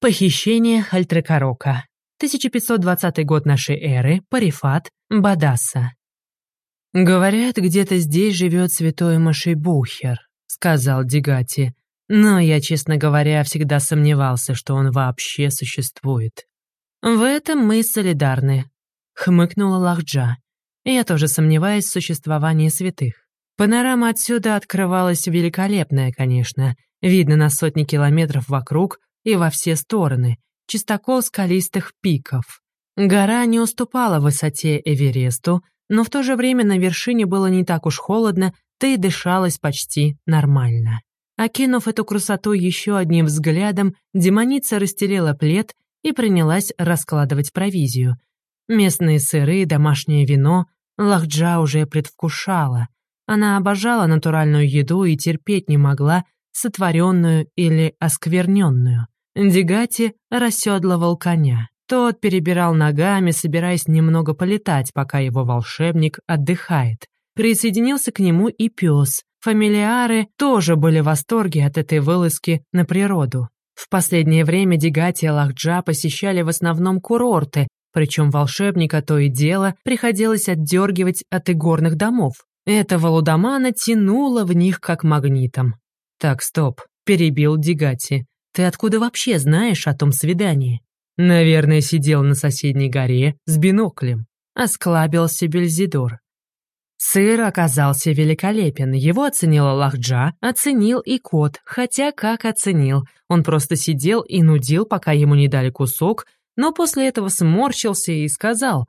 Похищение Хальтрекарока. 1520 год нашей эры. Парифат. Бадаса. «Говорят, где-то здесь живет святой Машибухер», — сказал Дигати. «Но я, честно говоря, всегда сомневался, что он вообще существует». «В этом мы солидарны», — хмыкнула Лахджа. «Я тоже сомневаюсь в существовании святых. Панорама отсюда открывалась великолепная, конечно. Видно на сотни километров вокруг и во все стороны. Чистокол скалистых пиков. Гора не уступала высоте Эвересту, но в то же время на вершине было не так уж холодно, да и дышалось почти нормально. Окинув эту красоту еще одним взглядом, демоница расстелила плед и принялась раскладывать провизию. Местные сыры, домашнее вино Лахджа уже предвкушала. Она обожала натуральную еду и терпеть не могла сотворенную или оскверненную. Дигати расседлывал коня. Тот перебирал ногами, собираясь немного полетать, пока его волшебник отдыхает. Присоединился к нему и пес. Фамилиары тоже были в восторге от этой вылазки на природу. В последнее время Дигати и Лахджа посещали в основном курорты, причем волшебника то и дело приходилось отдергивать от игорных домов. Этого лудомана тянуло в них как магнитом. «Так, стоп», — перебил Дигати. «Ты откуда вообще знаешь о том свидании?» Наверное, сидел на соседней горе с биноклем. Осклабился Бельзидор. Сыр оказался великолепен, его оценила Лахджа, оценил и кот, хотя как оценил. Он просто сидел и нудил, пока ему не дали кусок, но после этого сморщился и сказал,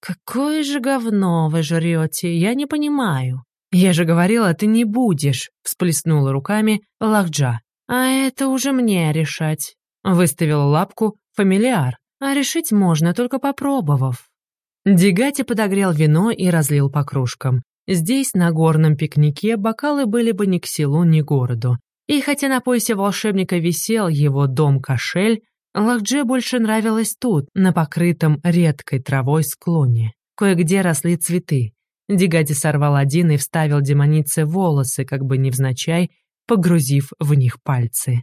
«Какое же говно вы жрете, я не понимаю». «Я же говорила, ты не будешь», — всплеснула руками Лахджа. «А это уже мне решать», — выставила лапку фамилиар, а решить можно, только попробовав. Дигати подогрел вино и разлил по кружкам. Здесь, на горном пикнике, бокалы были бы ни к селу, ни городу. И хотя на поясе волшебника висел его дом-кошель, Лахдже больше нравилось тут, на покрытом редкой травой склоне. Кое-где росли цветы. Дигати сорвал один и вставил демонице волосы, как бы невзначай, погрузив в них пальцы.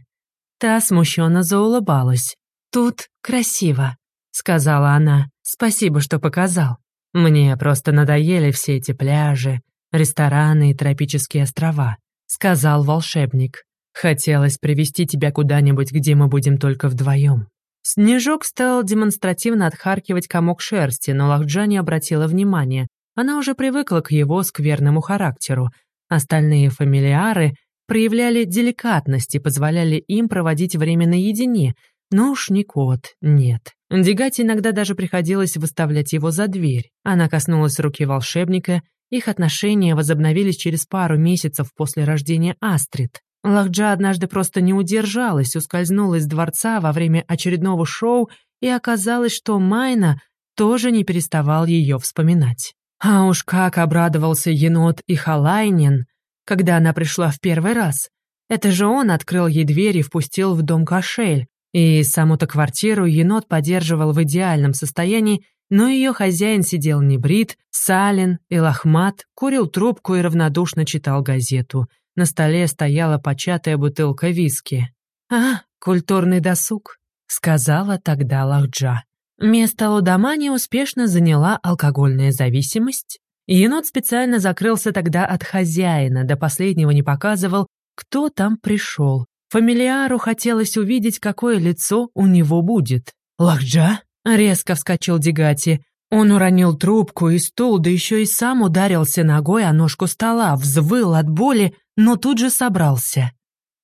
Та смущенно заулыбалась. «Тут красиво», — сказала она. «Спасибо, что показал. Мне просто надоели все эти пляжи, рестораны и тропические острова», — сказал волшебник. «Хотелось привести тебя куда-нибудь, где мы будем только вдвоем». Снежок стал демонстративно отхаркивать комок шерсти, но Лахджа не обратила внимания. Она уже привыкла к его скверному характеру. Остальные фамилиары проявляли деликатность и позволяли им проводить время наедине, но уж не кот, нет. Дигате иногда даже приходилось выставлять его за дверь. Она коснулась руки волшебника, их отношения возобновились через пару месяцев после рождения Астрид. Лахджа однажды просто не удержалась, ускользнула из дворца во время очередного шоу, и оказалось, что Майна тоже не переставал ее вспоминать. А уж как обрадовался енот и Халайнин, когда она пришла в первый раз. Это же он открыл ей дверь и впустил в дом кошель, и саму-то квартиру енот поддерживал в идеальном состоянии, но ее хозяин сидел небрит, сален и лохмат, курил трубку и равнодушно читал газету. На столе стояла початая бутылка виски. «А, культурный досуг», — сказала тогда Лахджа. Место Лудомани успешно заняла алкогольная зависимость. Енот специально закрылся тогда от хозяина, до последнего не показывал, кто там пришел. Фамилиару хотелось увидеть, какое лицо у него будет. «Лахджа?» — резко вскочил Дигати. Он уронил трубку и стул, да еще и сам ударился ногой о ножку стола, взвыл от боли, но тут же собрался.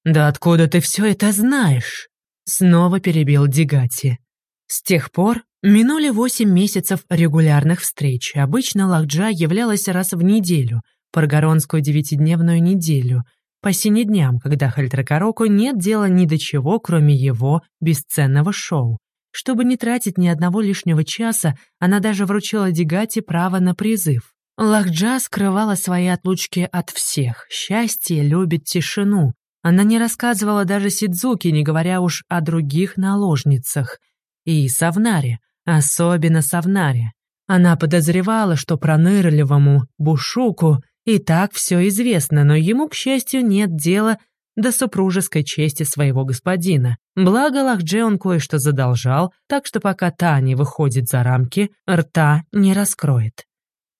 «Да откуда ты все это знаешь?» Снова перебил Дигати. С тех пор минули восемь месяцев регулярных встреч. Обычно Лахджа являлась раз в неделю, паргоронскую девятидневную неделю — по сине дням, когда Хальтракароку нет дела ни до чего, кроме его бесценного шоу. Чтобы не тратить ни одного лишнего часа, она даже вручила Дигате право на призыв. Лахджа скрывала свои отлучки от всех. Счастье любит тишину. Она не рассказывала даже Сидзуки, не говоря уж о других наложницах. И Савнаре, особенно Савнаре. Она подозревала, что пронырливому Бушуку и так все известно, но ему, к счастью, нет дела до супружеской чести своего господина. Благо Лахдже он кое-что задолжал, так что пока та не выходит за рамки, рта не раскроет.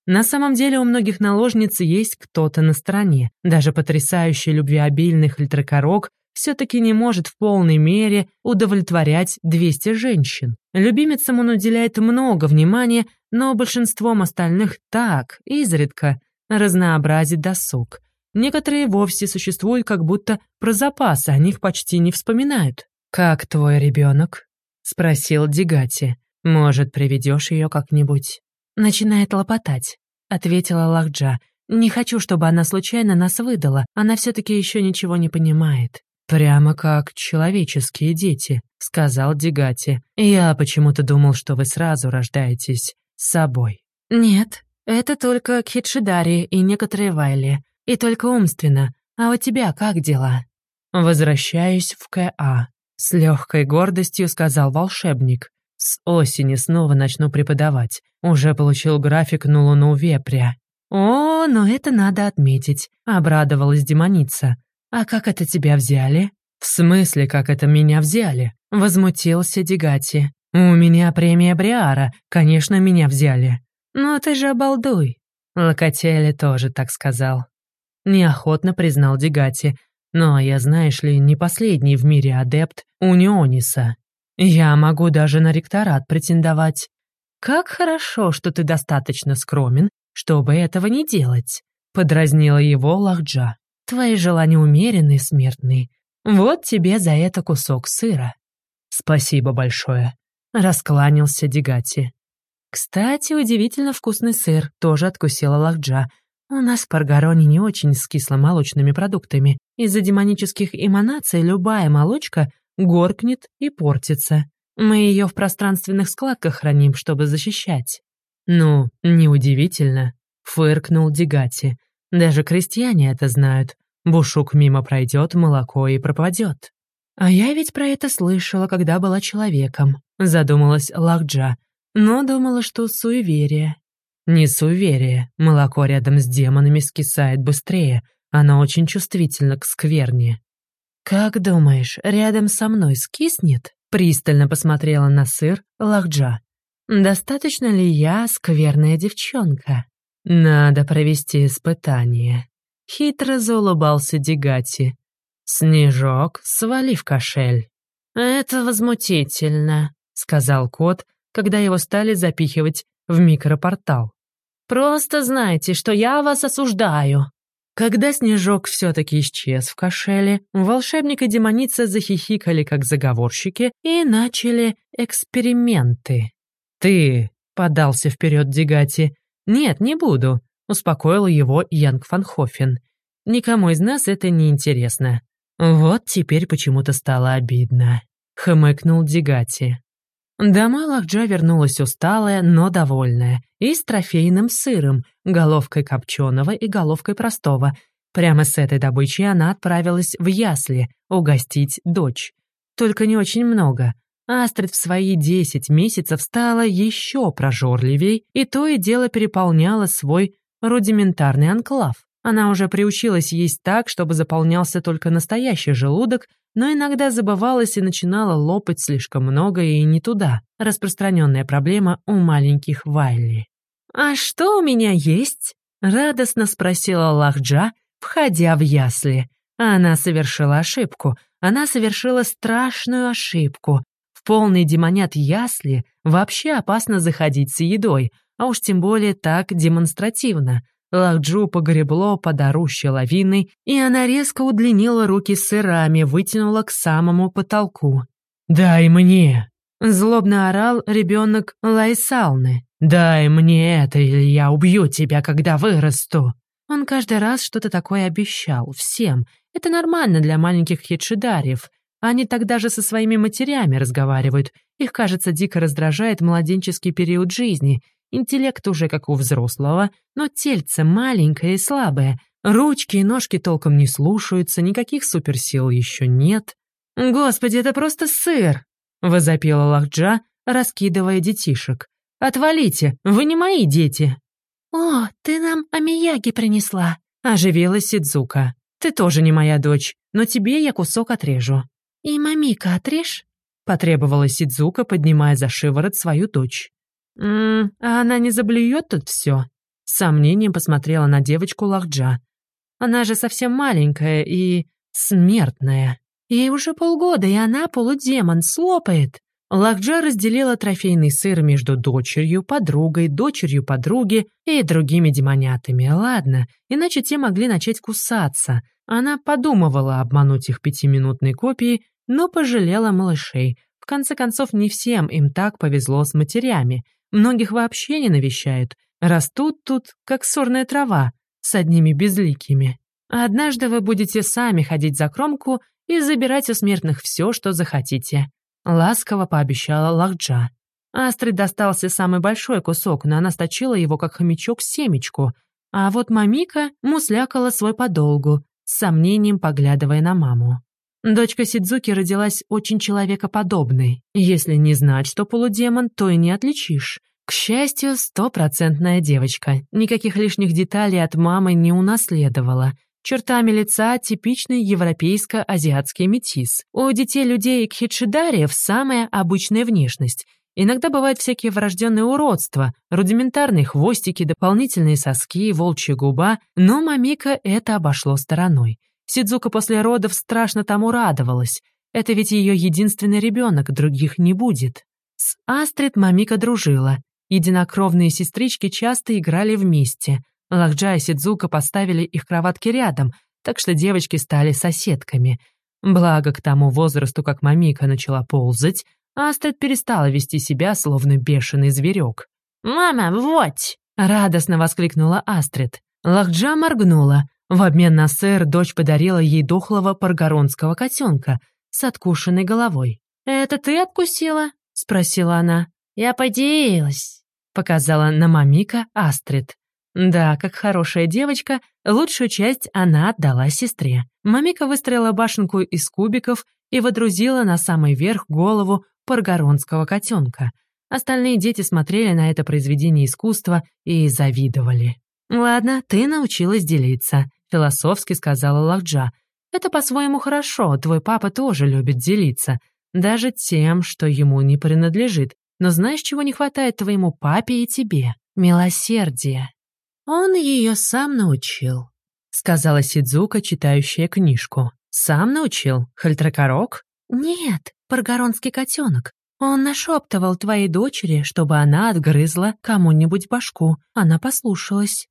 На самом деле у многих наложниц есть кто-то на стороне. Даже потрясающий любвеобильный хальтракорок все-таки не может в полной мере удовлетворять 200 женщин. Любимицам он уделяет много внимания, но большинством остальных так, изредка, разнообразит досуг. Некоторые вовсе существуют как будто про запасы, о них почти не вспоминают. «Как твой ребенок?» — спросил Дигати. «Может, приведешь ее как-нибудь?» «Начинает лопотать», — ответила Лахджа. «Не хочу, чтобы она случайно нас выдала. Она все-таки еще ничего не понимает». «Прямо как человеческие дети», — сказал Дигати. «Я почему-то думал, что вы сразу рождаетесь с собой». «Нет, это только Кхитшидари и некоторые Вайли. И только умственно. А у тебя как дела?» «Возвращаюсь в КА», — с легкой гордостью сказал волшебник. «С осени снова начну преподавать. Уже получил график на луну вепря». «О, но это надо отметить», — обрадовалась демоница. «А как это тебя взяли?» «В смысле, как это меня взяли?» — возмутился Дигати. «У меня премия Бриара, конечно, меня взяли». «Ну ты же обалдуй!» Локотели тоже так сказал. Неохотно признал Дигати. «Но я, знаешь ли, не последний в мире адепт Униониса. Я могу даже на ректорат претендовать. Как хорошо, что ты достаточно скромен, чтобы этого не делать», — подразнила его Лахджа. Твои желания умеренные, смертные. Вот тебе за это кусок сыра». «Спасибо большое», — раскланялся Дигати. «Кстати, удивительно вкусный сыр, тоже откусила Лахджа. У нас в Паргароне не очень с кисломолочными продуктами. Из-за демонических эманаций любая молочка горкнет и портится. Мы ее в пространственных складках храним, чтобы защищать». «Ну, неудивительно», — фыркнул Дигати. «Даже крестьяне это знают. Бушук мимо пройдет, молоко и пропадет. А я ведь про это слышала, когда была человеком, задумалась Лахджа, но думала, что суеверие. Не суеверие, молоко рядом с демонами скисает быстрее, оно очень чувствительно к скверне. «Как думаешь, рядом со мной скиснет?» Пристально посмотрела на сыр Лахджа. «Достаточно ли я скверная девчонка?» «Надо провести испытание», Хитро заулыбался Дигати. «Снежок, свали в кошель». «Это возмутительно», — сказал кот, когда его стали запихивать в микропортал. «Просто знайте, что я вас осуждаю». Когда Снежок все-таки исчез в кошеле, волшебник и демоница захихикали как заговорщики и начали эксперименты. «Ты», — подался вперед Дигати, — «нет, не буду успокоил его Янг Фанхофен. «Никому из нас это не интересно. Вот теперь почему-то стало обидно», — хмыкнул Дигати. Дома Лахджа вернулась усталая, но довольная, и с трофейным сыром, головкой копченого и головкой простого. Прямо с этой добычей она отправилась в ясли угостить дочь. Только не очень много. Астрид в свои десять месяцев стала еще прожорливей, и то и дело переполняла свой рудиментарный анклав. Она уже приучилась есть так, чтобы заполнялся только настоящий желудок, но иногда забывалась и начинала лопать слишком много и не туда. Распространенная проблема у маленьких Вайли. «А что у меня есть?» — радостно спросила Лахджа, входя в ясли. Она совершила ошибку. Она совершила страшную ошибку. В полный демонят ясли вообще опасно заходить с едой, а уж тем более так демонстративно. Лахджу погребло под орущей лавиной, и она резко удлинила руки сырами, вытянула к самому потолку. «Дай мне!» — злобно орал ребенок Лайсалны. «Дай мне это, или я убью тебя, когда вырасту!» Он каждый раз что-то такое обещал, всем. Это нормально для маленьких хитшидарьев. Они тогда же со своими матерями разговаривают. Их, кажется, дико раздражает младенческий период жизни, Интеллект уже как у взрослого, но тельце маленькое и слабое. Ручки и ножки толком не слушаются, никаких суперсил еще нет. «Господи, это просто сыр!» — возопила Лахджа, раскидывая детишек. «Отвалите, вы не мои дети!» «О, ты нам амияги принесла!» — оживилась Сидзука. «Ты тоже не моя дочь. но тебе я кусок отрежу». «И мамика отрежь?» — потребовала Сидзука, поднимая за шиворот свою дочь. «М а она не заблюет тут все?» С сомнением посмотрела на девочку Лахджа. «Она же совсем маленькая и... смертная. Ей уже полгода, и она полудемон, слопает». Лахджа разделила трофейный сыр между дочерью, подругой, дочерью подруги и другими демонятами. Ладно, иначе те могли начать кусаться. Она подумывала обмануть их пятиминутной копией, но пожалела малышей. В конце концов, не всем им так повезло с матерями. Многих вообще не навещают. Растут тут, как сорная трава, с одними безликими. А однажды вы будете сами ходить за кромку и забирать у смертных все, что захотите. Ласково пообещала Лахджа. Астрид достался самый большой кусок, но она сточила его, как хомячок, семечку. А вот Мамика муслякала свой подолгу, с сомнением поглядывая на маму. Дочка Сидзуки родилась очень человекоподобной. Если не знать, что полудемон, то и не отличишь. К счастью, стопроцентная девочка. Никаких лишних деталей от мамы не унаследовала. Чертами лица типичный европейско-азиатский метис. У детей людей кхитшидариев самая обычная внешность. Иногда бывают всякие врожденные уродства, рудиментарные хвостики, дополнительные соски, волчья губа, но Мамика это обошло стороной. Сидзука после родов страшно тому радовалась. Это ведь ее единственный ребенок, других не будет. С Астрид Мамика дружила. Единокровные сестрички часто играли вместе. Лахджа и Сидзука поставили их кроватки рядом, так что девочки стали соседками. Благо, к тому возрасту, как Мамика начала ползать, Астрид перестала вести себя, словно бешеный зверек. «Мама, вот!» — радостно воскликнула Астрид. Лахджа моргнула. В обмен на сыр дочь подарила ей дохлого паргоронского котенка с откушенной головой. «Это ты откусила?» — спросила она. «Я поделилась», — показала на Мамика Астрид. Да, как хорошая девочка, лучшую часть она отдала сестре. Мамика выстроила башенку из кубиков и водрузила на самый верх голову паргоронского котенка. Остальные дети смотрели на это произведение искусства и завидовали. «Ладно, ты научилась делиться», философски сказала Лахджа. «Это по-своему хорошо, твой папа тоже любит делиться, даже тем, что ему не принадлежит. Но знаешь, чего не хватает твоему папе и тебе? Милосердия». «Он ее сам научил», — сказала Сидзука, читающая книжку. «Сам научил? Хальтракорок?» «Нет, паргоронский котенок. Он нашептывал твоей дочери, чтобы она отгрызла кому-нибудь башку. Она послушалась.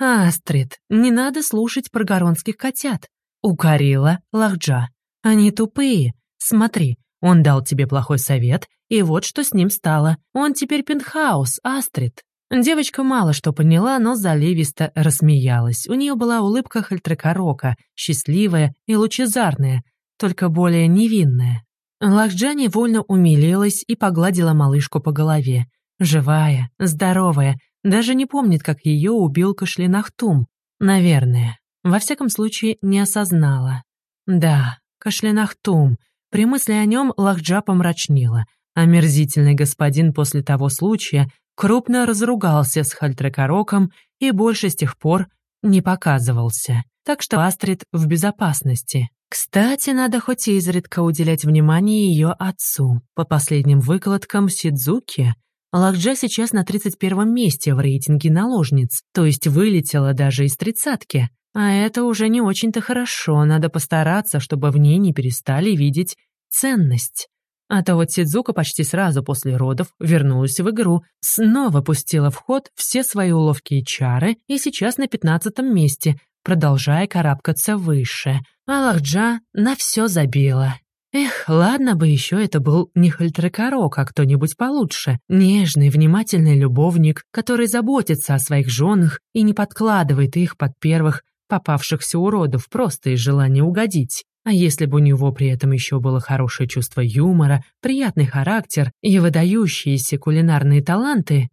«Астрид, не надо слушать про котят», — укорила Лахджа. «Они тупые. Смотри, он дал тебе плохой совет, и вот что с ним стало. Он теперь пентхаус, Астрид». Девочка мало что поняла, но заливисто рассмеялась. У нее была улыбка Хальтрекорока, счастливая и лучезарная, только более невинная. Лахджа невольно умилилась и погладила малышку по голове. Живая, здоровая, даже не помнит, как ее убил Кашлинахтум. Наверное. Во всяком случае, не осознала. Да, Кашлинахтум. При мысли о нем Лахджа помрачнела. Омерзительный господин после того случая крупно разругался с Хальтрекороком и больше с тех пор не показывался. Так что Астрид в безопасности. Кстати, надо хоть изредка уделять внимание ее отцу. По последним выкладкам Сидзуки — Лакджа сейчас на 31 месте в рейтинге наложниц, то есть вылетела даже из тридцатки. А это уже не очень-то хорошо, надо постараться, чтобы в ней не перестали видеть ценность. А то вот Сидзука почти сразу после родов вернулась в игру, снова пустила в ход все свои уловки и чары и сейчас на пятнадцатом месте, продолжая карабкаться выше. А Лахджа на все забила. Эх, ладно бы еще это был не Хальтрекаро, а кто-нибудь получше. Нежный, внимательный любовник, который заботится о своих женах и не подкладывает их под первых попавшихся уродов просто из желания угодить. А если бы у него при этом еще было хорошее чувство юмора, приятный характер и выдающиеся кулинарные таланты,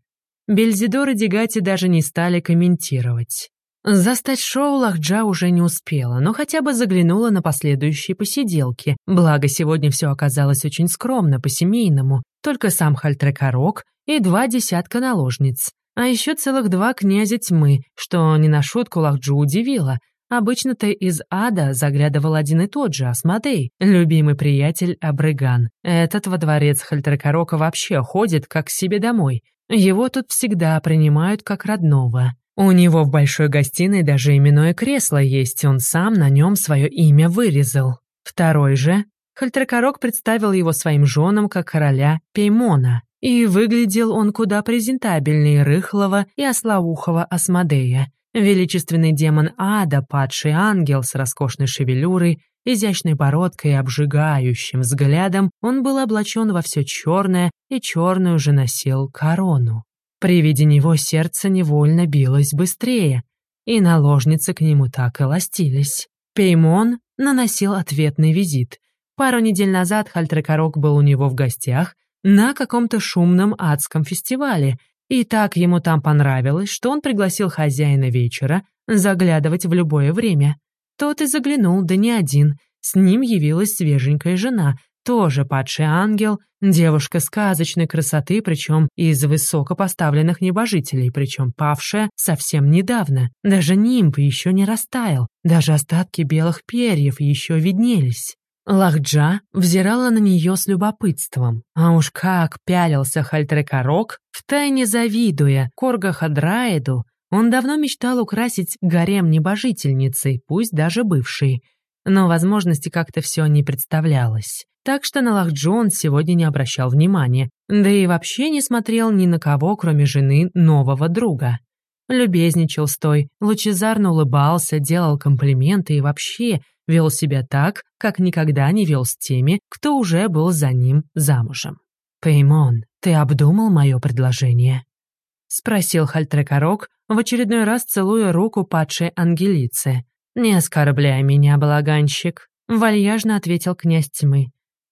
Бельзидор и Дегати даже не стали комментировать. Застать шоу Лахджа уже не успела, но хотя бы заглянула на последующие посиделки. Благо, сегодня все оказалось очень скромно, по-семейному. Только сам Хальтрекорок и два десятка наложниц. А еще целых два князя тьмы, что не на шутку Лахджу удивило. Обычно-то из ада заглядывал один и тот же Асмодей, любимый приятель Абрыган. Этот во дворец Хальтрекорока вообще ходит как к себе домой. Его тут всегда принимают как родного. У него в большой гостиной даже именное кресло есть, он сам на нем свое имя вырезал. Второй же Хальтрекорок представил его своим женам как короля Пеймона, и выглядел он куда презентабельнее рыхлого и ослоухого Асмодея. Величественный демон ада, падший ангел с роскошной шевелюрой, изящной бородкой и обжигающим взглядом, он был облачен во все черное и черную же носил корону. При виде него сердце невольно билось быстрее, и наложницы к нему так и ластились. Пеймон наносил ответный визит. Пару недель назад Хальтрекорок был у него в гостях на каком-то шумном адском фестивале, и так ему там понравилось, что он пригласил хозяина вечера заглядывать в любое время. Тот и заглянул, да не один. С ним явилась свеженькая жена, тоже падший ангел, девушка сказочной красоты, причем из высокопоставленных небожителей, причем павшая совсем недавно. Даже нимб еще не растаял, даже остатки белых перьев еще виднелись. Лахджа взирала на нее с любопытством. А уж как пялился Хальтрекорок, втайне завидуя Корга Хадраиду, он давно мечтал украсить гарем небожительницей, пусть даже бывшей. Но возможности как-то все не представлялось. Так что на Лахджу он сегодня не обращал внимания, да и вообще не смотрел ни на кого, кроме жены нового друга. Любезничал с той, лучезарно улыбался, делал комплименты и вообще вел себя так, как никогда не вел с теми, кто уже был за ним замужем. «Пеймон, ты обдумал мое предложение?» — спросил Хальтрекорок, в очередной раз целуя руку падшей ангелицы. «Не оскорбляй меня, балаганщик», — вальяжно ответил князь тьмы.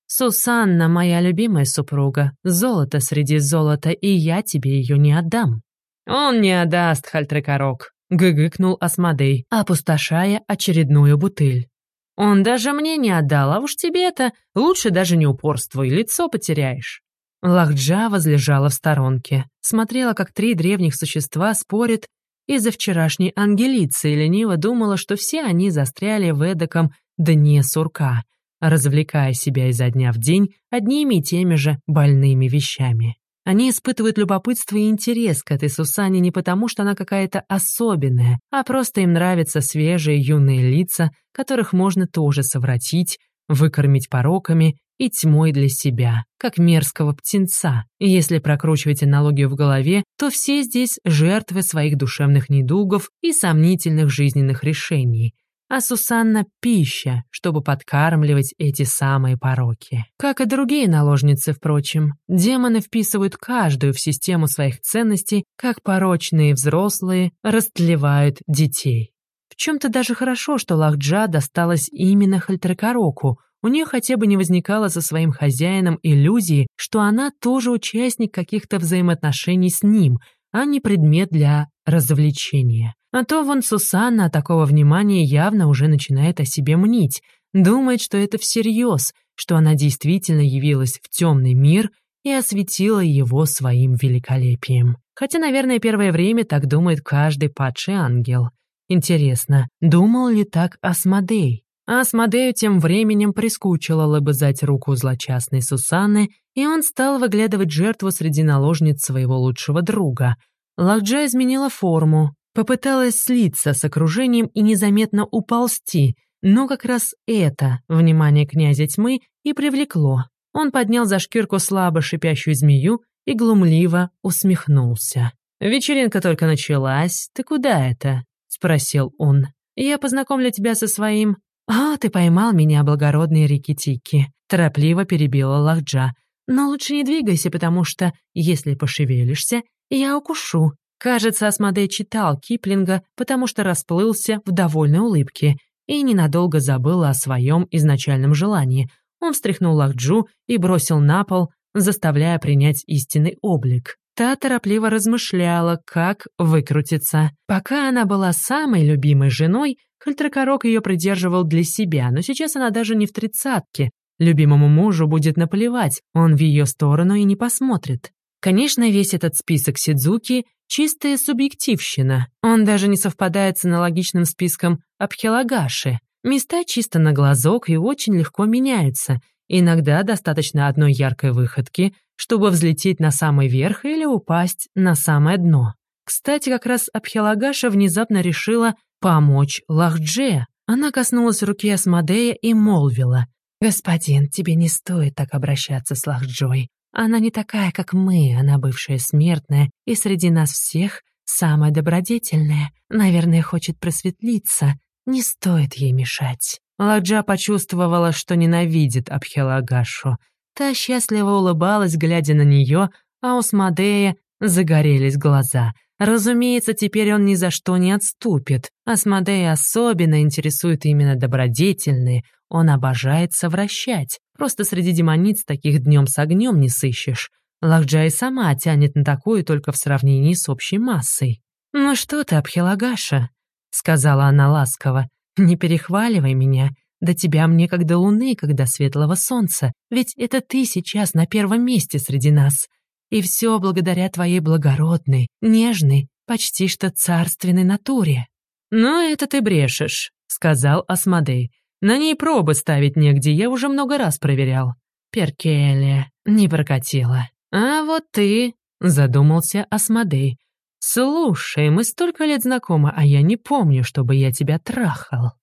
«Сусанна, моя любимая супруга, золото среди золота, и я тебе ее не отдам». «Он не отдаст, Хальтрекорок», — гыгыкнул Асмодей, опустошая очередную бутыль. Он даже мне не отдал, а уж тебе это лучше даже не упорствуй, лицо потеряешь». Лахджа возлежала в сторонке, смотрела, как три древних существа спорят из-за вчерашней ангелицы лениво думала, что все они застряли в эдаком дне сурка, развлекая себя изо дня в день одними и теми же больными вещами. Они испытывают любопытство и интерес к этой Сусане не потому, что она какая-то особенная, а просто им нравятся свежие юные лица, которых можно тоже совратить, выкормить пороками и тьмой для себя, как мерзкого птенца. Если прокручивать аналогию в голове, то все здесь жертвы своих душевных недугов и сомнительных жизненных решений, а Сусанна — пища, чтобы подкармливать эти самые пороки. Как и другие наложницы, впрочем, демоны вписывают каждую в систему своих ценностей, как порочные взрослые растлевают детей. В чем-то даже хорошо, что Лахджа досталась именно Хальтрекороку. У нее хотя бы не возникало со своим хозяином иллюзии, что она тоже участник каких-то взаимоотношений с ним, а не предмет для развлечения. А то вон Сусанна такого внимания явно уже начинает о себе мнить, думает, что это всерьез, что она действительно явилась в темный мир и осветила его своим великолепием. Хотя, наверное, первое время так думает каждый падший ангел. Интересно, думал ли так Асмодей? А Асмодею тем временем прискучило лобызать руку злочастной Сусанны, и он стал выглядывать жертву среди наложниц своего лучшего друга. Лакджа изменила форму, Попыталась слиться с окружением и незаметно уползти, но как раз это внимание князя тьмы и привлекло. Он поднял за шкирку слабо шипящую змею и глумливо усмехнулся. «Вечеринка только началась. Ты куда это?» — спросил он. «Я познакомлю тебя со своим...» «А, ты поймал меня, благородные рикитики», — торопливо перебила Лахджа. «Но лучше не двигайся, потому что, если пошевелишься, я укушу. Кажется, Асмодей читал Киплинга, потому что расплылся в довольной улыбке и ненадолго забыл о своем изначальном желании. Он встряхнул Лахджу и бросил на пол, заставляя принять истинный облик. Та торопливо размышляла, как выкрутиться. Пока она была самой любимой женой, Хальтракорок ее придерживал для себя, но сейчас она даже не в тридцатке. Любимому мужу будет наплевать, он в ее сторону и не посмотрит. Конечно, весь этот список Сидзуки — чистая субъективщина. Он даже не совпадает с аналогичным списком Абхилагаши. Места чисто на глазок и очень легко меняются. Иногда достаточно одной яркой выходки, чтобы взлететь на самый верх или упасть на самое дно. Кстати, как раз Абхилагаша внезапно решила помочь Лахдже. Она коснулась руки Асмодея и молвила. «Господин, тебе не стоит так обращаться с Лахджой. Она не такая, как мы, она бывшая смертная, и среди нас всех самая добродетельная. Наверное, хочет просветлиться. Не стоит ей мешать». Ладжа почувствовала, что ненавидит Абхелагашу. Та счастливо улыбалась, глядя на нее, а у Смодея загорелись глаза. Разумеется, теперь он ни за что не отступит. Асмодея особенно интересует именно добродетельные. Он обожает совращать. Просто среди демониц таких днем с огнем не сыщешь. Лахджа и сама тянет на такую только в сравнении с общей массой. «Ну что ты, Абхилагаша?» — сказала она ласково. «Не перехваливай меня. До тебя мне как до луны, как до светлого солнца. Ведь это ты сейчас на первом месте среди нас. И все благодаря твоей благородной, нежной, почти что царственной натуре». «Ну, это ты брешешь», — сказал Асмодей. «На ней пробы ставить негде, я уже много раз проверял». «Перкеле, не прокатило». «А вот ты», — задумался Асмодей. «Слушай, мы столько лет знакомы, а я не помню, чтобы я тебя трахал».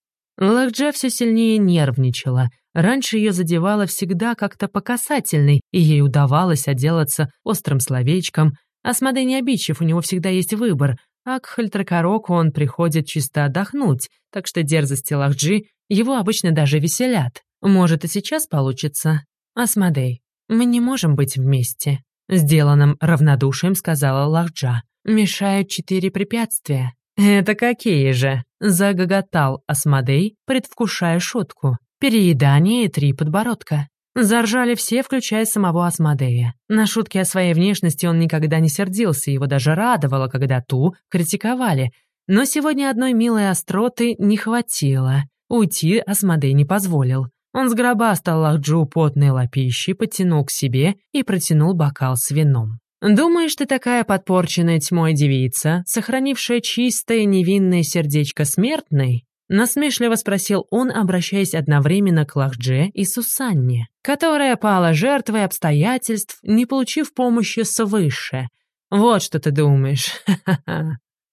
Лакджа все сильнее нервничала. Раньше ее задевало всегда как-то по касательной, и ей удавалось отделаться острым словечком. Асмодей не обидчив, у него всегда есть выбор, а к Хальтракароку он приходит чисто отдохнуть, так что дерзости Лахджи его обычно даже веселят. Может, и сейчас получится. Асмодей, мы не можем быть вместе. Сделанным равнодушием сказала Лахджа. Мешают четыре препятствия. «Это какие же?» — загоготал Асмодей, предвкушая шутку. Переедание и три подбородка. Заржали все, включая самого Асмодея. На шутки о своей внешности он никогда не сердился, его даже радовало, когда ту критиковали. Но сегодня одной милой остроты не хватило. Уйти Асмодей не позволил. Он сгробастал Лахджу потной лапищей, подтянул к себе и протянул бокал с вином. «Думаешь, ты такая подпорченная тьмой девица, сохранившая чистое невинное сердечко смертной?» Насмешливо спросил он, обращаясь одновременно к Лахдже и Сусанне, которая пала жертвой обстоятельств, не получив помощи свыше. «Вот что ты думаешь!»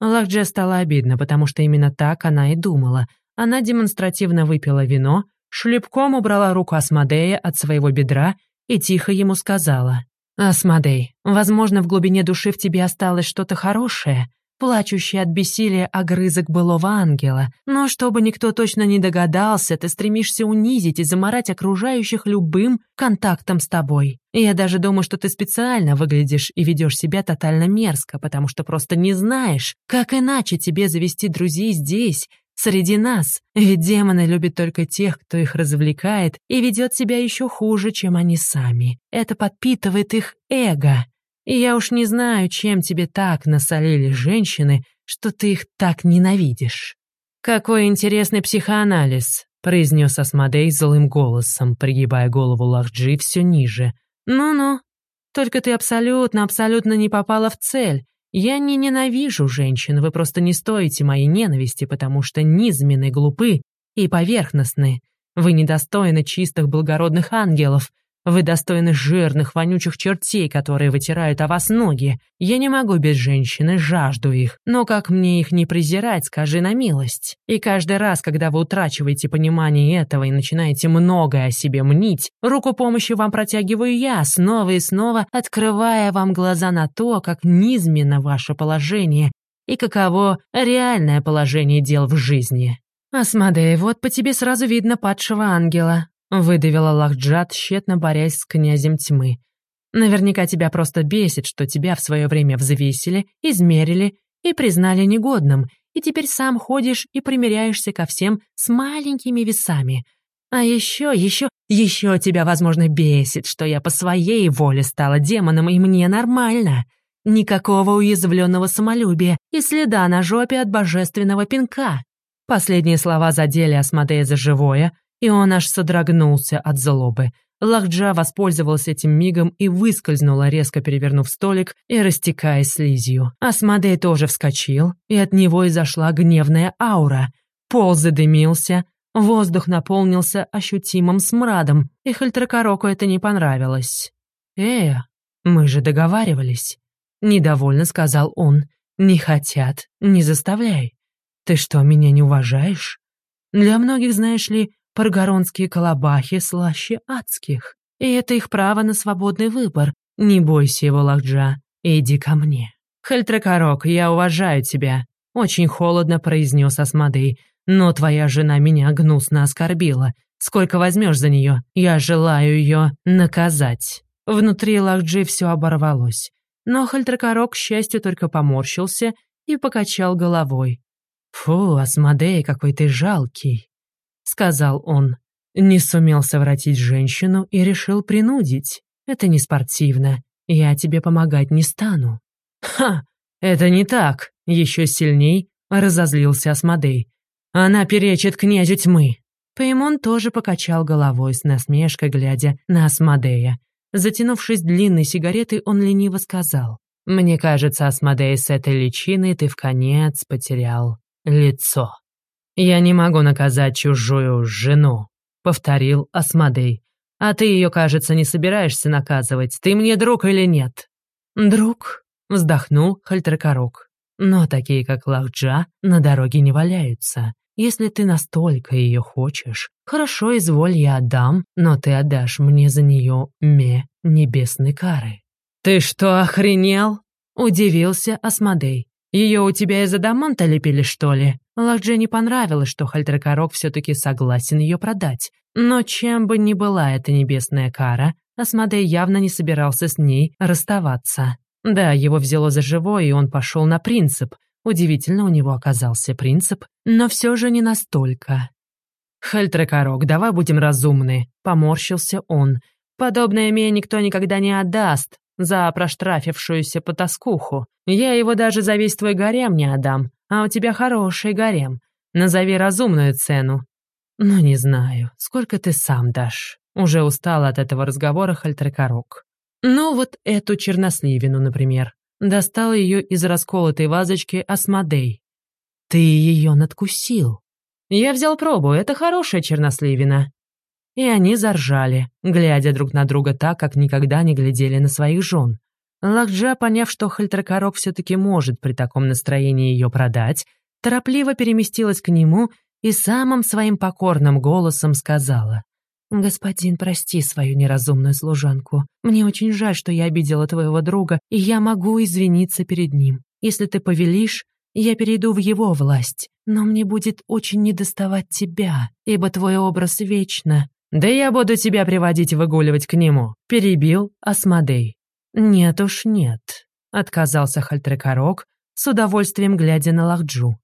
Лахдже стало обидно, потому что именно так она и думала. Она демонстративно выпила вино, шлепком убрала руку Асмодея от своего бедра и тихо ему сказала. «Асмодей, возможно, в глубине души в тебе осталось что-то хорошее, плачущий от бессилия огрызок былого ангела, но чтобы никто точно не догадался, ты стремишься унизить и заморать окружающих любым контактом с тобой. Я даже думаю, что ты специально выглядишь и ведешь себя тотально мерзко, потому что просто не знаешь, как иначе тебе завести друзей здесь, среди нас, ведь демоны любят только тех, кто их развлекает и ведет себя еще хуже, чем они сами. Это подпитывает их эго. И я уж не знаю, чем тебе так насолили женщины, что ты их так ненавидишь. Какой интересный психоанализ, произнес Асмодей злым голосом, пригибая голову Лахджи все ниже. Ну-ну, только ты абсолютно, абсолютно не попала в цель. Я не ненавижу женщин, вы просто не стоите моей ненависти, потому что низменны, глупы и поверхностны. Вы недостойны чистых благородных ангелов. Вы достойны жирных, вонючих чертей, которые вытирают о вас ноги. Я не могу без женщины, жажду их. Но как мне их не презирать, скажи на милость. И каждый раз, когда вы утрачиваете понимание этого и начинаете многое о себе мнить, руку помощи вам протягиваю я, снова и снова открывая вам глаза на то, как низменно ваше положение и каково реальное положение дел в жизни. Асмодей, вот по тебе сразу видно падшего ангела. Выдавила Лахджат, тщетно борясь с князем тьмы. Наверняка тебя просто бесит, что тебя в свое время взвесили, измерили и признали негодным, и теперь сам ходишь и примеряешься ко всем с маленькими весами. А еще, еще, еще тебя, возможно, бесит, что я по своей воле стала демоном, и мне нормально. Никакого уязвленного самолюбия и следа на жопе от божественного пинка. Последние слова задели Асмодея за живое, и он аж содрогнулся от злобы. Лахджа воспользовалась этим мигом и выскользнула, резко перевернув столик и растекаясь слизью. Асмодей тоже вскочил, и от него изошла гневная аура. Пол задымился, воздух наполнился ощутимым смрадом, и Хальтракароку это не понравилось. «Э, мы же договаривались», — недовольно сказал он. «Не хотят, не заставляй. Ты что, меня не уважаешь? Для многих, знаешь ли, Паргоронские колобахи слаще адских. И это их право на свободный выбор. Не бойся его, Лахджа. Иди ко мне. Хельтрекорок, я уважаю тебя. Очень холодно произнес Асмадей. Но твоя жена меня гнусно оскорбила. Сколько возьмешь за нее? Я желаю ее наказать. Внутри Лахджи все оборвалось. Но Хальтракорок, к счастью, только поморщился и покачал головой. «Фу, Асмодей, какой ты жалкий!» Сказал он. Не сумел совратить женщину и решил принудить. Это не спортивно. Я тебе помогать не стану. Ха, это не так. Еще сильней разозлился Асмодей. Она перечит князю тьмы. Пеймон тоже покачал головой с насмешкой, глядя на Асмодея. Затянувшись длинной сигаретой, он лениво сказал. «Мне кажется, Асмодей, с этой личиной ты в конец потерял лицо». «Я не могу наказать чужую жену», — повторил Асмодей. «А ты ее, кажется, не собираешься наказывать. Ты мне друг или нет?» «Друг», — вздохнул Хальтеркорок. «Но такие, как Лахджа, на дороге не валяются. Если ты настолько ее хочешь, хорошо, изволь, я отдам, но ты отдашь мне за нее ме небесной кары». «Ты что, охренел?» — удивился Асмодей. Ее у тебя из адаманта лепили, что ли? Лахдже не понравилось, что Хальтракорок все-таки согласен ее продать. Но чем бы ни была эта небесная кара, Асмодей явно не собирался с ней расставаться. Да, его взяло за живое, и он пошел на принцип. Удивительно, у него оказался принцип, но все же не настолько. «Хальтракорок, давай будем разумны», — поморщился он. «Подобное мне никто никогда не отдаст за проштрафившуюся потаскуху. Я его даже за весь твой гарем не отдам, а у тебя хороший гарем. Назови разумную цену». «Ну, не знаю, сколько ты сам дашь?» Уже устала от этого разговора Хальтрекорок. «Ну, вот эту черносливину, например. Достал ее из расколотой вазочки Асмодей. Ты ее надкусил. Я взял пробу, это хорошая черносливина и они заржали, глядя друг на друга так, как никогда не глядели на своих жен. Лакджа, поняв, что Хальтракорок все-таки может при таком настроении ее продать, торопливо переместилась к нему и самым своим покорным голосом сказала. «Господин, прости свою неразумную служанку. Мне очень жаль, что я обидела твоего друга, и я могу извиниться перед ним. Если ты повелишь, я перейду в его власть, но мне будет очень недоставать тебя, ибо твой образ вечно «Да я буду тебя приводить и выгуливать к нему», — перебил Асмодей. «Нет уж нет», — отказался Хальтрекорок, с удовольствием глядя на Лахджу.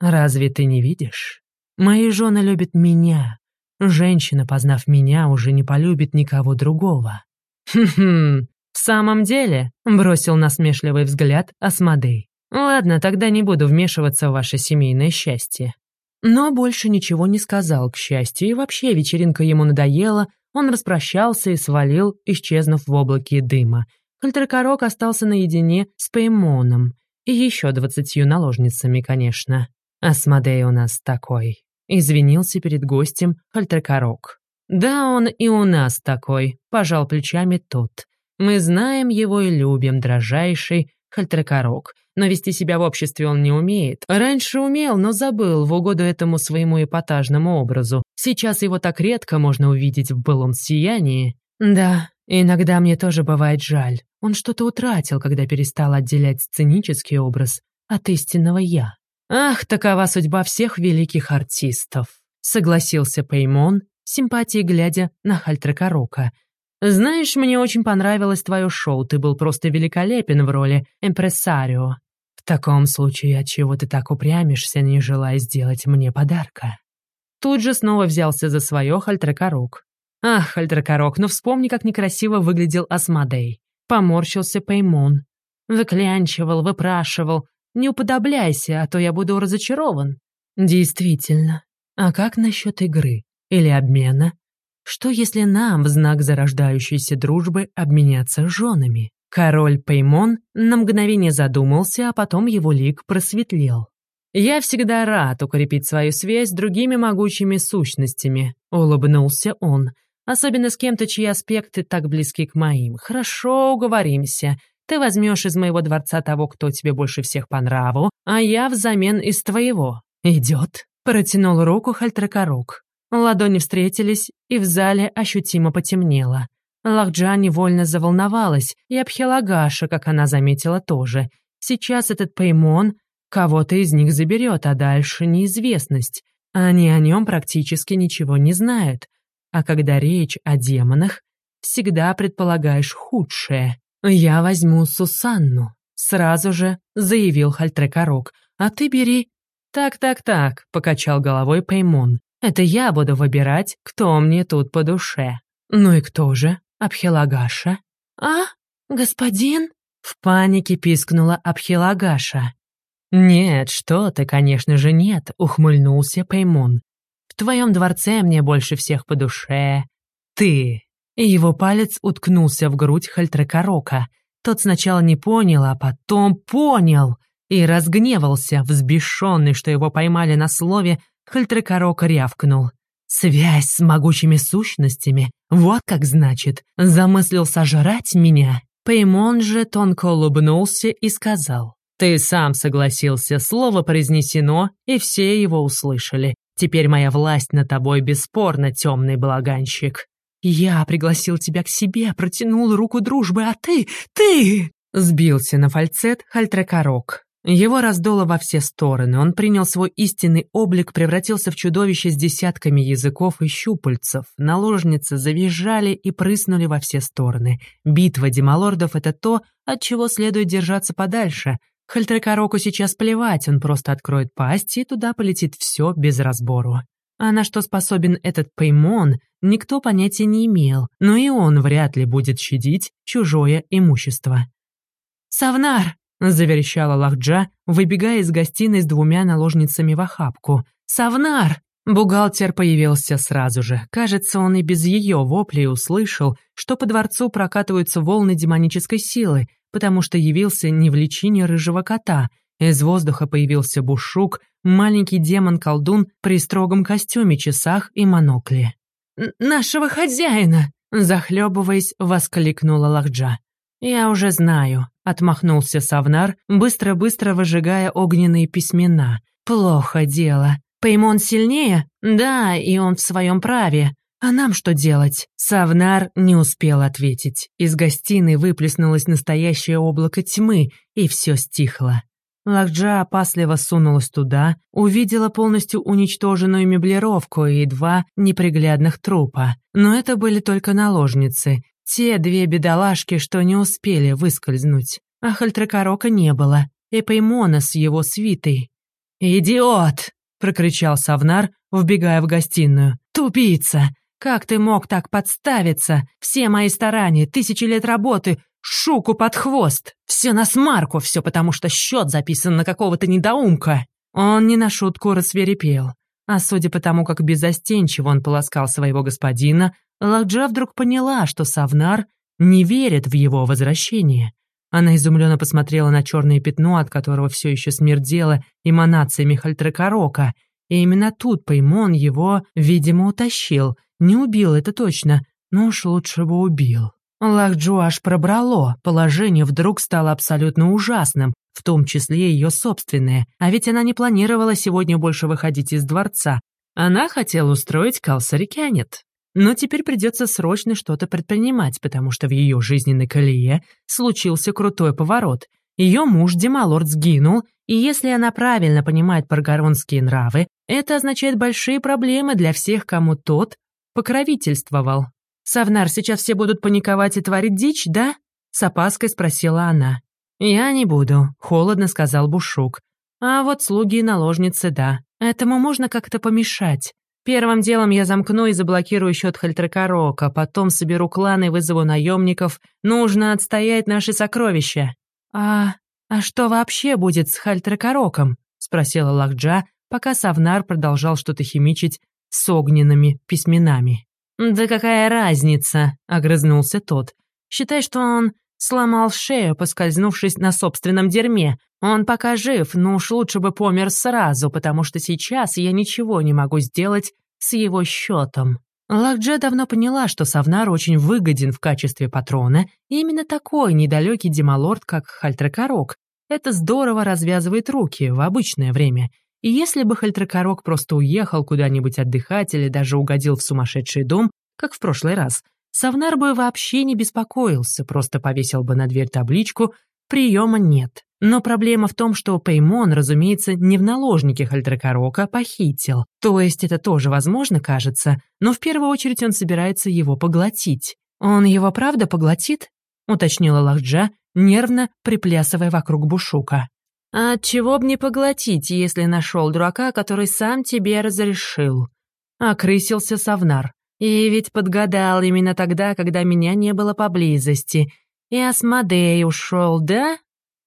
«Разве ты не видишь? Мои жены любят меня. Женщина, познав меня, уже не полюбит никого другого». «Хм-хм, в самом деле?» — бросил насмешливый взгляд Асмодей. «Ладно, тогда не буду вмешиваться в ваше семейное счастье. Но больше ничего не сказал, к счастью, и вообще вечеринка ему надоела, он распрощался и свалил, исчезнув в облаке дыма. Хальтеркорок остался наедине с Пеймоном и еще двадцатью наложницами, конечно. Асмодей у нас такой. Извинился перед гостем Хальтеркорок. «Да, он и у нас такой», — пожал плечами тот. «Мы знаем его и любим, дрожайший Хальтеркорок но вести себя в обществе он не умеет. Раньше умел, но забыл в угоду этому своему эпатажному образу. Сейчас его так редко можно увидеть в былом сиянии. Да, иногда мне тоже бывает жаль. Он что-то утратил, когда перестал отделять сценический образ от истинного «я». «Ах, такова судьба всех великих артистов», — согласился Пеймон, симпатией глядя на Хальтрекорока. «Знаешь, мне очень понравилось твое шоу, ты был просто великолепен в роли импрессарио. В таком случае, отчего ты так упрямишься, не желая сделать мне подарка?» Тут же снова взялся за свое Хальтрекорок. «Ах, Хальтрекорок, ну вспомни, как некрасиво выглядел Асмодей». Поморщился Пеймон. Выклянчивал, выпрашивал. «Не уподобляйся, а то я буду разочарован». «Действительно. А как насчет игры? Или обмена?» Что если нам в знак зарождающейся дружбы обменяться женами? Король Пеймон на мгновение задумался, а потом его лик просветлел. «Я всегда рад укрепить свою связь с другими могучими сущностями», — улыбнулся он. «Особенно с кем-то, чьи аспекты так близки к моим. Хорошо, уговоримся. Ты возьмешь из моего дворца того, кто тебе больше всех по нраву, а я взамен из твоего. Идет?» Протянул руку Хальтракорок. Ладони встретились, и в зале ощутимо потемнело. Лахджа невольно заволновалась, и Абхелагаша, как она заметила, тоже. Сейчас этот Пеймон кого-то из них заберет, а дальше неизвестность. Они о нем практически ничего не знают. А когда речь о демонах, всегда предполагаешь худшее. «Я возьму Сусанну», — сразу же заявил Хальтрекорок. «А ты бери...» «Так-так-так», — покачал головой Пеймон. «Это я буду выбирать, кто мне тут по душе». «Ну и кто же?» Абхелагаша. «А, господин?» В панике пискнула Абхелагаша. «Нет, что ты, конечно же, нет», — ухмыльнулся Пеймон. «В твоем дворце мне больше всех по душе. Ты». И его палец уткнулся в грудь Хальтрекорока. Тот сначала не понял, а потом понял и разгневался, взбешенный, что его поймали на слове, Хальтрекорок рявкнул. Связь с могучими сущностями. Вот как значит. Замыслил сожрать меня. Пеймон же тонко улыбнулся и сказал. Ты сам согласился, слово произнесено, и все его услышали. Теперь моя власть над тобой бесспорно, темный балаганщик. Я пригласил тебя к себе, протянул руку дружбы, а ты, ты... Сбился на фальцет Хальтрекорок. Его раздуло во все стороны, он принял свой истинный облик, превратился в чудовище с десятками языков и щупальцев. Наложницы завизжали и прыснули во все стороны. Битва демалордов — это то, от чего следует держаться подальше. Хальтрекороку сейчас плевать, он просто откроет пасть, и туда полетит все без разбору. А на что способен этот Пеймон, никто понятия не имел, но и он вряд ли будет щадить чужое имущество. «Савнар!» заверещала Лахджа, выбегая из гостиной с двумя наложницами в охапку. «Савнар!» Бухгалтер появился сразу же. Кажется, он и без ее воплей услышал, что по дворцу прокатываются волны демонической силы, потому что явился не в личине рыжего кота. Из воздуха появился Бушук, маленький демон-колдун при строгом костюме, часах и монокле. «Нашего хозяина!» Захлебываясь, воскликнула Лахджа. «Я уже знаю», — отмахнулся Савнар, быстро-быстро выжигая огненные письмена. «Плохо дело. Пеймон сильнее? Да, и он в своем праве. А нам что делать?» Савнар не успел ответить. Из гостиной выплеснулось настоящее облако тьмы, и все стихло. Лакджа опасливо сунулась туда, увидела полностью уничтоженную меблировку и два неприглядных трупа. Но это были только наложницы, те две бедолашки, что не успели выскользнуть. А Хальтракорока не было, и Пеймона с его свитой. «Идиот!» — прокричал Савнар, вбегая в гостиную. «Тупица! Как ты мог так подставиться? Все мои старания, тысячи лет работы, шуку под хвост! Все на смарку, все потому что счет записан на какого-то недоумка!» Он не на шутку рассверепел. А судя по тому, как безостенчиво он полоскал своего господина, Ладжа вдруг поняла, что Савнар не верит в его возвращение. Она изумленно посмотрела на черное пятно, от которого все еще смердело эманациями Хальтрекорока, и именно тут Пеймон его, видимо, утащил. Не убил, это точно, но уж лучше бы убил. Лахджу аж пробрало, положение вдруг стало абсолютно ужасным, в том числе ее собственное, а ведь она не планировала сегодня больше выходить из дворца. Она хотела устроить Калсарикянет. Но теперь придется срочно что-то предпринимать, потому что в ее жизненной колее случился крутой поворот. Ее муж Демалорд сгинул, и если она правильно понимает паргоронские нравы, это означает большие проблемы для всех, кому тот покровительствовал. «Савнар, сейчас все будут паниковать и творить дичь, да?» — с опаской спросила она. «Я не буду», — холодно сказал Бушук. «А вот слуги и наложницы, да. Этому можно как-то помешать. Первым делом я замкну и заблокирую счет Хальтракорока, потом соберу кланы и вызову наемников. Нужно отстоять наши сокровища». «А... а что вообще будет с Хальтракороком?» — спросила Лахджа, пока Савнар продолжал что-то химичить с огненными письменами. «Да какая разница?» — огрызнулся тот. «Считай, что он сломал шею, поскользнувшись на собственном дерьме. Он пока жив, но уж лучше бы помер сразу, потому что сейчас я ничего не могу сделать с его счетом». Лакджа давно поняла, что Савнар очень выгоден в качестве патрона, и именно такой недалекий демалорд, как Хальтракорок. Это здорово развязывает руки в обычное время. И если бы Хальтракорок просто уехал куда-нибудь отдыхать или даже угодил в сумасшедший дом, как в прошлый раз, Савнар бы вообще не беспокоился, просто повесил бы на дверь табличку «Приема нет». Но проблема в том, что Пеймон, разумеется, не в наложнике Хальтракорока похитил. То есть это тоже возможно, кажется, но в первую очередь он собирается его поглотить. «Он его правда поглотит?» — уточнила Лахджа, нервно приплясывая вокруг Бушука. «А чего б не поглотить, если нашел дурака, который сам тебе разрешил?» Окрысился Савнар. «И ведь подгадал именно тогда, когда меня не было поблизости. И Асмодей ушел, да?»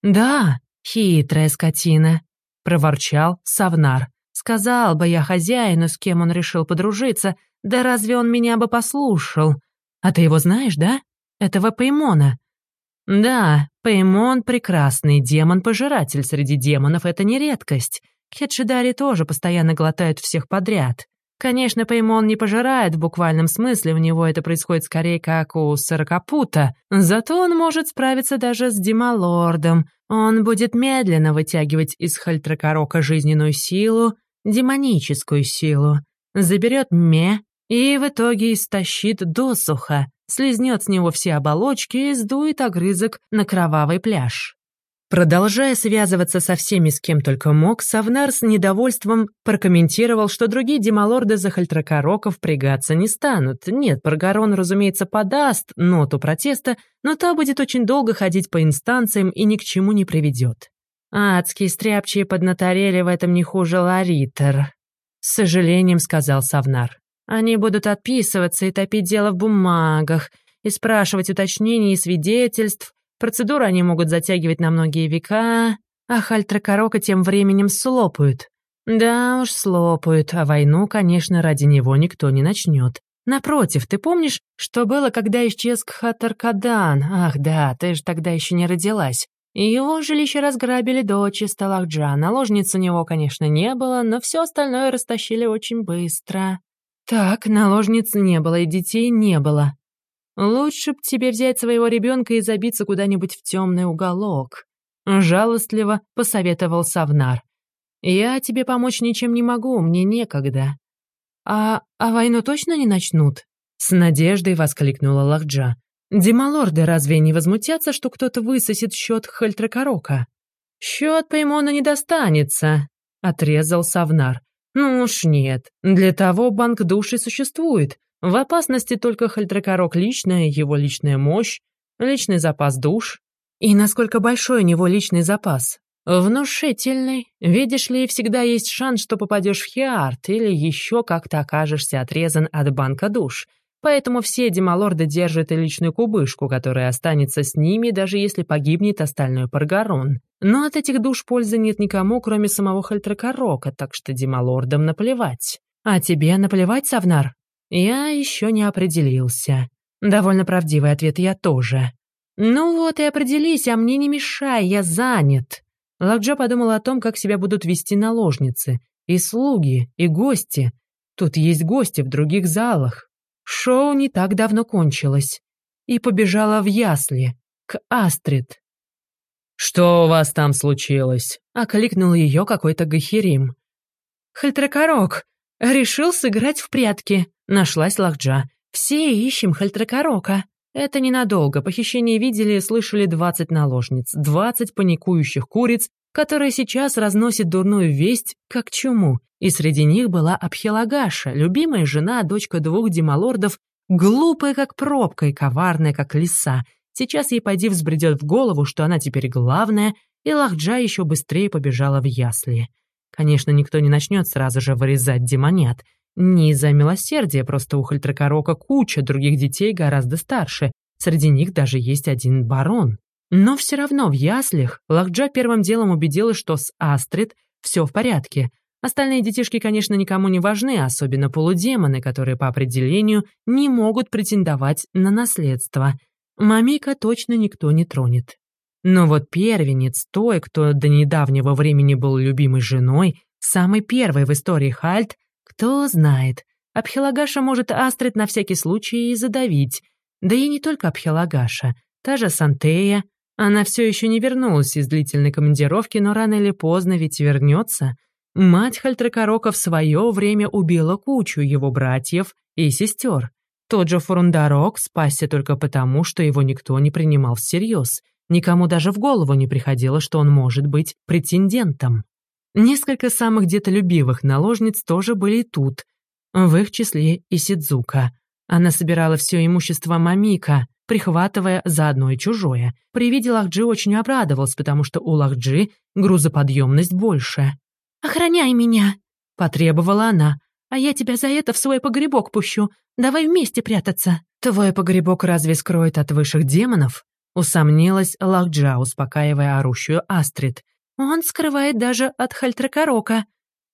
«Да, хитрая скотина», — проворчал Савнар. «Сказал бы я хозяину, с кем он решил подружиться, да разве он меня бы послушал? А ты его знаешь, да? Этого Пеймона?» «Да, Пеймон — прекрасный демон-пожиратель среди демонов, это не редкость. Хедшидари тоже постоянно глотают всех подряд. Конечно, Пеймон не пожирает в буквальном смысле, у него это происходит скорее как у Сорокопута, зато он может справиться даже с Демалордом. Он будет медленно вытягивать из Хальтракорока жизненную силу, демоническую силу, заберет Ме и в итоге истощит досуха, слезнет с него все оболочки и сдует огрызок на кровавый пляж. Продолжая связываться со всеми, с кем только мог, Савнар с недовольством прокомментировал, что другие демалорды за хальтракороков пригаться не станут. Нет, Паргарон, разумеется, подаст ноту протеста, но та будет очень долго ходить по инстанциям и ни к чему не приведет. «Адские стряпчие поднаторели в этом не хуже Ларитер», — с сожалением сказал Савнар. «Они будут отписываться и топить дело в бумагах, и спрашивать уточнений и свидетельств, Процедуру они могут затягивать на многие века, а Хальтракорока тем временем слопают. Да уж, слопают, а войну, конечно, ради него никто не начнет. Напротив, ты помнишь, что было, когда исчез Кхатаркадан? Ах да, ты же тогда еще не родилась. Его жилище разграбили до Чисталахджа. Наложниц у него, конечно, не было, но все остальное растащили очень быстро. Так, наложниц не было и детей не было. Лучше б тебе взять своего ребенка и забиться куда-нибудь в темный уголок», — жалостливо посоветовал Савнар. «Я тебе помочь ничем не могу, мне некогда». «А, а войну точно не начнут?» — с надеждой воскликнула Лахджа. «Демалорды разве не возмутятся, что кто-то высосет счет Хальтракорока?» «Счет Паймона не достанется», — отрезал Савнар. «Ну уж нет, для того банк души существует. В опасности только Хальтракорок личная, его личная мощь, личный запас душ. И насколько большой у него личный запас? Внушительный. Видишь ли, всегда есть шанс, что попадешь в Хиарт или еще как-то окажешься отрезан от банка душ. Поэтому все демалорды держат и личную кубышку, которая останется с ними, даже если погибнет остальной Паргарон. Но от этих душ пользы нет никому, кроме самого Хальтракорока, так что демалордам наплевать. А тебе наплевать, Савнар? Я еще не определился. Довольно правдивый ответ я тоже. Ну вот и определись, а мне не мешай, я занят. Лакджа подумала о том, как себя будут вести наложницы, и слуги, и гости. Тут есть гости в других залах. Шоу не так давно кончилось. И побежала в ясли, к Астрид. «Что у вас там случилось?» — окликнул ее какой-то Гахирим. «Хальтракорок, решил сыграть в прятки», Нашлась Лахджа. «Все ищем Хальтракорока». Это ненадолго. Похищение видели и слышали двадцать наложниц, двадцать паникующих куриц, которые сейчас разносят дурную весть, как чуму. И среди них была Абхелагаша, любимая жена, дочка двух демалордов, глупая как пробка и коварная как лиса. Сейчас ей пойди взбредет в голову, что она теперь главная, и Лахджа еще быстрее побежала в ясли. Конечно, никто не начнет сразу же вырезать демонят. Не из-за милосердия, просто у Хальтракорока куча других детей гораздо старше, среди них даже есть один барон. Но все равно в яслях Лахджа первым делом убедилась, что с Астрид все в порядке. Остальные детишки, конечно, никому не важны, особенно полудемоны, которые по определению не могут претендовать на наследство. Мамика точно никто не тронет. Но вот первенец, той, кто до недавнего времени был любимой женой, самый первый в истории Хальт, кто знает. Абхилагаша может Астрид на всякий случай и задавить. Да и не только Абхилагаша. Та же Сантея. Она все еще не вернулась из длительной командировки, но рано или поздно ведь вернется. Мать Хальтракарока в свое время убила кучу его братьев и сестер. Тот же Фурундарок спасся только потому, что его никто не принимал всерьез — Никому даже в голову не приходило, что он может быть претендентом. Несколько самых детолюбивых наложниц тоже были тут, в их числе и Сидзука. Она собирала все имущество Мамика, прихватывая заодно и чужое. При виде Лахджи очень обрадовался, потому что у Лахджи грузоподъемность больше. «Охраняй меня!» — потребовала она. «А я тебя за это в свой погребок пущу. Давай вместе прятаться». «Твой погребок разве скроет от высших демонов?» Усомнилась Лахджа, успокаивая орущую Астрид. «Он скрывает даже от Хальтракарока».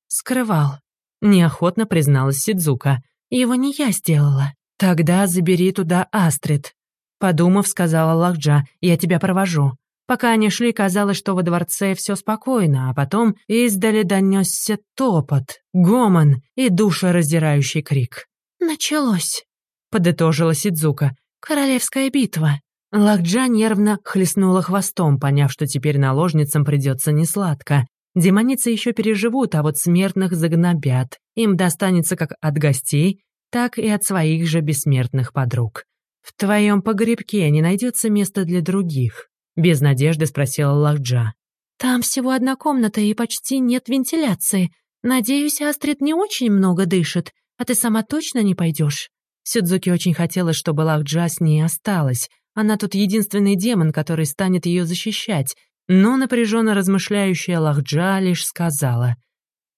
«Скрывал», — неохотно призналась Сидзука. «Его не я сделала». «Тогда забери туда Астрид», — подумав, сказала Лахджа. «Я тебя провожу». Пока они шли, казалось, что во дворце все спокойно, а потом издали донесся топот, гомон и душераздирающий крик. «Началось», — подытожила Сидзука. «Королевская битва». Лакджа нервно хлестнула хвостом, поняв, что теперь наложницам придется несладко. Демоницы еще переживут, а вот смертных загнобят. Им достанется как от гостей, так и от своих же бессмертных подруг. «В твоем погребке не найдется места для других?» Без надежды спросила Лахджа. «Там всего одна комната и почти нет вентиляции. Надеюсь, Астрид не очень много дышит, а ты сама точно не пойдешь?» Сюдзуки очень хотела, чтобы Лахджа с ней осталась, она тут единственный демон, который станет ее защищать. Но напряженно размышляющая Лахджа лишь сказала.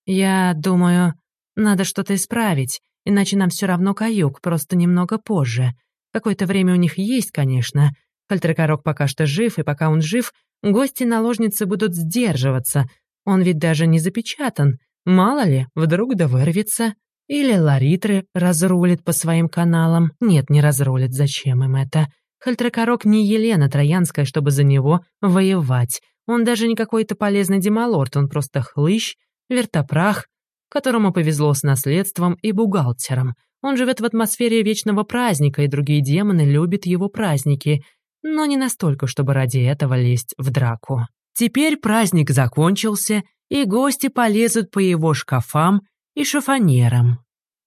«Я думаю, надо что-то исправить, иначе нам все равно каюк, просто немного позже. Какое-то время у них есть, конечно. Фальтрекорок пока что жив, и пока он жив, гости-наложницы будут сдерживаться. Он ведь даже не запечатан. Мало ли, вдруг да вырвется. Или Ларитры разрулит по своим каналам. Нет, не разрулит, зачем им это?» Хальтракорок не Елена Троянская, чтобы за него воевать. Он даже не какой-то полезный демалорд, он просто хлыщ, вертопрах, которому повезло с наследством и бухгалтером. Он живет в атмосфере вечного праздника, и другие демоны любят его праздники, но не настолько, чтобы ради этого лезть в драку. Теперь праздник закончился, и гости полезут по его шкафам и шифонерам.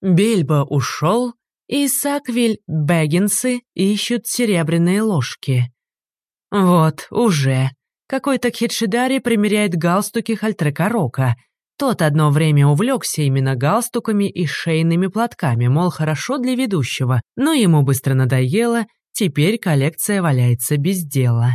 Бельба ушел, и Саквиль Бэггинсы ищут серебряные ложки. Вот, уже. Какой-то Хитшидари примеряет галстуки Хальтрекорока. Тот одно время увлекся именно галстуками и шейными платками, мол, хорошо для ведущего, но ему быстро надоело, теперь коллекция валяется без дела.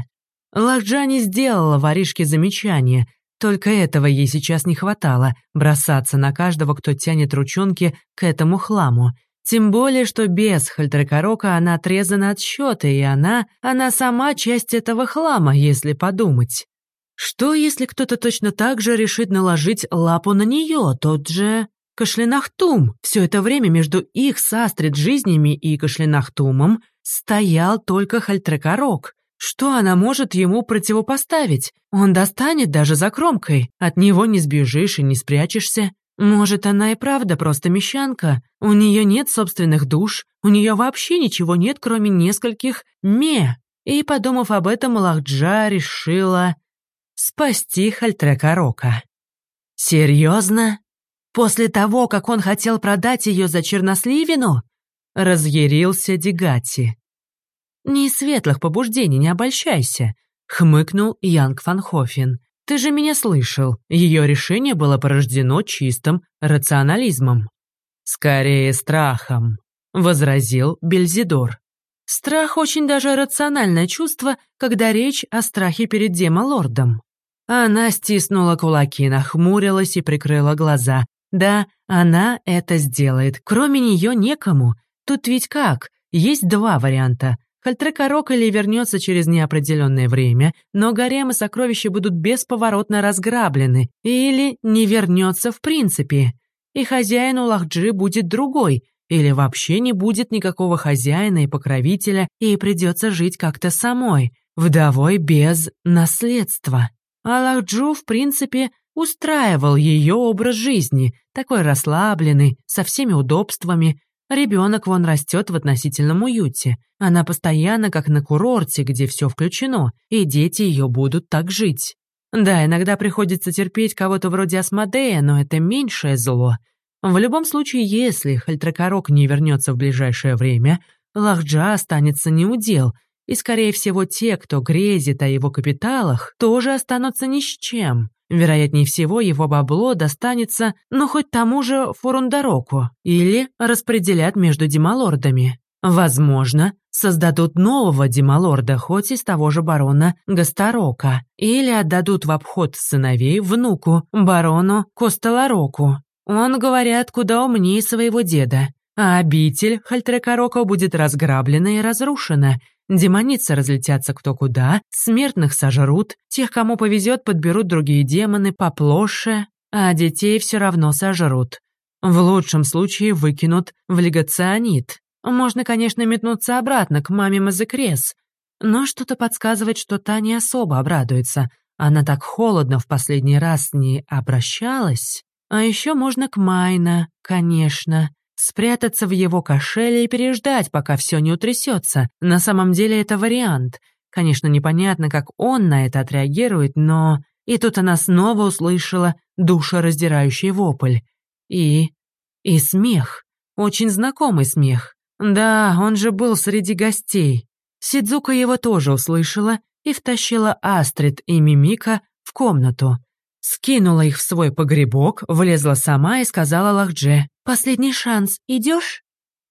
Лахджани сделала воришке замечание, только этого ей сейчас не хватало, бросаться на каждого, кто тянет ручонки к этому хламу. Тем более, что без Хальтрекорока она отрезана от счета, и она, она сама часть этого хлама, если подумать. Что, если кто-то точно так же решит наложить лапу на нее, тот же Кашлинахтум? Все это время между их с Астрид жизнями и Кашлинахтумом стоял только Хальтрекорок. Что она может ему противопоставить? Он достанет даже за кромкой. От него не сбежишь и не спрячешься. Может, она и правда просто мещанка? У нее нет собственных душ, у нее вообще ничего нет, кроме нескольких «ме». И, подумав об этом, Лахджа решила спасти Хальтрека Рока. «Серьезно? После того, как он хотел продать ее за черносливину?» Разъярился Дегати. «Не из светлых побуждений, не обольщайся», — хмыкнул Янг Фанхофен. Ты же меня слышал. Ее решение было порождено чистым рационализмом. Скорее страхом, возразил Бельзидор. Страх очень даже рациональное чувство, когда речь о страхе перед демолордом. Она стиснула кулаки, нахмурилась и прикрыла глаза. Да, она это сделает. Кроме нее некому. Тут ведь как? Есть два варианта. Хальтрекорок или вернется через неопределенное время, но гарем и сокровища будут бесповоротно разграблены, или не вернется в принципе. И хозяин у Лахджи будет другой, или вообще не будет никакого хозяина и покровителя, и придется жить как-то самой, вдовой без наследства. А Лахджу, в принципе, устраивал ее образ жизни, такой расслабленный, со всеми удобствами, Ребенок вон растет в относительном уюте. Она постоянно как на курорте, где все включено, и дети ее будут так жить. Да, иногда приходится терпеть кого-то вроде Асмодея, но это меньшее зло. В любом случае, если Хальтракорок не вернется в ближайшее время, Лахджа останется неудел, и, скорее всего, те, кто грезит о его капиталах, тоже останутся ни с чем. Вероятнее всего, его бабло достанется, ну, хоть тому же Фурундароку, или распределят между демалордами. Возможно, создадут нового демалорда, хоть из того же барона Гастарока, или отдадут в обход сыновей внуку, барону Костелароку. Он, говорят, куда умнее своего деда. А обитель Хальтрекарока будет разграблена и разрушена, Демоницы разлетятся кто куда, смертных сожрут, тех, кому повезет, подберут другие демоны поплоше, а детей все равно сожрут. В лучшем случае выкинут в легационит. Можно, конечно, метнуться обратно к маме Мазекрес, но что-то подсказывает, что та не особо обрадуется. Она так холодно в последний раз с ней обращалась. А еще можно к Майна, конечно спрятаться в его кошеле и переждать, пока все не утрясется. На самом деле это вариант. Конечно, непонятно, как он на это отреагирует, но... И тут она снова услышала душераздирающий вопль. И... и смех. Очень знакомый смех. Да, он же был среди гостей. Сидзука его тоже услышала и втащила Астрид и Мимика в комнату. Скинула их в свой погребок, влезла сама и сказала Лахдже. «Последний шанс. Идешь?»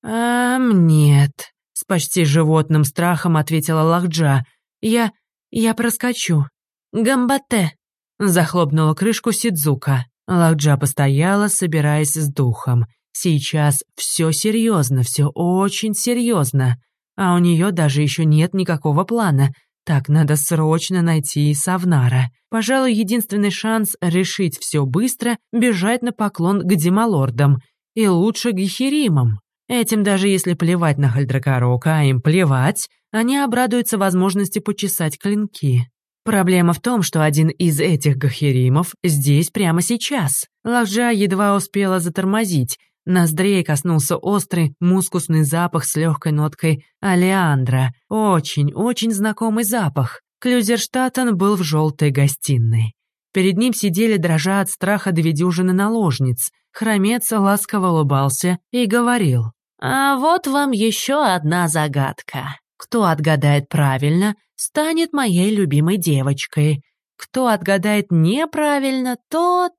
«А, нет», — с почти животным страхом ответила Лахджа. «Я... я проскочу». «Гамбате», — захлопнула крышку Сидзука. Лахджа постояла, собираясь с духом. Сейчас все серьезно, все очень серьезно. А у нее даже еще нет никакого плана. Так, надо срочно найти Савнара. Пожалуй, единственный шанс решить все быстро — бежать на поклон к демалордам. И лучше к Гехеримам. Этим даже если плевать на Хальдракарока, а им плевать, они обрадуются возможности почесать клинки. Проблема в том, что один из этих гахеримов здесь прямо сейчас. Ложа едва успела затормозить, Ноздрей коснулся острый, мускусный запах с легкой ноткой алиандра. Очень-очень знакомый запах. Клюзерштаттен был в желтой гостиной. Перед ним сидели, дрожа от страха две дюжины наложниц. Хромец ласково улыбался и говорил. «А вот вам еще одна загадка. Кто отгадает правильно, станет моей любимой девочкой. Кто отгадает неправильно, тот...»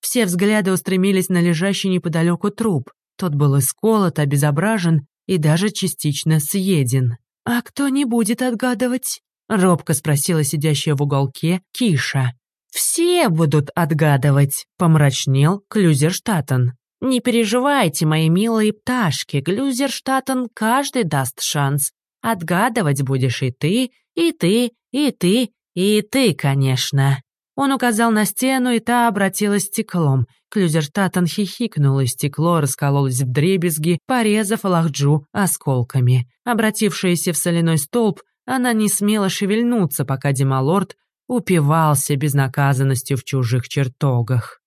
Все взгляды устремились на лежащий неподалеку труп. Тот был исколот, обезображен и даже частично съеден. «А кто не будет отгадывать?» — робко спросила сидящая в уголке Киша. «Все будут отгадывать», — помрачнел Клюзерштаттен. «Не переживайте, мои милые пташки, Глюзерштаттен каждый даст шанс. Отгадывать будешь и ты, и ты, и ты, и ты, конечно». Он указал на стену, и та обратилась стеклом. Клюзерштаттен хихикнул, и стекло раскололось в дребезги, порезав Лахджу осколками. Обратившаяся в соляной столб, она не смела шевельнуться, пока Демалорд упивался безнаказанностью в чужих чертогах.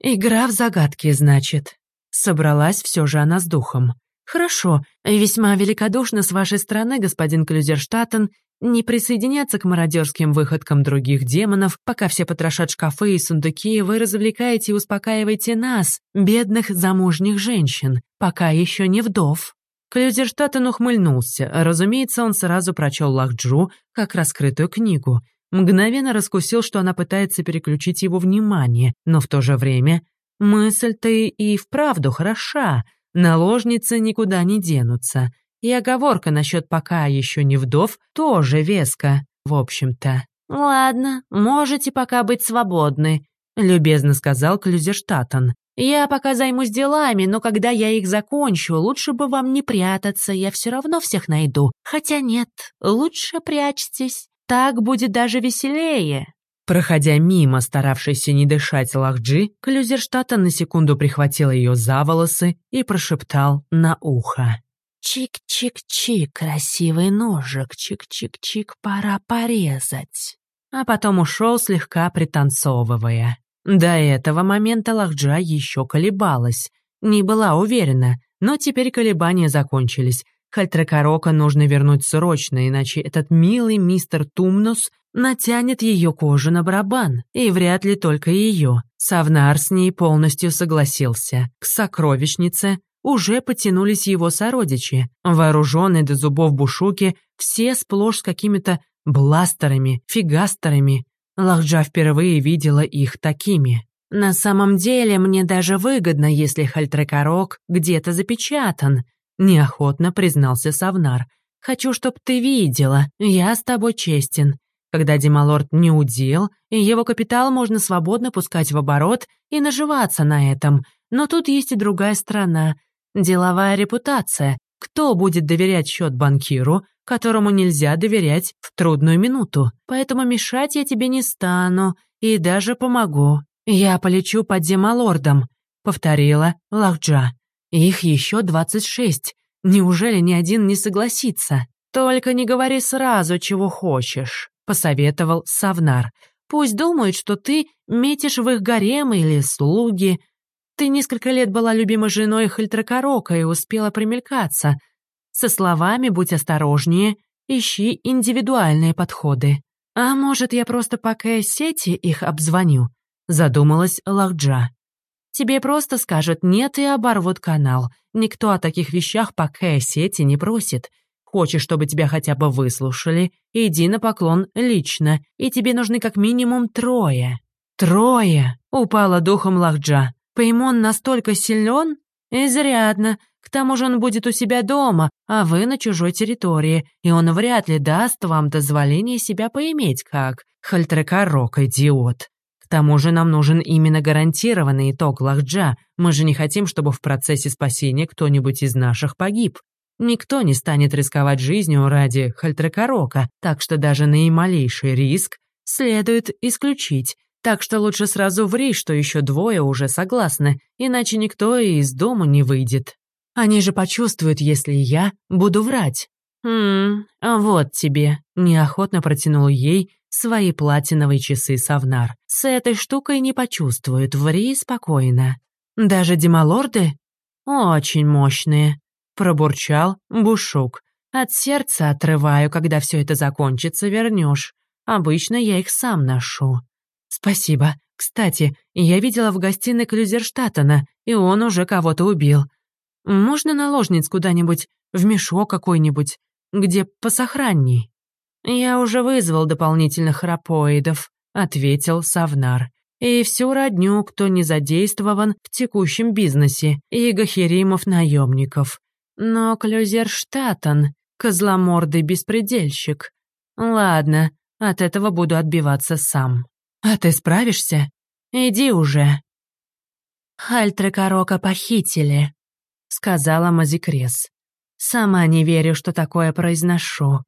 «Игра в загадки, значит». Собралась все же она с духом. «Хорошо, весьма великодушно с вашей стороны, господин Клюзерштаттен, не присоединяться к мародерским выходкам других демонов, пока все потрошат шкафы и сундуки, вы развлекаете и успокаиваете нас, бедных замужних женщин, пока еще не вдов». Клюзерштаттен ухмыльнулся. Разумеется, он сразу прочел Лахджу как раскрытую книгу. Мгновенно раскусил, что она пытается переключить его внимание, но в то же время мысль-то и вправду хороша. Наложницы никуда не денутся. И оговорка насчет пока еще не вдов тоже веска, в общем-то. «Ладно, можете пока быть свободны», — любезно сказал Клюзерштаттен. Я пока займусь делами, но когда я их закончу, лучше бы вам не прятаться, я все равно всех найду. Хотя нет, лучше прячьтесь, так будет даже веселее». Проходя мимо, старавшейся не дышать Лахджи, Клюзерштата на секунду прихватил ее за волосы и прошептал на ухо. «Чик-чик-чик, красивый ножик, чик-чик-чик, пора порезать». А потом ушел, слегка пританцовывая. До этого момента Лахджа еще колебалась. Не была уверена, но теперь колебания закончились. Хальтрекарока нужно вернуть срочно, иначе этот милый мистер Тумнус натянет ее кожу на барабан, и вряд ли только ее. Савнар с ней полностью согласился. К сокровищнице уже потянулись его сородичи, вооруженные до зубов бушуки, все сплошь с какими-то бластерами, фигастерами. Лахджа впервые видела их такими. «На самом деле мне даже выгодно, если Хальтрекорок где-то запечатан», неохотно признался Савнар. «Хочу, чтоб ты видела, я с тобой честен. Когда Демалорд не удел, его капитал можно свободно пускать в оборот и наживаться на этом. Но тут есть и другая сторона. Деловая репутация. Кто будет доверять счет банкиру, которому нельзя доверять в трудную минуту? Поэтому мешать я тебе не стану и даже помогу. Я полечу под Демалордом, повторила Лахджа. Их еще двадцать шесть. Неужели ни один не согласится? Только не говори сразу, чего хочешь. — посоветовал Савнар. «Пусть думают, что ты метишь в их гарем или слуги. Ты несколько лет была любимой женой Хальтракорока и успела примелькаться. Со словами будь осторожнее, ищи индивидуальные подходы. А может, я просто по сети их обзвоню?» — задумалась Лахджа. «Тебе просто скажут «нет» и оборвут канал. Никто о таких вещах по сети не просит». Хочешь, чтобы тебя хотя бы выслушали, иди на поклон лично, и тебе нужны как минимум трое». «Трое!» — упала духом Лахджа. «Пеймон настолько силен? Изрядно. К тому же он будет у себя дома, а вы на чужой территории, и он вряд ли даст вам дозволение себя поиметь как Хальтрекарок, идиот. К тому же нам нужен именно гарантированный итог Лахджа. Мы же не хотим, чтобы в процессе спасения кто-нибудь из наших погиб. Никто не станет рисковать жизнью ради Хальтрекорока, так что даже наималейший риск следует исключить. Так что лучше сразу ври, что еще двое уже согласны, иначе никто и из дома не выйдет. Они же почувствуют, если я буду врать. «Хм, а вот тебе», — неохотно протянул ей свои платиновые часы Савнар. «С этой штукой не почувствуют, ври спокойно. Даже демалорды? Очень мощные. Пробурчал Бушук. От сердца отрываю, когда все это закончится, вернешь. Обычно я их сам ношу. Спасибо. Кстати, я видела в гостиной Клюзерштатена, и он уже кого-то убил. Можно наложниц куда-нибудь, в мешок какой-нибудь, где посохранней? Я уже вызвал дополнительных рапоидов, ответил Савнар. И всю родню, кто не задействован в текущем бизнесе, и гахеримов-наемников. Но Клюзерштатен — козломордый беспредельщик. Ладно, от этого буду отбиваться сам. А ты справишься? Иди уже. Хальтрекорока похитили, сказала Мазикрес. Сама не верю, что такое произношу.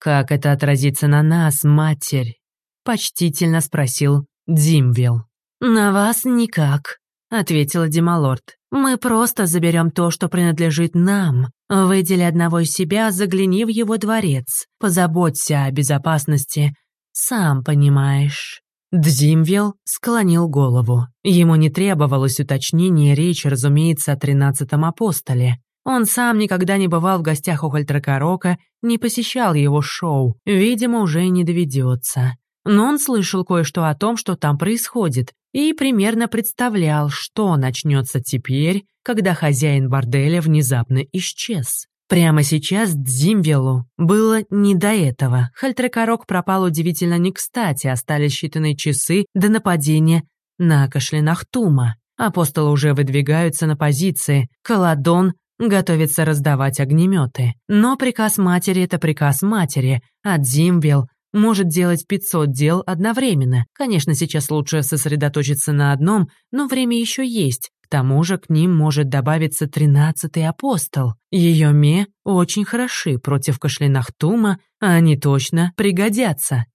Как это отразится на нас, матерь? Почтительно спросил Димвилл. На вас никак, ответила Дималорд. «Мы просто заберем то, что принадлежит нам. Выдели одного из себя, загляни в его дворец. Позаботься о безопасности. Сам понимаешь». Дзимвел склонил голову. Ему не требовалось уточнение, речь, разумеется, о тринадцатом апостоле. Он сам никогда не бывал в гостях у Хальтракарока, не посещал его шоу, видимо, уже не доведется. Но он слышал кое-что о том, что там происходит, и примерно представлял, что начнется теперь, когда хозяин борделя внезапно исчез. Прямо сейчас Дзимвелу было не до этого. Хальтрекорок пропал удивительно не кстати, остались считанные часы до нападения на Кашлинахтума. Апостолы уже выдвигаются на позиции. Каладон готовится раздавать огнеметы. Но приказ матери — это приказ матери, а Дзимвел может делать 500 дел одновременно. Конечно, сейчас лучше сосредоточиться на одном, но время еще есть. К тому же к ним может добавиться тринадцатый апостол. Ее ме очень хороши против кашлянахтума, а они точно пригодятся.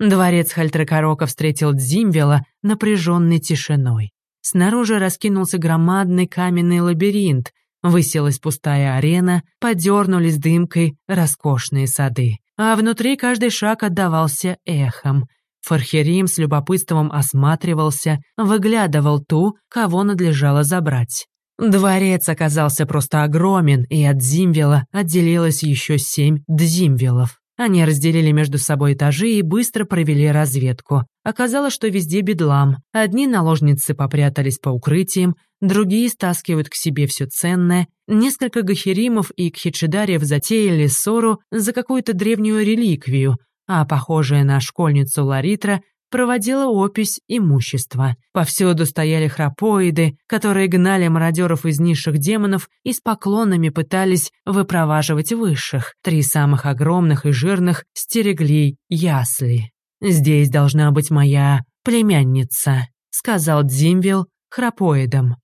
Дворец Хальтракарока встретил Дзимвела напряженной тишиной. Снаружи раскинулся громадный каменный лабиринт, высилась пустая арена, подернулись дымкой роскошные сады. А внутри каждый шаг отдавался эхом. Фархерим с любопытством осматривался, выглядывал ту, кого надлежало забрать. Дворец оказался просто огромен, и от Зимвела отделилось еще семь Дзимвелов. Они разделили между собой этажи и быстро провели разведку. Оказалось, что везде бедлам. Одни наложницы попрятались по укрытиям, другие стаскивают к себе все ценное. Несколько гахеримов и кхичидариев затеяли ссору за какую-то древнюю реликвию, а похожая на школьницу Ларитра проводила опись имущества. Повсюду стояли храпоиды, которые гнали мародеров из низших демонов и с поклонами пытались выпроваживать высших. Три самых огромных и жирных стерегли ясли. «Здесь должна быть моя племянница», — сказал Дзимвил храпоидом.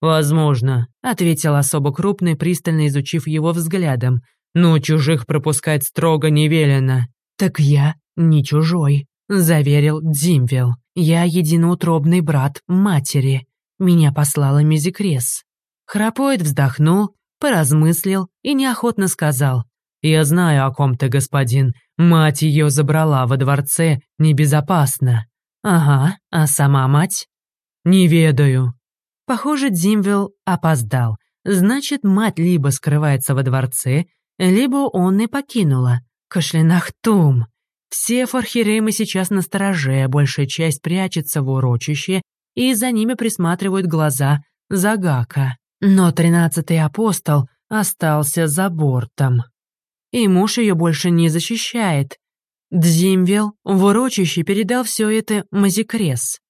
«Возможно», — ответил особо крупный, пристально изучив его взглядом. «Но чужих пропускать строго не велено». «Так я не чужой», — заверил Дзимвел. «Я единоутробный брат матери. Меня послала Мизикрес». Храпоид вздохнул, поразмыслил и неохотно сказал. «Я знаю, о ком ты, господин. Мать ее забрала во дворце небезопасно». «Ага, а сама мать?» «Не ведаю». Похоже, Дзимвел опоздал. Значит, мать либо скрывается во дворце, либо он и покинула. Кашлянахтум. Все фархиремы сейчас на стороже, большая часть прячется в урочище, и за ними присматривают глаза Загака. Но тринадцатый апостол остался за бортом. И муж ее больше не защищает. Дзимвел в урочище передал все это Мазикрес.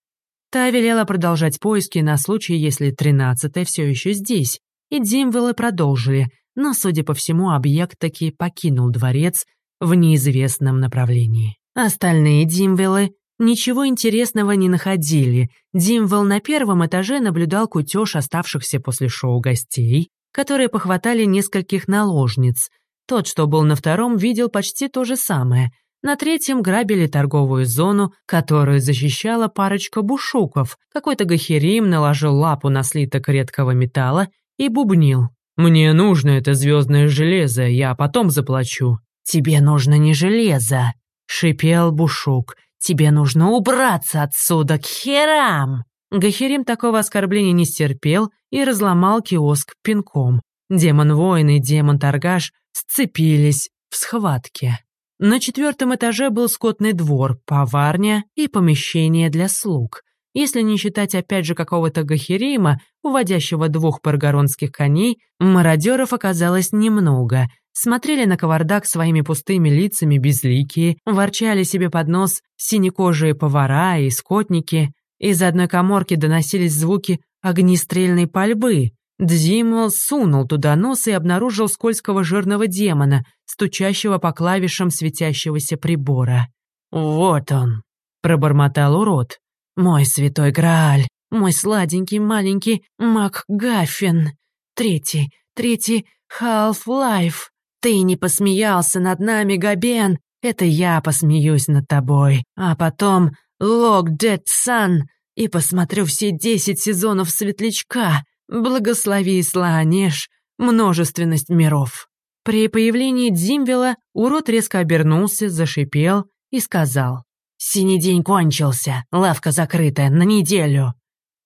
Та велела продолжать поиски на случай, если тринадцатая все еще здесь, и Дзимвелы продолжили, но, судя по всему, объект таки покинул дворец в неизвестном направлении. Остальные Димвеллы ничего интересного не находили. Димвелл на первом этаже наблюдал кутеж оставшихся после шоу гостей, которые похватали нескольких наложниц. Тот, что был на втором, видел почти то же самое. На третьем грабили торговую зону, которую защищала парочка бушуков. Какой-то гахерим наложил лапу на слиток редкого металла и бубнил. «Мне нужно это звездное железо, я потом заплачу». «Тебе нужно не железо», — шипел Бушук. «Тебе нужно убраться отсюда, к херам!» Гахерим такого оскорбления не стерпел и разломал киоск пинком. Демон-воин и демон-торгаш сцепились в схватке. На четвертом этаже был скотный двор, поварня и помещение для слуг. Если не считать опять же какого-то Гахерима, уводящего двух паргоронских коней, мародеров оказалось немного — смотрели на кавардак своими пустыми лицами безликие, ворчали себе под нос синекожие повара и скотники. Из одной коморки доносились звуки огнестрельной пальбы. Дзимл сунул туда нос и обнаружил скользкого жирного демона, стучащего по клавишам светящегося прибора. «Вот он», — пробормотал урод. «Мой святой Грааль, мой сладенький маленький МакГаффин. Третий, третий Half-Life. Ты не посмеялся над нами, Габен, это я посмеюсь над тобой. А потом Лог Dead Sun и посмотрю все десять сезонов Светлячка. Благослови, Слаанеш, множественность миров». При появлении Дзимвела урод резко обернулся, зашипел и сказал «Синий день кончился, лавка закрыта на неделю»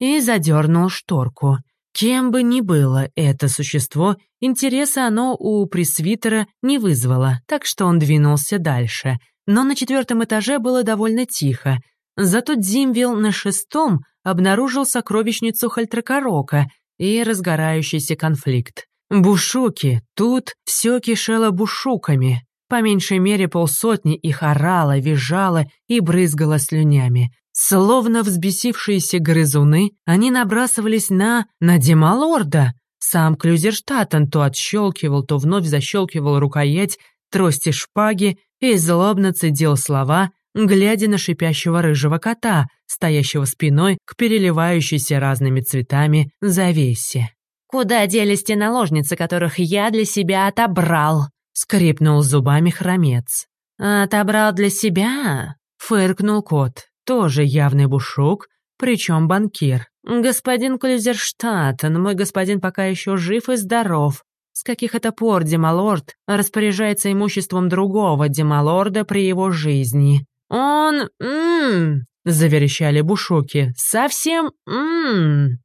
и задернул шторку. Кем бы ни было это существо, интереса оно у пресвитера не вызвало, так что он двинулся дальше. Но на четвертом этаже было довольно тихо. Зато Дзимвил на шестом обнаружил сокровищницу Хальтракорока и разгорающийся конфликт. Бушуки, тут все кишело бушуками. По меньшей мере полсотни их орало, визжало и брызгало слюнями. Словно взбесившиеся грызуны, они набрасывались на... на Демалорда. Сам Клюзерштаттен то отщелкивал, то вновь защелкивал рукоять трости шпаги и злобно цедил слова, глядя на шипящего рыжего кота, стоящего спиной к переливающейся разными цветами завесе. «Куда делись те наложницы, которых я для себя отобрал?» — скрипнул зубами хромец. «Отобрал для себя?» — фыркнул кот, тоже явный бушук, причем банкир. «Господин Клюзерштаттен, мой господин пока еще жив и здоров. С каких это пор Демалорд распоряжается имуществом другого Демалорда при его жизни? Он... Ммм... заверещали бушуки. Совсем... Ммм...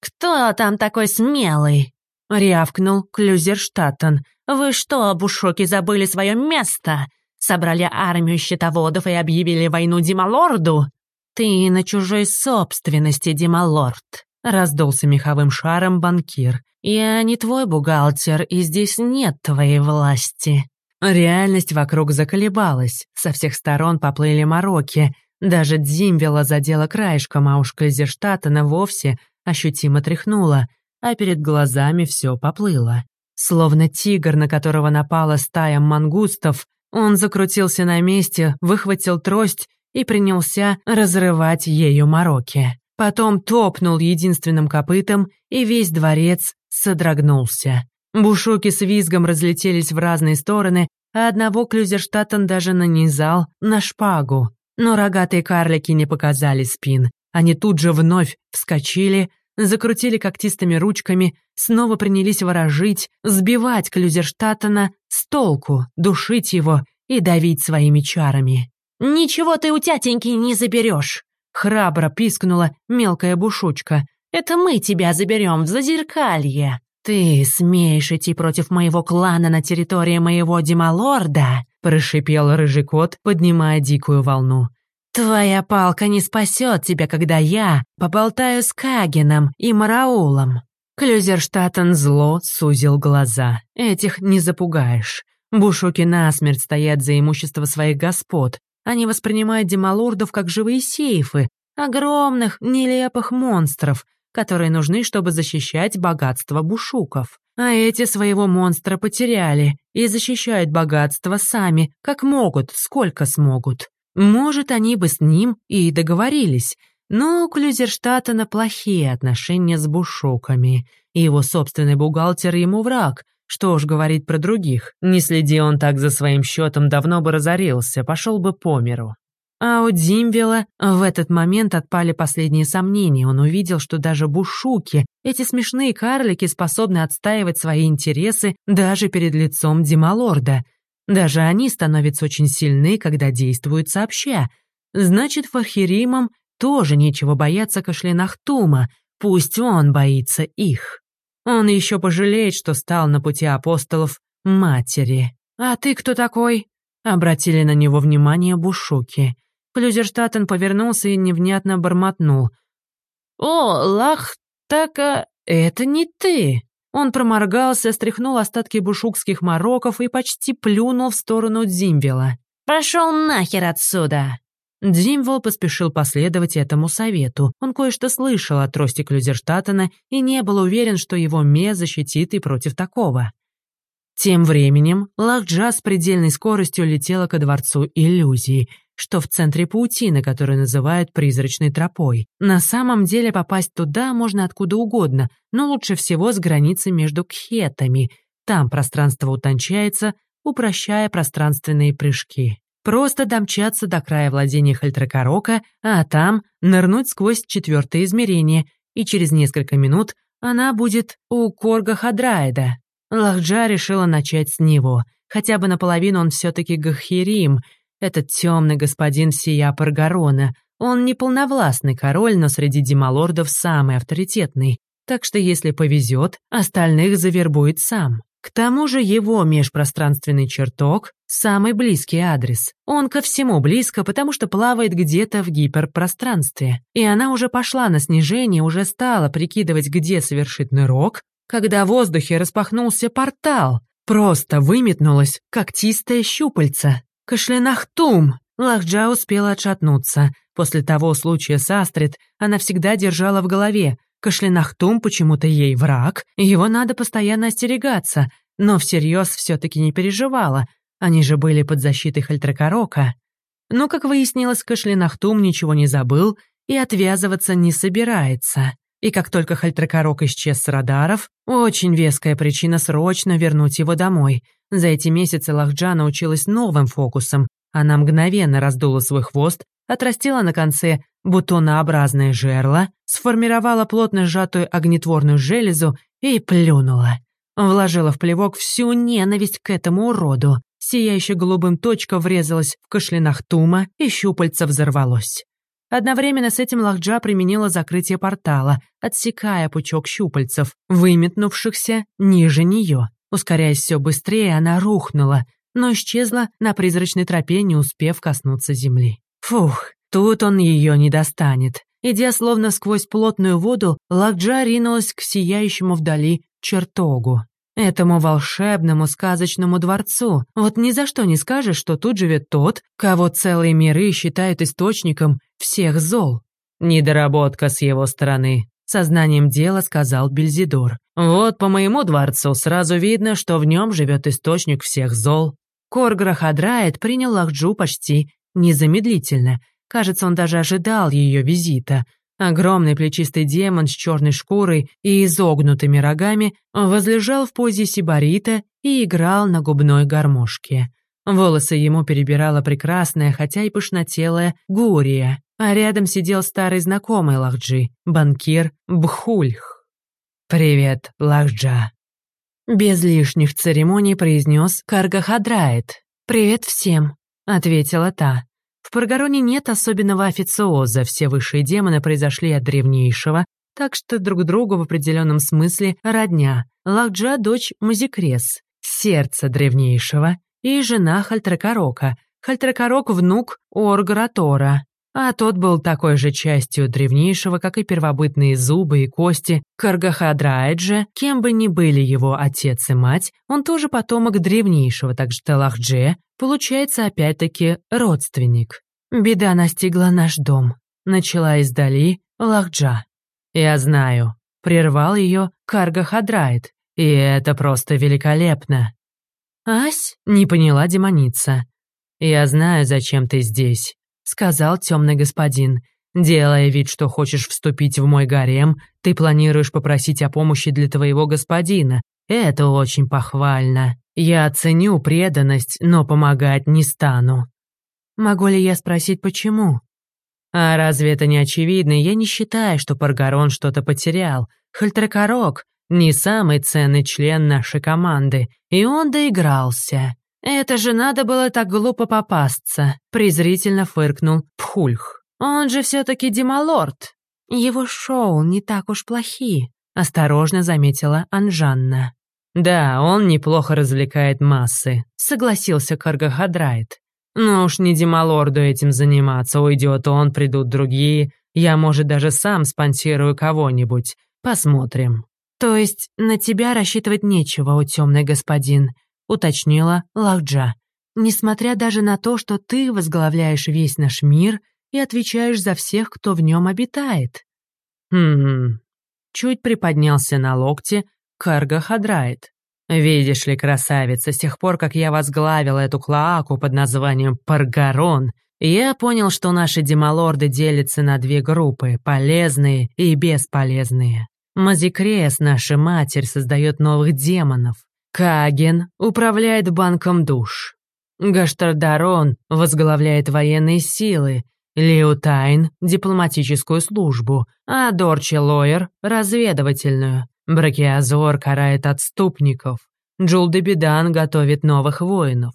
«Кто там такой смелый?» — рявкнул Клюзерштаттен. «Вы что, бушоки, забыли свое место? Собрали армию щитоводов и объявили войну Дималорду?» «Ты на чужой собственности, Дималорд», — раздулся меховым шаром банкир. «Я не твой бухгалтер, и здесь нет твоей власти». Реальность вокруг заколебалась, со всех сторон поплыли мороки, даже Дзимвела задела краешком, а уж Клезерштатена вовсе ощутимо тряхнула, а перед глазами все поплыло. Словно тигр, на которого напала стая мангустов, он закрутился на месте, выхватил трость и принялся разрывать ею мороки. Потом топнул единственным копытом, и весь дворец содрогнулся. Бушуки с визгом разлетелись в разные стороны, а одного Клюзерштаттен даже нанизал на шпагу. Но рогатые карлики не показали спин. Они тут же вновь вскочили, закрутили когтистыми ручками, снова принялись ворожить, сбивать Клюзерштаттена с толку, душить его и давить своими чарами. «Ничего ты у тятеньки не заберешь!» Храбро пискнула мелкая бушучка. «Это мы тебя заберем в зазеркалье!» «Ты смеешь идти против моего клана на территории моего Дималорда?» прошипел рыжий кот, поднимая дикую волну. «Твоя палка не спасет тебя, когда я поболтаю с Кагином и Мараулом». Клюзерштаттен зло сузил глаза. «Этих не запугаешь. Бушуки насмерть стоят за имущество своих господ. Они воспринимают демалордов как живые сейфы, огромных, нелепых монстров, которые нужны, чтобы защищать богатство бушуков. А эти своего монстра потеряли и защищают богатство сами, как могут, сколько смогут. Может, они бы с ним и договорились, но у Клюзерштаттена плохие отношения с бушуками, и его собственный бухгалтер ему враг, что уж говорить про других. Не следи он так за своим счетом, давно бы разорился, пошел бы по миру. А у Димвела в этот момент отпали последние сомнения. Он увидел, что даже бушуки, эти смешные карлики, способны отстаивать свои интересы даже перед лицом Дималорда — даже они становятся очень сильны, когда действуют сообща. Значит, Фахиримам тоже нечего бояться Кашлинахтума, пусть он боится их. Он еще пожалеет, что стал на пути апостолов матери. «А ты кто такой?» Обратили на него внимание бушуки. Клюзерштаттен повернулся и невнятно бормотнул. «О, Лахтака, это не ты!» Он проморгался, стряхнул остатки бушукских мороков и почти плюнул в сторону Дзимвела. «Пошел нахер отсюда!» Дзимвел поспешил последовать этому совету. Он кое-что слышал о трости Клюзерштаттена и не был уверен, что его ме защитит и против такого. Тем временем Лахджа с предельной скоростью летела ко дворцу иллюзии — что в центре паутины, которую называют призрачной тропой. На самом деле попасть туда можно откуда угодно, но лучше всего с границы между кхетами. Там пространство утончается, упрощая пространственные прыжки. Просто домчаться до края владения Хальтракарока, а там нырнуть сквозь четвертое измерение, и через несколько минут она будет у Корга Хадраида. Лахджа решила начать с него. Хотя бы наполовину он все-таки Гахирим, этот темный господин сия Паргарона. Он не полновластный король, но среди демалордов самый авторитетный. Так что если повезет, остальных завербует сам. К тому же его межпространственный чертог — самый близкий адрес. Он ко всему близко, потому что плавает где-то в гиперпространстве. И она уже пошла на снижение, уже стала прикидывать, где совершит нырок, когда в воздухе распахнулся портал. Просто выметнулась когтистая щупальца. «Кашлянахтум!» Лахджа успела отшатнуться. После того случая с Астрид она всегда держала в голове. Кашлянахтум почему-то ей враг, его надо постоянно остерегаться, но всерьез все-таки не переживала. Они же были под защитой Хальтракарока. Но, как выяснилось, Кашлинахтум ничего не забыл и отвязываться не собирается. И как только Хальтракарок исчез с радаров, очень веская причина срочно вернуть его домой. За эти месяцы Лахджа научилась новым фокусам. Она мгновенно раздула свой хвост, отрастила на конце бутонообразное жерло, сформировала плотно сжатую огнетворную железу и плюнула. Вложила в плевок всю ненависть к этому уроду. Сияющая голубым точка врезалась в кашлянах Тума, и щупальца взорвалось. Одновременно с этим Лахджа применила закрытие портала, отсекая пучок щупальцев, выметнувшихся ниже нее. Ускоряясь все быстрее, она рухнула, но исчезла на призрачной тропе, не успев коснуться земли. Фух, тут он ее не достанет. Идя словно сквозь плотную воду, Лакджа ринулась к сияющему вдали чертогу. Этому волшебному сказочному дворцу. Вот ни за что не скажешь, что тут живет тот, кого целые миры считают источником всех зол. Недоработка с его стороны. Сознанием дела сказал Бельзидор. Вот по моему дворцу сразу видно, что в нем живет источник всех зол. Корграхадрает принял Лахджу почти незамедлительно. Кажется, он даже ожидал ее визита. Огромный плечистый демон с черной шкурой и изогнутыми рогами возлежал в позе сибарита и играл на губной гармошке. Волосы ему перебирала прекрасная, хотя и пышнотелая, Гурия, а рядом сидел старый знакомый Лахджи, банкир Бхульх. «Привет, Лахджа», без лишних церемоний произнес Каргахадрает. «Привет всем», — ответила та. В Паргароне нет особенного официоза, все высшие демоны произошли от древнейшего, так что друг другу в определенном смысле родня. Лакджа — дочь Музикрес, сердце древнейшего, и жена Хальтракарока. Хальтракарок — внук Оргратора. А тот был такой же частью древнейшего, как и первобытные зубы и кости. Каргахадраэджа, кем бы ни были его отец и мать, он тоже потомок древнейшего, так что Лахдже получается опять-таки родственник. Беда настигла наш дом. Начала издали Лахджа. Я знаю. Прервал ее Каргахадрайт. И это просто великолепно. Ась не поняла демоница. Я знаю, зачем ты здесь сказал темный господин. «Делая вид, что хочешь вступить в мой гарем, ты планируешь попросить о помощи для твоего господина. Это очень похвально. Я оценю преданность, но помогать не стану». «Могу ли я спросить, почему?» «А разве это не очевидно? Я не считаю, что Паргарон что-то потерял. Хальтракарок — не самый ценный член нашей команды, и он доигрался. «Это же надо было так глупо попасться», — презрительно фыркнул Пхульх. «Он же все-таки демалорд. Его шоу не так уж плохи», — осторожно заметила Анжанна. «Да, он неплохо развлекает массы», — согласился Каргахадрайт. «Но уж не демалорду этим заниматься, уйдет он, придут другие. Я, может, даже сам спонсирую кого-нибудь. Посмотрим». «То есть на тебя рассчитывать нечего, о темный господин», — уточнила Лахджа. «Несмотря даже на то, что ты возглавляешь весь наш мир и отвечаешь за всех, кто в нем обитает». «Хм...» Чуть приподнялся на локте Карга Хадрайт. «Видишь ли, красавица, с тех пор, как я возглавил эту клоаку под названием Паргарон, я понял, что наши демалорды делятся на две группы — полезные и бесполезные. Мазикрес, наша матерь, создает новых демонов, Каген управляет банком душ. Гаштардарон возглавляет военные силы, Лиутайн — дипломатическую службу, а Дорчи Лойер — разведывательную. Бракиазор карает отступников. Джулдебидан готовит новых воинов.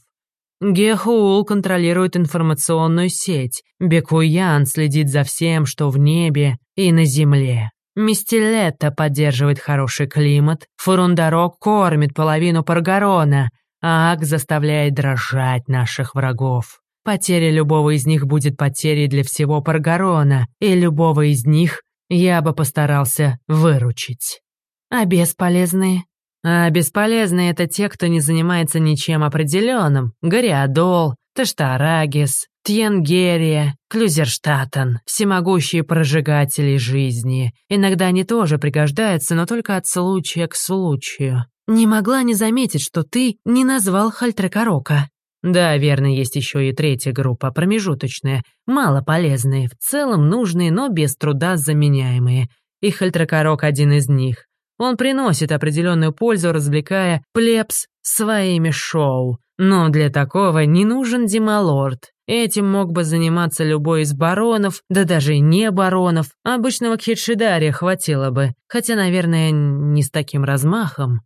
Гехуул контролирует информационную сеть. Бекуян следит за всем, что в небе и на земле. Мистилетта поддерживает хороший климат, Фурундарок кормит половину Паргарона, а Ак заставляет дрожать наших врагов. Потеря любого из них будет потерей для всего Паргарона, и любого из них я бы постарался выручить. А бесполезные? А бесполезные — это те, кто не занимается ничем определенным. Гориадол, Таштарагис, Тьенгерия, Клюзерштатен, всемогущие прожигатели жизни. Иногда они тоже пригождаются, но только от случая к случаю. Не могла не заметить, что ты не назвал Хальтрекорока. Да, верно, есть еще и третья группа, промежуточная, мало полезные, в целом нужные, но без труда заменяемые. И Хальтракорок один из них. Он приносит определенную пользу, развлекая плебс своими шоу. Но для такого не нужен Дималорд. Этим мог бы заниматься любой из баронов, да даже не баронов. Обычного Кхедшидария хватило бы, хотя, наверное, не с таким размахом.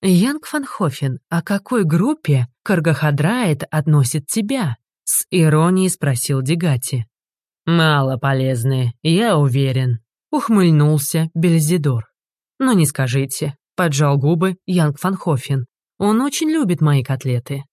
«Янг Фанхофен, о какой группе Каргахадрает относит тебя?» — с иронией спросил Дегати. «Мало полезные, я уверен», — ухмыльнулся Бельзидор. «Но не скажите», — поджал губы Янг Фанхофен. «Он очень любит мои котлеты».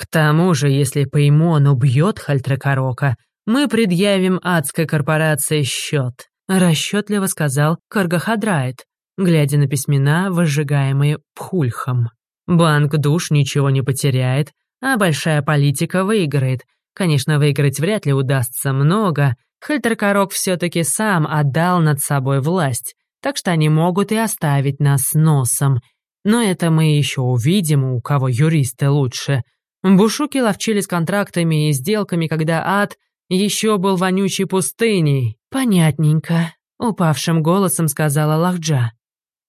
«К тому же, если пойму, он убьет Хальтракарока, мы предъявим адской корпорации счет», — расчетливо сказал Каргахадрайт, глядя на письмена, возжигаемые Пхульхом. «Банк душ ничего не потеряет, а большая политика выиграет. Конечно, выиграть вряд ли удастся много. Хальтеркорок все-таки сам отдал над собой власть, так что они могут и оставить нас носом. Но это мы еще увидим, у кого юристы лучше. Бушуки ловчили с контрактами и сделками, когда ад еще был вонючей пустыней. «Понятненько», — упавшим голосом сказала Лахджа.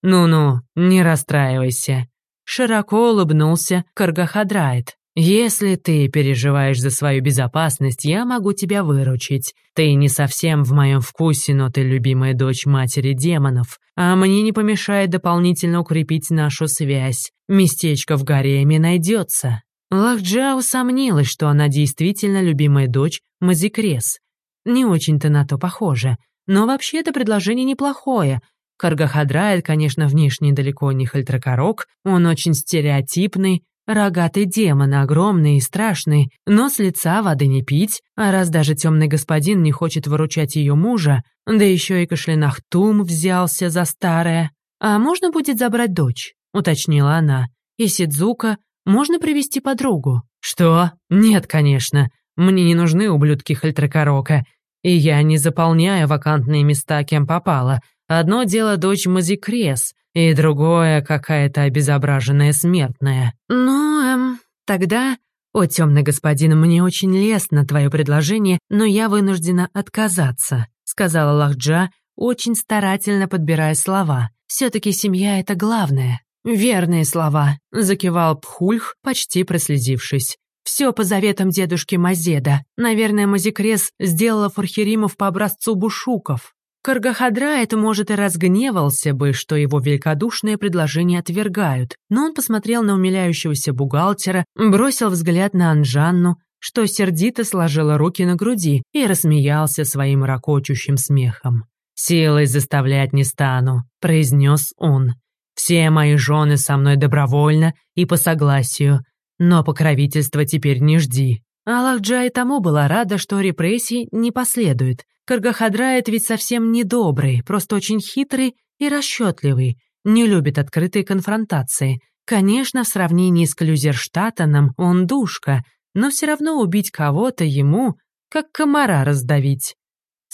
«Ну-ну, не расстраивайся», — широко улыбнулся Каргахадрайт. «Если ты переживаешь за свою безопасность, я могу тебя выручить. Ты не совсем в моем вкусе, но ты любимая дочь матери демонов, а мне не помешает дополнительно укрепить нашу связь. Местечко в гареме найдется». Лахджа усомнилась, что она действительно любимая дочь Мазикрес. Не очень-то на то похоже. Но вообще это предложение неплохое. Каргахадрает, конечно, внешне далеко не хальтракорок, он очень стереотипный, рогатый демон, огромный и страшный, но с лица воды не пить, а раз даже темный господин не хочет выручать ее мужа, да еще и Кашлинахтум взялся за старое. «А можно будет забрать дочь?» — уточнила она. «И Сидзука можно привести подругу?» «Что? Нет, конечно. Мне не нужны ублюдки Хальтракорока. И я не заполняю вакантные места, кем попало. Одно дело дочь Мазикрес, и другое какая-то обезображенная смертная. Ну, эм, тогда... О, темный господин, мне очень лестно твое предложение, но я вынуждена отказаться, сказала Лахджа, очень старательно подбирая слова. Все-таки семья — это главное. «Верные слова», — закивал Пхульх, почти прослезившись. «Все по заветам дедушки Мазеда. Наверное, Мазикрес сделала Фурхеримов по образцу бушуков». Каргахадрайт, может, и разгневался бы, что его великодушное предложение отвергают, но он посмотрел на умиляющегося бухгалтера, бросил взгляд на Анжанну, что сердито сложила руки на груди и рассмеялся своим ракочущим смехом. «Силой заставлять не стану», — произнес он. Все мои жены со мной добровольно и по согласию, но покровительства теперь не жди». Аллахджа и тому была рада, что репрессий не последует. Каргахадрает ведь совсем не добрый, просто очень хитрый и расчетливый, не любит открытые конфронтации. Конечно, в сравнении с Клюзерштатаном он душка, но все равно убить кого-то ему, как комара раздавить.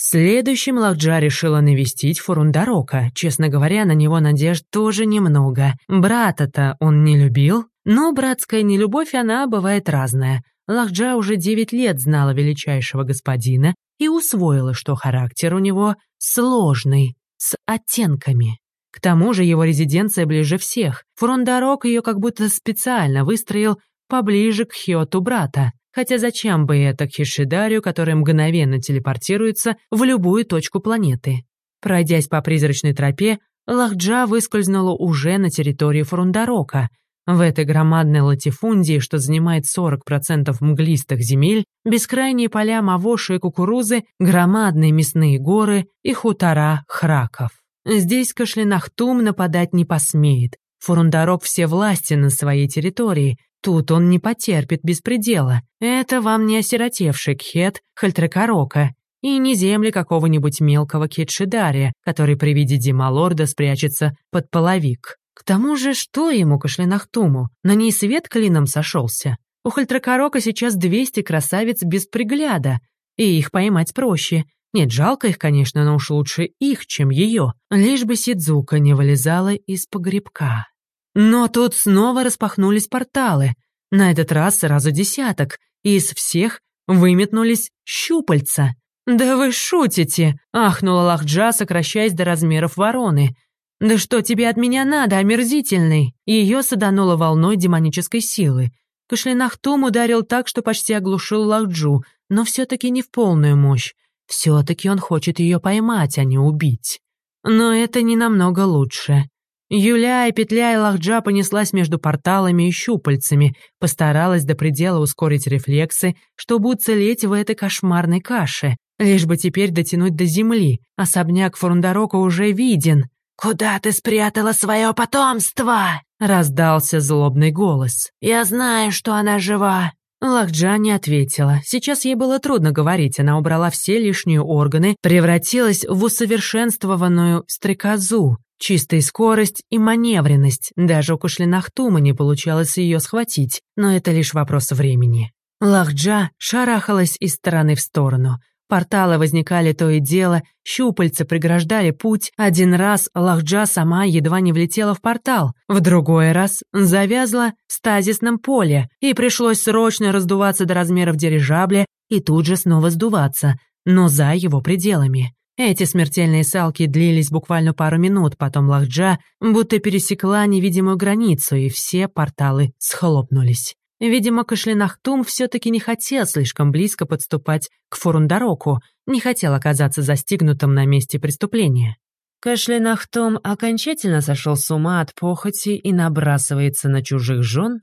Следующим Лахджа решила навестить Фурундарока. Честно говоря, на него надежд тоже немного. Брата-то он не любил, но братская нелюбовь, она бывает разная. Лахджа уже девять лет знала величайшего господина и усвоила, что характер у него сложный, с оттенками. К тому же его резиденция ближе всех. Фурундарок ее как будто специально выстроил поближе к Хиоту брата. Хотя зачем бы это Хишидарю, который мгновенно телепортируется в любую точку планеты? Пройдясь по призрачной тропе, Лахджа выскользнула уже на территории Фрундарока. В этой громадной латифундии, что занимает 40% мглистых земель, бескрайние поля мавоши и кукурузы, громадные мясные горы и хутора храков. Здесь Кашлинахтум нападать не посмеет. Фурундарок все власти на своей территории, Тут он не потерпит беспредела. Это вам не осиротевший кхет Хальтрекарока и не земли какого-нибудь мелкого кетшидария, который при виде Дималорда спрячется под половик. К тому же, что ему Кашлинахтуму? На ней свет клином сошелся. У Хальтрекарока сейчас 200 красавиц без пригляда, и их поймать проще. Нет, жалко их, конечно, но уж лучше их, чем ее. Лишь бы Сидзука не вылезала из погребка. Но тут снова распахнулись порталы. На этот раз сразу десяток, и из всех выметнулись щупальца. «Да вы шутите!» — ахнула Лахджа, сокращаясь до размеров вороны. «Да что тебе от меня надо, омерзительный?» Ее садануло волной демонической силы. Кашлянахтум ударил так, что почти оглушил Лахджу, но все-таки не в полную мощь. Все-таки он хочет ее поймать, а не убить. Но это не намного лучше. Юля и петля и лахджа понеслась между порталами и щупальцами, постаралась до предела ускорить рефлексы, чтобы уцелеть в этой кошмарной каше, лишь бы теперь дотянуть до земли. Особняк Фурундарока уже виден. «Куда ты спрятала свое потомство?» — раздался злобный голос. «Я знаю, что она жива». Лахджа не ответила. Сейчас ей было трудно говорить, она убрала все лишние органы, превратилась в усовершенствованную стрекозу. Чистая скорость и маневренность. Даже у Кашлинахтума не получалось ее схватить, но это лишь вопрос времени. Лахджа шарахалась из стороны в сторону. Порталы возникали то и дело, щупальца преграждали путь. Один раз Лахджа сама едва не влетела в портал, в другой раз завязла в стазисном поле, и пришлось срочно раздуваться до размеров дирижабля и тут же снова сдуваться, но за его пределами. Эти смертельные салки длились буквально пару минут, потом Лахджа будто пересекла невидимую границу, и все порталы схлопнулись. Видимо, Кашлинахтум все-таки не хотел слишком близко подступать к Фурундароку, не хотел оказаться застигнутым на месте преступления. Кашлинахтум окончательно сошел с ума от похоти и набрасывается на чужих жен?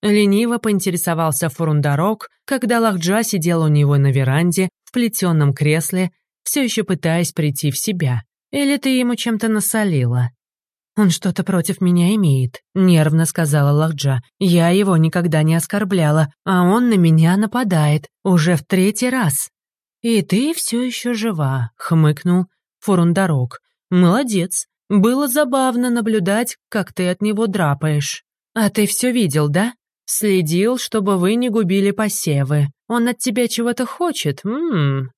Лениво поинтересовался Фурундарок, когда Лахджа сидел у него на веранде в плетеном кресле, все еще пытаясь прийти в себя. Или ты ему чем-то насолила? «Он что-то против меня имеет», — нервно сказала Лахджа. «Я его никогда не оскорбляла, а он на меня нападает, уже в третий раз». «И ты все еще жива», — хмыкнул Фурундарок. «Молодец. Было забавно наблюдать, как ты от него драпаешь. А ты все видел, да? Следил, чтобы вы не губили посевы. Он от тебя чего-то хочет, ммм».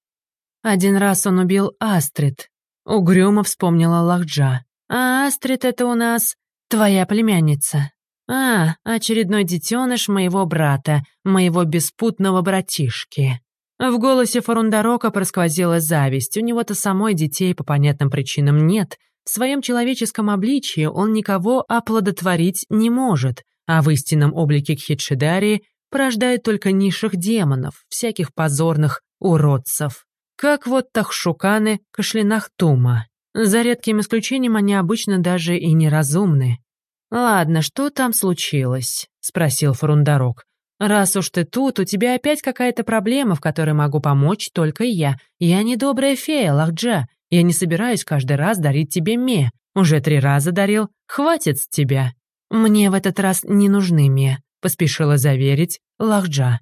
Один раз он убил Астрид. Угрюмо вспомнила Лахджа. А Астрид это у нас твоя племянница. А, очередной детеныш моего брата, моего беспутного братишки. В голосе Фарундарока просквозила зависть. У него-то самой детей по понятным причинам нет. В своем человеческом обличии он никого оплодотворить не может, а в истинном облике Кхитшидари порождает только низших демонов, всяких позорных уродцев. Как вот Тахшуканы Кашлинахтума. За редким исключением они обычно даже и неразумны. «Ладно, что там случилось?» — спросил Фрундарок. «Раз уж ты тут, у тебя опять какая-то проблема, в которой могу помочь только я. Я не добрая фея, Лахджа. Я не собираюсь каждый раз дарить тебе ме. Уже три раза дарил. Хватит с тебя». «Мне в этот раз не нужны ме», — поспешила заверить Лахджа.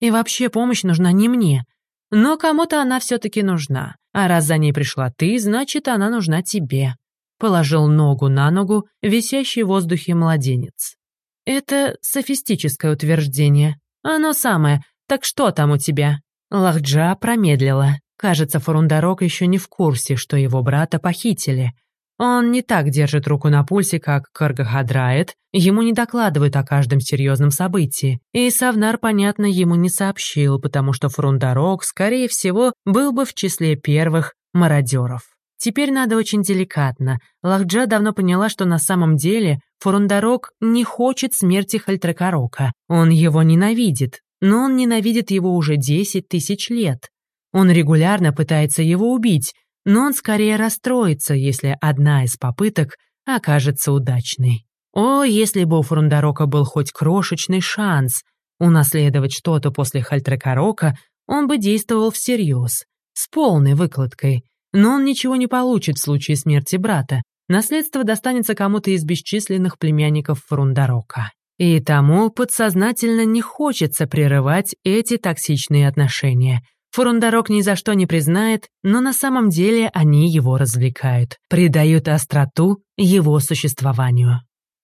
«И вообще помощь нужна не мне. Но кому-то она все-таки нужна. А раз за ней пришла ты, значит, она нужна тебе. Положил ногу на ногу висящий в воздухе младенец. Это софистическое утверждение. Оно самое. Так что там у тебя? Лахджа промедлила. Кажется, Фурундарок еще не в курсе, что его брата похитили. Он не так держит руку на пульсе, как Каргахадрает, ему не докладывают о каждом серьезном событии. И Савнар, понятно, ему не сообщил, потому что Фрундарок, скорее всего, был бы в числе первых мародеров. Теперь надо очень деликатно. Лахджа давно поняла, что на самом деле Фурундарок не хочет смерти Хальтракарока. Он его ненавидит, но он ненавидит его уже 10 тысяч лет. Он регулярно пытается его убить, но он скорее расстроится, если одна из попыток окажется удачной. О, если бы у Фрундарока был хоть крошечный шанс унаследовать что-то после Хальтрекарока, он бы действовал всерьез, с полной выкладкой. Но он ничего не получит в случае смерти брата. Наследство достанется кому-то из бесчисленных племянников Фрундарока. И тому подсознательно не хочется прерывать эти токсичные отношения – Фурундарок ни за что не признает, но на самом деле они его развлекают, придают остроту его существованию.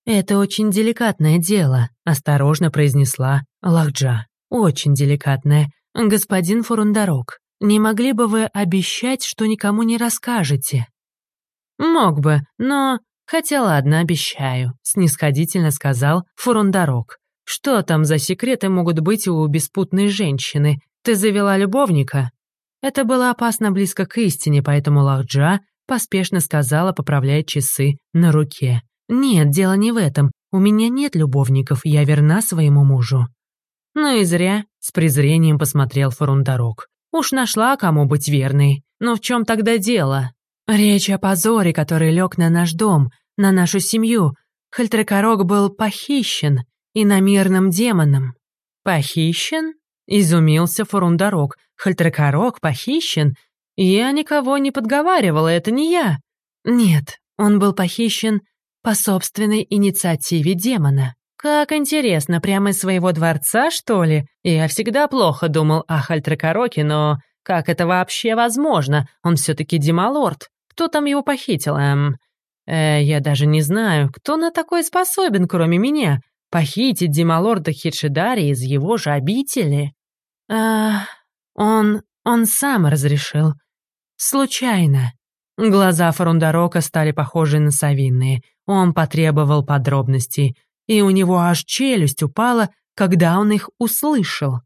«Это очень деликатное дело», — осторожно произнесла Лахджа. «Очень деликатное. Господин Фурундарок, не могли бы вы обещать, что никому не расскажете?» «Мог бы, но...» «Хотя ладно, обещаю», — снисходительно сказал Фурундарок. Что там за секреты могут быть у беспутной женщины? Ты завела любовника?» Это было опасно близко к истине, поэтому Лахджа поспешно сказала, поправляя часы на руке. «Нет, дело не в этом. У меня нет любовников, я верна своему мужу». «Ну и зря», — с презрением посмотрел Фарундарок. «Уж нашла, кому быть верной. Но в чем тогда дело?» «Речь о позоре, который лег на наш дом, на нашу семью. Хальтрекорок был похищен иномирным демоном». «Похищен?» — изумился Фарундарок. «Хальтрекорок похищен? Я никого не подговаривала, это не я». «Нет, он был похищен по собственной инициативе демона». «Как интересно, прямо из своего дворца, что ли? Я всегда плохо думал о Хальтрекороке, но как это вообще возможно? Он все-таки демалорд. Кто там его похитил? Эм, э, я даже не знаю, кто на такое способен, кроме меня. Похитить демалорда Хитшидари из его же обители? А, он... он сам разрешил. Случайно. Глаза Фарундарока стали похожи на совиные. Он потребовал подробностей и у него аж челюсть упала, когда он их услышал.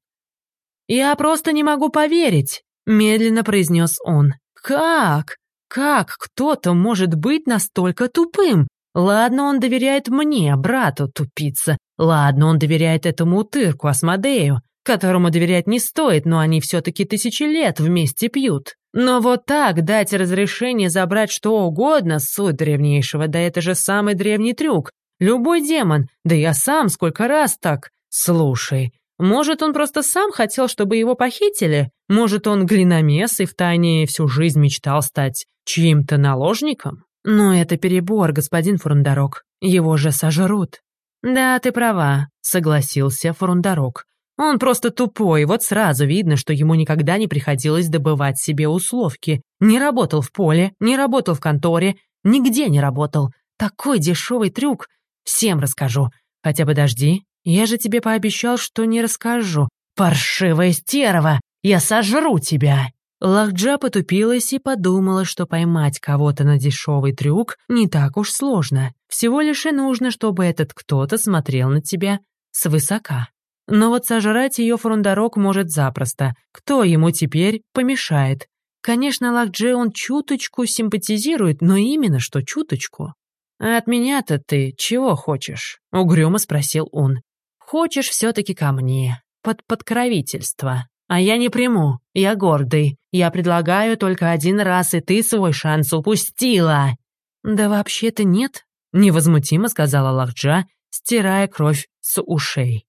«Я просто не могу поверить», — медленно произнес он. «Как? Как кто-то может быть настолько тупым? Ладно, он доверяет мне, брату, тупица. Ладно, он доверяет этому утырку, Асмодею, которому доверять не стоит, но они все-таки тысячи лет вместе пьют. Но вот так дать разрешение забрать что угодно, суть древнейшего, да это же самый древний трюк. Любой демон, да я сам сколько раз так. Слушай, может, он просто сам хотел, чтобы его похитили? Может, он глиномес и втайне всю жизнь мечтал стать чьим-то наложником? Но это перебор, господин Фурундарок. Его же сожрут. Да, ты права, согласился Фурундарок. Он просто тупой, вот сразу видно, что ему никогда не приходилось добывать себе условки. Не работал в поле, не работал в конторе, нигде не работал. Такой дешевый трюк. Всем расскажу. Хотя подожди, я же тебе пообещал, что не расскажу. Паршивая стерва, я сожру тебя!» Лахджа потупилась и подумала, что поймать кого-то на дешевый трюк не так уж сложно. Всего лишь и нужно, чтобы этот кто-то смотрел на тебя свысока. Но вот сожрать ее фрундорок может запросто. Кто ему теперь помешает? Конечно, Лахдже он чуточку симпатизирует, но именно что чуточку. «А от меня-то ты чего хочешь?» — угрюмо спросил он. «Хочешь все-таки ко мне, под подкровительство. А я не приму, я гордый. Я предлагаю только один раз, и ты свой шанс упустила». «Да вообще-то нет», — невозмутимо сказала Лахджа, стирая кровь с ушей.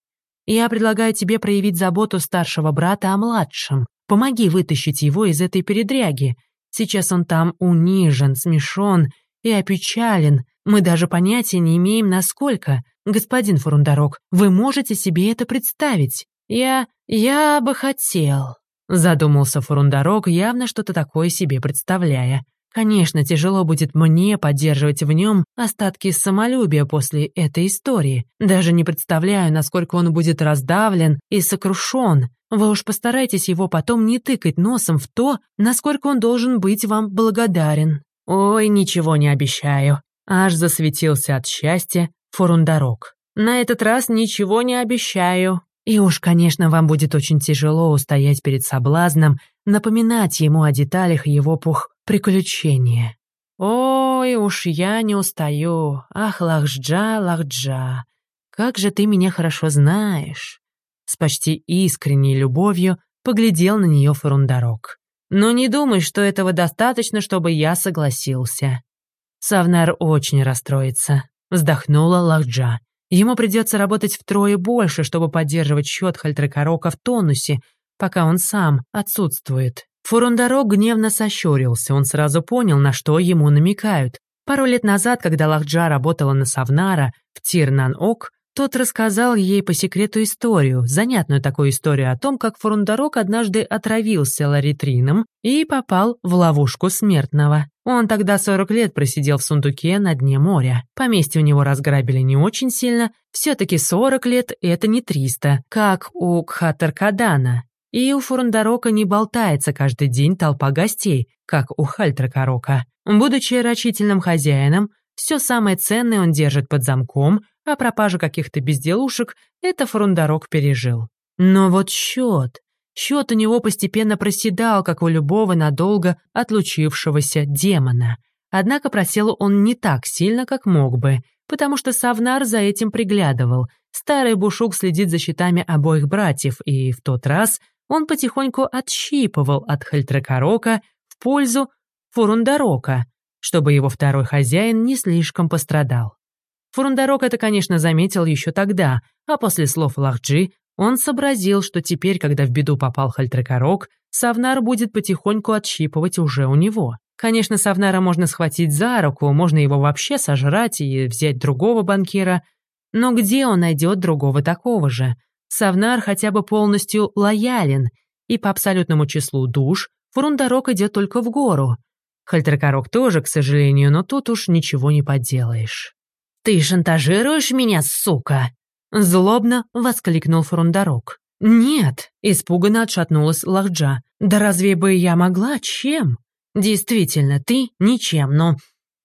«Я предлагаю тебе проявить заботу старшего брата о младшем. Помоги вытащить его из этой передряги. Сейчас он там унижен, смешон и опечален, мы даже понятия не имеем, насколько. Господин Фурундарок, вы можете себе это представить? Я... я бы хотел. Задумался Фурундарок, явно что-то такое себе представляя. Конечно, тяжело будет мне поддерживать в нем остатки самолюбия после этой истории. Даже не представляю, насколько он будет раздавлен и сокрушен. Вы уж постарайтесь его потом не тыкать носом в то, насколько он должен быть вам благодарен. Ой, ничего не обещаю. Аж засветился от счастья Фурундарок. «На этот раз ничего не обещаю. И уж, конечно, вам будет очень тяжело устоять перед соблазном, напоминать ему о деталях его пух приключения. Ой, уж я не устаю. Ах, Лахджа, Лахджа, как же ты меня хорошо знаешь!» С почти искренней любовью поглядел на нее Фурундарок. «Но не думай, что этого достаточно, чтобы я согласился. Савнар очень расстроится. Вздохнула Лахджа. Ему придется работать втрое больше, чтобы поддерживать счет Хальтрекорока в тонусе, пока он сам отсутствует. Фурундарок гневно сощурился, он сразу понял, на что ему намекают. Пару лет назад, когда Лахджа работала на Савнара в Тирнан-Ок, тот рассказал ей по секрету историю, занятную такую историю о том, как Фурундарок однажды отравился ларитрином и попал в ловушку смертного. Он тогда 40 лет просидел в сундуке на дне моря. Поместье у него разграбили не очень сильно, все-таки 40 лет — это не 300, как у Кхатаркадана. И у Фурундарока не болтается каждый день толпа гостей, как у Хальтракарока. Будучи рачительным хозяином, все самое ценное он держит под замком, а пропажу каких-то безделушек это Фрундарок пережил. Но вот счет. Счет у него постепенно проседал, как у любого надолго отлучившегося демона. Однако просел он не так сильно, как мог бы, потому что Савнар за этим приглядывал. Старый Бушук следит за счетами обоих братьев, и в тот раз он потихоньку отщипывал от Хальтрекорока в пользу Фурундарока, чтобы его второй хозяин не слишком пострадал. Фурундарок это, конечно, заметил еще тогда, а после слов Лахджи он сообразил, что теперь, когда в беду попал Хальтрекорок, Савнар будет потихоньку отщипывать уже у него. Конечно, Савнара можно схватить за руку, можно его вообще сожрать и взять другого банкира, но где он найдет другого такого же? Савнар хотя бы полностью лоялен, и по абсолютному числу душ Фурундарок идет только в гору. Хальтеркорок тоже, к сожалению, но тут уж ничего не поделаешь. «Ты шантажируешь меня, сука?» Злобно воскликнул Фурундарок. «Нет», — испуганно отшатнулась Лахджа. «Да разве бы я могла? Чем?» Действительно, ты ничем, но...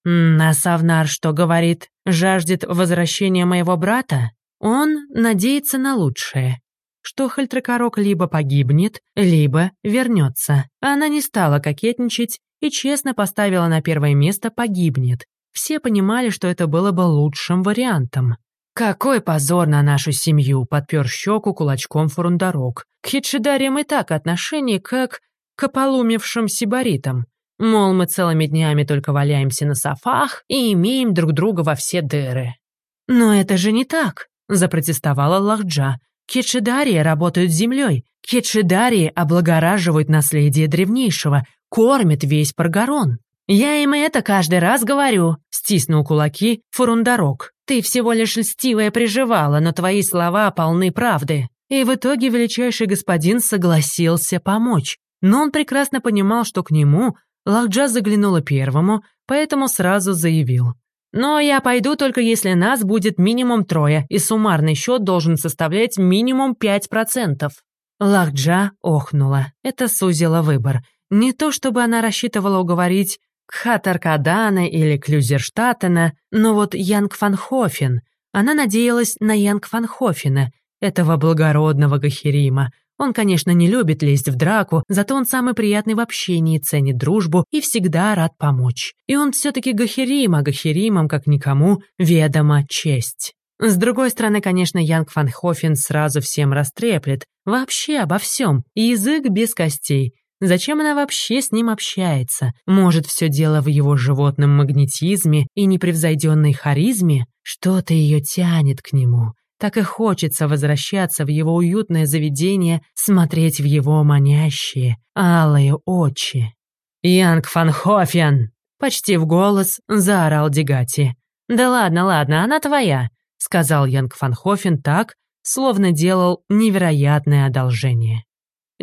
А Савнар что говорит? Жаждет возвращения моего брата? Он надеется на лучшее. Что Хальтракорок либо погибнет, либо вернется. Она не стала кокетничать и честно поставила на первое место «погибнет». Все понимали, что это было бы лучшим вариантом. «Какой позор на нашу семью!» — подпер щеку кулачком фурундарок. «К хитшидариям и так отношение, как к ополумевшим сибаритам. Мол, мы целыми днями только валяемся на софах и имеем друг друга во все дыры. «Но это же не так», — запротестовала Лахджа. «Кетшидарии работают с землей. Кетшидарии облагораживают наследие древнейшего, кормят весь Паргарон». «Я им это каждый раз говорю», — стиснул кулаки Фурундарок. «Ты всего лишь льстивая приживала, но твои слова полны правды». И в итоге величайший господин согласился помочь. Но он прекрасно понимал, что к нему Лахджа заглянула первому, поэтому сразу заявил. «Но я пойду только если нас будет минимум трое, и суммарный счет должен составлять минимум 5%. Лахджа охнула. Это сузило выбор. Не то чтобы она рассчитывала уговорить Кхатаркадана или Клюзерштатена, но вот Янг Фанхофен. Она надеялась на Янг Фанхофена, этого благородного Гахирима, он, конечно, не любит лезть в драку, зато он самый приятный в общении, ценит дружбу и всегда рад помочь. И он все-таки Гахерим, а Гахеримам, как никому, ведома честь. С другой стороны, конечно, Янг Фан Хофен сразу всем растреплет. Вообще обо всем. Язык без костей. Зачем она вообще с ним общается? Может, все дело в его животном магнетизме и непревзойденной харизме? Что-то ее тянет к нему. Так и хочется возвращаться в его уютное заведение, смотреть в его манящие, алые очи. «Янг Фанхофен!» — почти в голос заорал Дегати. «Да ладно, ладно, она твоя», — сказал Янг Фанхофен так, словно делал невероятное одолжение.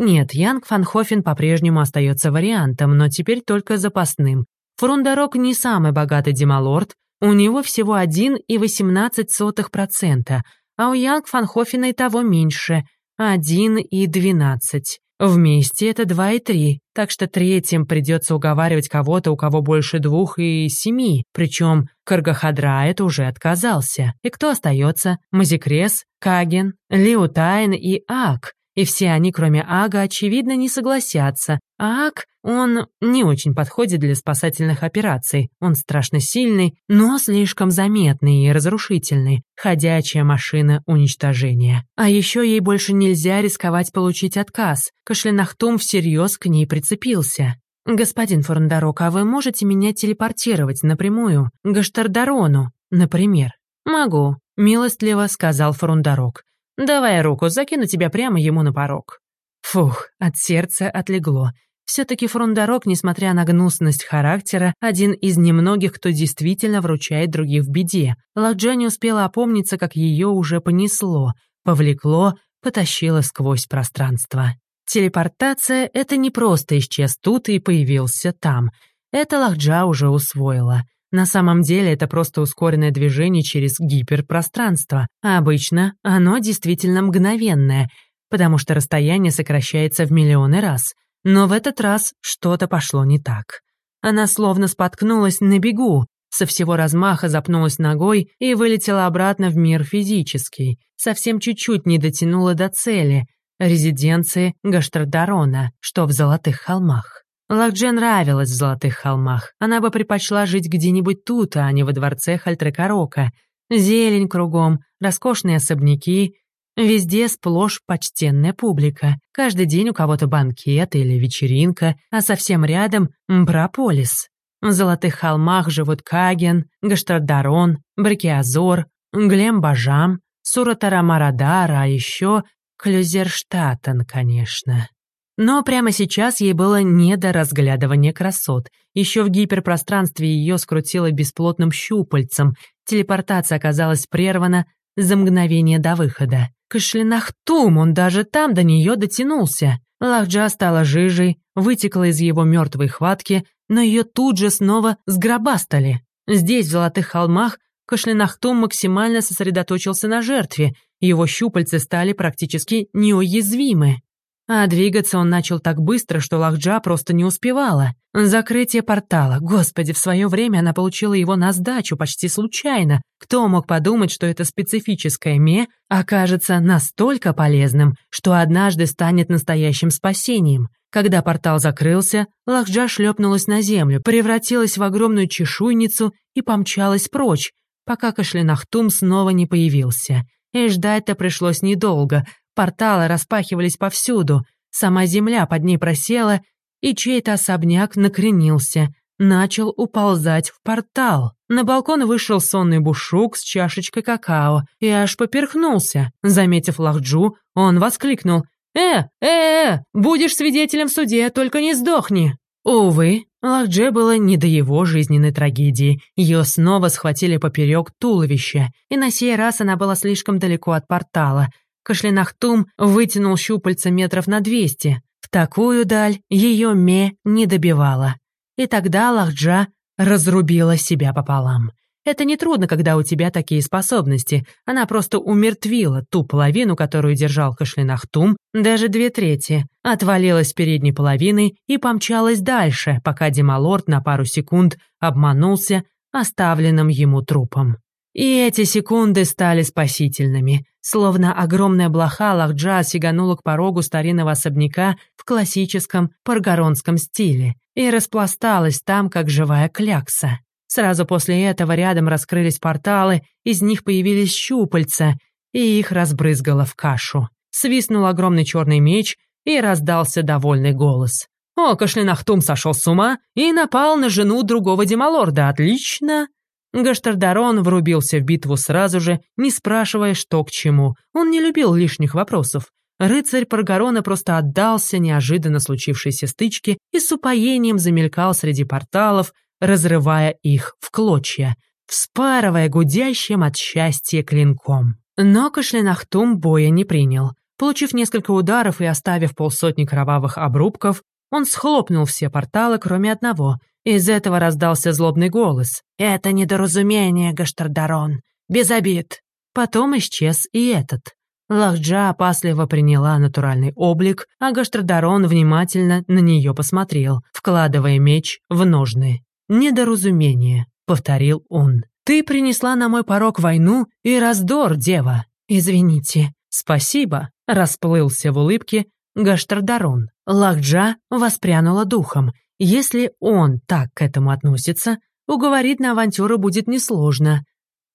Нет, Янг Фанхофен по-прежнему остается вариантом, но теперь только запасным. Фрундарок не самый богатый демалорд, у него всего 1,18%, а у Янг Фанхофена и того меньше — один и двенадцать. Вместе это два и три, так что третьим придется уговаривать кого-то, у кого больше двух и семи, причем Каргахадрает уже отказался. И кто остается? Мазикрес, Каген, Лиутайн и Ак. И все они, кроме Ага, очевидно, не согласятся. А Аг, он не очень подходит для спасательных операций. Он страшно сильный, но слишком заметный и разрушительный. Ходячая машина уничтожения. А еще ей больше нельзя рисковать получить отказ. Кашлянахтум всерьез к ней прицепился. «Господин Фурндарок, а вы можете меня телепортировать напрямую? К Гаштардарону, например?» «Могу», — милостливо сказал Фурундарок. Давай руку, закину тебя прямо ему на порог». Фух, от сердца отлегло. Все-таки Фрундарок, несмотря на гнусность характера, один из немногих, кто действительно вручает других в беде. Ладжа не успела опомниться, как ее уже понесло, повлекло, потащило сквозь пространство. Телепортация — это не просто исчез тут и появился там. Это Лахджа уже усвоила. На самом деле это просто ускоренное движение через гиперпространство, а обычно оно действительно мгновенное, потому что расстояние сокращается в миллионы раз. Но в этот раз что-то пошло не так. Она словно споткнулась на бегу, со всего размаха запнулась ногой и вылетела обратно в мир физический. Совсем чуть-чуть не дотянула до цели — резиденции Гаштрадарона, что в Золотых холмах. Лакдже нравилась в Золотых холмах. Она бы предпочла жить где-нибудь тут, а не во дворце Хальтрекарока. Зелень кругом, роскошные особняки. Везде сплошь почтенная публика. Каждый день у кого-то банкет или вечеринка, а совсем рядом — Мбраполис. В Золотых холмах живут Каген, Гаштардарон, Брикиазор, Глембажам, Суратарамарадар, а еще Клюзерштатен, конечно. Но прямо сейчас ей было не до разглядывания красот. Еще в гиперпространстве ее скрутило бесплотным щупальцем, телепортация оказалась прервана за мгновение до выхода. Кашлянахтум, он даже там до нее дотянулся. Лахджа стала жижей, вытекла из его мертвой хватки, но ее тут же снова сгробастали. Здесь, в Золотых холмах, Кашлянахтум максимально сосредоточился на жертве, его щупальцы стали практически неуязвимы. А двигаться он начал так быстро, что Лахджа просто не успевала. Закрытие портала. Господи, в свое время она получила его на сдачу почти случайно. Кто мог подумать, что это специфическое ме окажется настолько полезным, что однажды станет настоящим спасением? Когда портал закрылся, Лахджа шлепнулась на землю, превратилась в огромную чешуйницу и помчалась прочь, пока Кашлянахтум снова не появился. И ждать-то пришлось недолго, Порталы распахивались повсюду, сама земля под ней просела, и чей-то особняк накренился, начал уползать в портал. На балкон вышел сонный бушук с чашечкой какао и аж поперхнулся. Заметив Лахджу, он воскликнул «Э, э, э, будешь свидетелем в суде, только не сдохни!» Увы, Лахдже было не до его жизненной трагедии. Ее снова схватили поперек туловища, и на сей раз она была слишком далеко от портала, Кашлянахтум вытянул щупальца метров на двести. В такую даль ее ме не добивала. И тогда Лахджа разрубила себя пополам. Это нетрудно, когда у тебя такие способности. Она просто умертвила ту половину, которую держал Кашлянахтум, даже две трети, отвалилась передней половиной и помчалась дальше, пока Демалорд на пару секунд обманулся оставленным ему трупом. И эти секунды стали спасительными. Словно огромная блоха Лахджа сиганула к порогу старинного особняка в классическом паргоронском стиле и распласталась там, как живая клякса. Сразу после этого рядом раскрылись порталы, из них появились щупальца, и их разбрызгало в кашу. Свистнул огромный черный меч, и раздался довольный голос. «О, Кашлинахтум сошел с ума и напал на жену другого демалорда. Отлично! Гаштардарон врубился в битву сразу же, не спрашивая, что к чему. Он не любил лишних вопросов. Рыцарь Паргарона просто отдался неожиданно случившейся стычке и с упоением замелькал среди порталов, разрывая их в клочья, вспарывая гудящим от счастья клинком. Но Кашлянахтум боя не принял. Получив несколько ударов и оставив полсотни кровавых обрубков, он схлопнул все порталы, кроме одного — из этого раздался злобный голос. «Это недоразумение, Гаштардарон. Без обид». Потом исчез и этот. Лахджа опасливо приняла натуральный облик, а Гаштардарон внимательно на нее посмотрел, вкладывая меч в ножны. «Недоразумение», — повторил он. «Ты принесла на мой порог войну и раздор, дева. Извините». «Спасибо», — расплылся в улыбке Гаштардарон. Лахджа воспрянула духом если он так к этому относится, уговорить на авантюру будет несложно.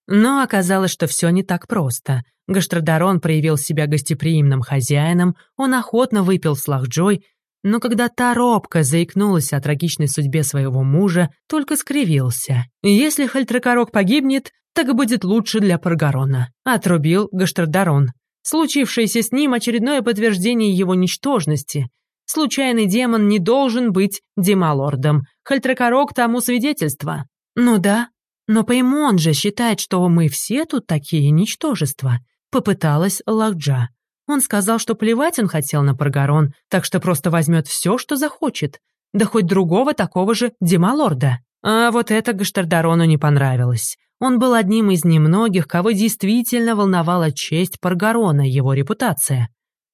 Но оказалось, что все не так просто. Гаштрадарон проявил себя гостеприимным хозяином, он охотно выпил с Лахджой, но когда та робко заикнулась о трагичной судьбе своего мужа, только скривился. «Если Хальтракорок погибнет, так будет лучше для Паргарона», — отрубил Гаштрадарон. Случившееся с ним очередное подтверждение его ничтожности. Случайный демон не должен быть демалордом. Хальтракорок тому свидетельство. Ну да, но Паймон же считает, что мы все тут такие ничтожества. Попыталась Лахджа. Он сказал, что плевать он хотел на Паргарон, так что просто возьмет все, что захочет. Да хоть другого такого же демалорда. А вот это Гаштардарону не понравилось. Он был одним из немногих, кого действительно волновала честь Паргарона, его репутация.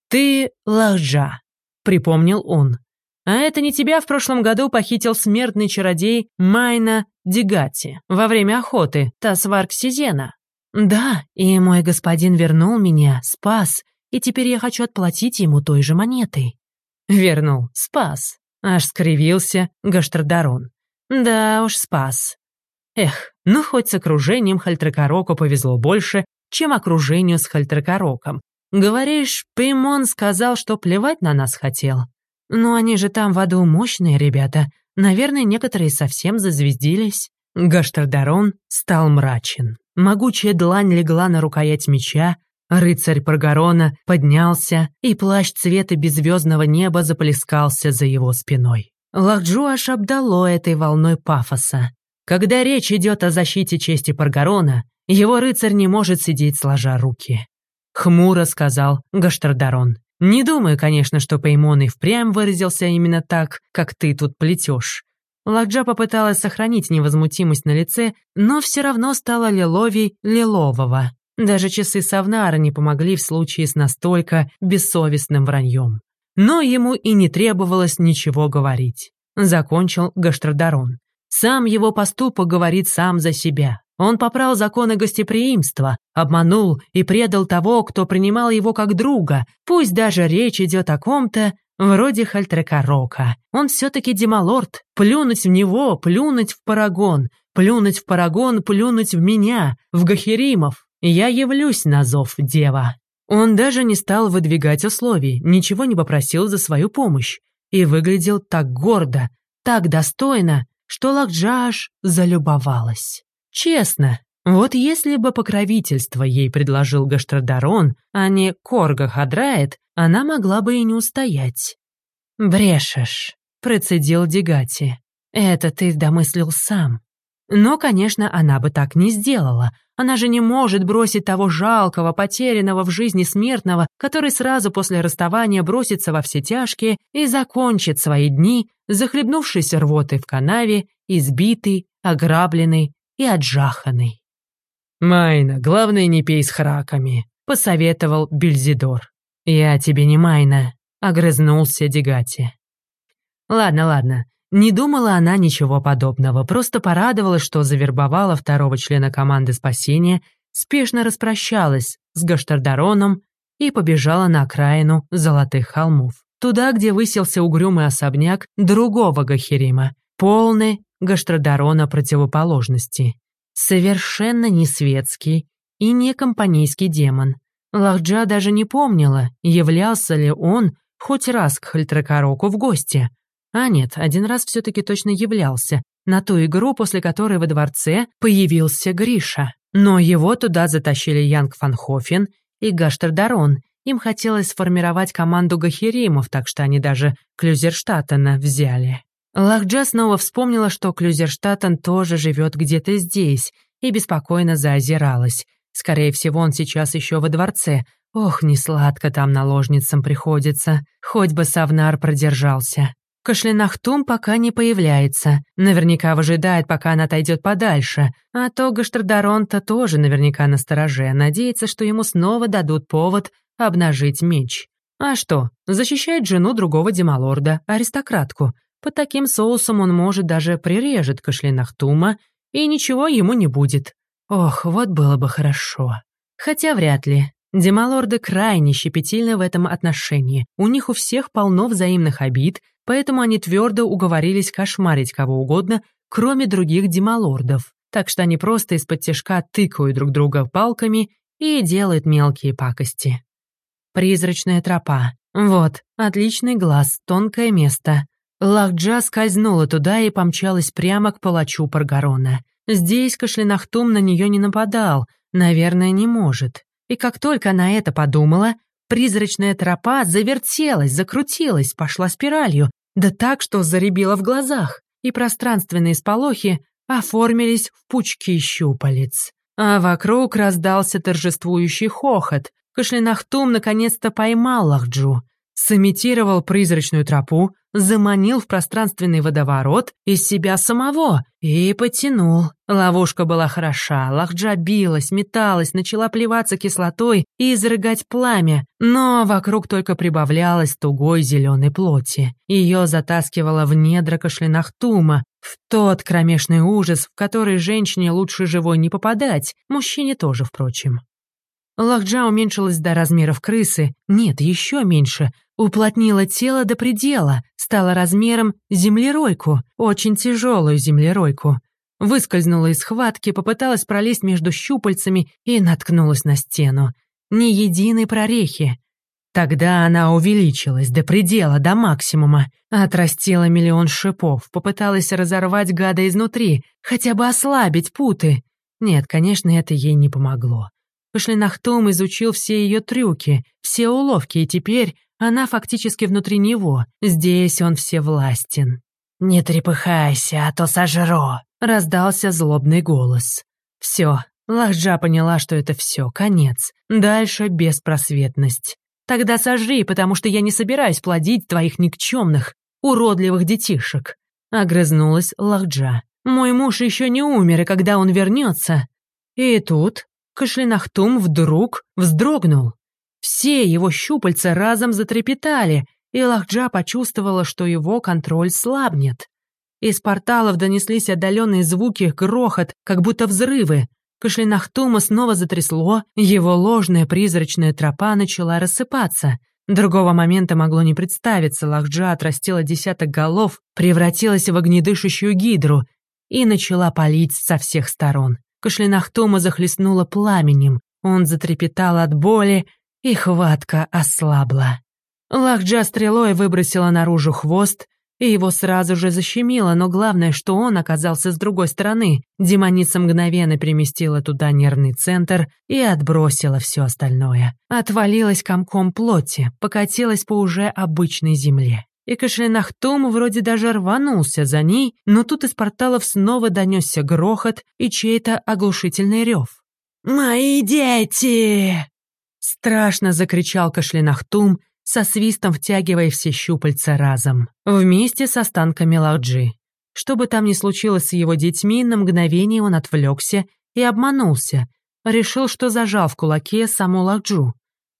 «Ты Лахджа», — припомнил он. А это не тебя в прошлом году похитил смертный чародей Майна Дигати во время охоты Тасварк Сизена?» «Да, и мой господин вернул меня, спас, и теперь я хочу отплатить ему той же монетой». «Вернул, спас», — аж скривился Гаштродарон. «Да уж, спас. Эх, ну хоть с окружением Хальтракороку повезло больше, чем окружению с Хальтракороком. Говоришь, Пеймон сказал, что плевать на нас хотел. Но они же там в аду мощные ребята. Наверное, некоторые совсем зазвездились. Гаштардарон стал мрачен. Могучая длань легла на рукоять меча, рыцарь Паргарона поднялся, и плащ цвета беззвездного неба заплескался за его спиной. Лахджу аж обдало этой волной пафоса. Когда речь идет о защите чести Паргарона, его рыцарь не может сидеть сложа руки. Хмуро сказал Гаштардарон. Не думаю, конечно, что Пеймон и впрямь выразился именно так, как ты тут плетешь. Ладжа попыталась сохранить невозмутимость на лице, но все равно стала лиловей лилового. Даже часы Савнара не помогли в случае с настолько бессовестным враньем. Но ему и не требовалось ничего говорить. Закончил Гаштрадарон. Сам его поступок говорит сам за себя. Он попрал законы гостеприимства, обманул и предал того, кто принимал его как друга, пусть даже речь идет о ком-то вроде Хальтрекарока. Он все-таки демалорд. Плюнуть в него, плюнуть в Парагон, плюнуть в Парагон, плюнуть в меня, в Гахеримов. Я явлюсь на зов, дева. Он даже не стал выдвигать условий, ничего не попросил за свою помощь. И выглядел так гордо, так достойно, что Лакджаш залюбовалась. Честно, вот если бы покровительство ей предложил Гаштрадарон, а не Корга Хадрает, она могла бы и не устоять. «Брешешь», — процедил Дегати. «Это ты домыслил сам». Но, конечно, она бы так не сделала. Она же не может бросить того жалкого, потерянного в жизни смертного, который сразу после расставания бросится во все тяжкие и закончит свои дни, захлебнувшись рвотой в канаве, избитый, ограбленный, и отжаханный. «Майна, главное, не пей с храками», — посоветовал Бельзидор. «Я тебе не Майна», — огрызнулся Дегати. «Ладно, ладно». Не думала она ничего подобного, просто порадовалась, что завербовала второго члена команды спасения, спешно распрощалась с Гаштардароном и побежала на окраину Золотых холмов. Туда, где высился угрюмый особняк другого Гахерима, полный Гаштрадарона противоположности. Совершенно не светский и не компанейский демон. Лахджа даже не помнила, являлся ли он хоть раз к Хальтракароку в гости. А нет, один раз все-таки точно являлся, на ту игру, после которой во дворце появился Гриша. Но его туда затащили Янг Фанхофен и Гаштардарон. Им хотелось сформировать команду Гахеримов, так что они даже Клюзерштаттена взяли. Лахджа снова вспомнила, что Клюзерштаттен тоже живет где-то здесь, и беспокойно заозиралась. Скорее всего, он сейчас еще во дворце. Ох, не сладко там наложницам приходится. Хоть бы Савнар продержался. Кашлянахтум пока не появляется. Наверняка выжидает, пока она отойдет подальше. А то Гаштардарон-то тоже наверняка на стороже. Надеется, что ему снова дадут повод обнажить меч. А что, защищает жену другого демалорда, аристократку. Под таким соусом он, может, даже прирежет Кашлинахтума, и ничего ему не будет. Ох, вот было бы хорошо. Хотя вряд ли. Демалорды крайне щепетильны в этом отношении. У них у всех полно взаимных обид, поэтому они твердо уговорились кошмарить кого угодно, кроме других демалордов. Так что они просто из-под тяжка тыкают друг друга палками и делают мелкие пакости. Призрачная тропа. Вот, отличный глаз, тонкое место. Лахджа скользнула туда и помчалась прямо к палачу Паргарона. Здесь Кашлинахтум на нее не нападал, наверное, не может. И как только она это подумала, призрачная тропа завертелась, закрутилась, пошла спиралью, да так, что заребила в глазах, и пространственные сполохи оформились в пучки щупалец. А вокруг раздался торжествующий хохот. Кашлинахтум наконец-то поймал Лахджу. Сымитировал призрачную тропу, заманил в пространственный водоворот из себя самого и потянул. Ловушка была хороша, Лахджа билась, металась, начала плеваться кислотой и изрыгать пламя, но вокруг только прибавлялось тугой зеленой плоти. Ее затаскивало в недра кашлянахтума, в тот кромешный ужас, в который женщине лучше живой не попадать, мужчине тоже, впрочем. Лахджа уменьшилась до размеров крысы, нет, еще меньше, уплотнила тело до предела, стала размером землеройку, очень тяжелую землеройку. Выскользнула из схватки, попыталась пролезть между щупальцами и наткнулась на стену. Ни единой прорехи. Тогда она увеличилась до предела, до максимума, отрастила миллион шипов, попыталась разорвать гада изнутри, хотя бы ослабить путы. Нет, конечно, это ей не помогло. Кашлянахтум изучил все ее трюки, все уловки, и теперь она фактически внутри него. Здесь он всевластен. «Не трепыхайся, а то сожру», — раздался злобный голос. Все, Лахджа поняла, что это все, конец. Дальше беспросветность. Тогда сожри, потому что я не собираюсь плодить твоих никчемных, уродливых детишек. Огрызнулась Лахджа. Мой муж еще не умер, и когда он вернется... И тут Кашлинахтум вдруг вздрогнул. Все его щупальца разом затрепетали, и Лахджа почувствовала, что его контроль слабнет. Из порталов донеслись отдаленные звуки, грохот, как будто взрывы. Кашлинахтума снова затрясло, его ложная призрачная тропа начала рассыпаться. Другого момента могло не представиться, Лахджа отрастила десяток голов, превратилась в огнедышащую гидру и начала палить со всех сторон. Кашлянахтома захлестнула пламенем, он затрепетал от боли, и хватка ослабла. Лахджа стрелой выбросила наружу хвост, и его сразу же защемило, но главное, что он оказался с другой стороны. Демоница мгновенно переместила туда нервный центр и отбросила все остальное. Отвалилась комком плоти, покатилась по уже обычной земле и Кашлянахтом вроде даже рванулся за ней, но тут из порталов снова донесся грохот и чей-то оглушительный рев. «Мои дети!» Страшно закричал Кашлянахтум, со свистом втягивая все щупальца разом, вместе с останками Ладжи. Что бы там ни случилось с его детьми, на мгновение он отвлекся и обманулся, решил, что зажал в кулаке саму Ладжу.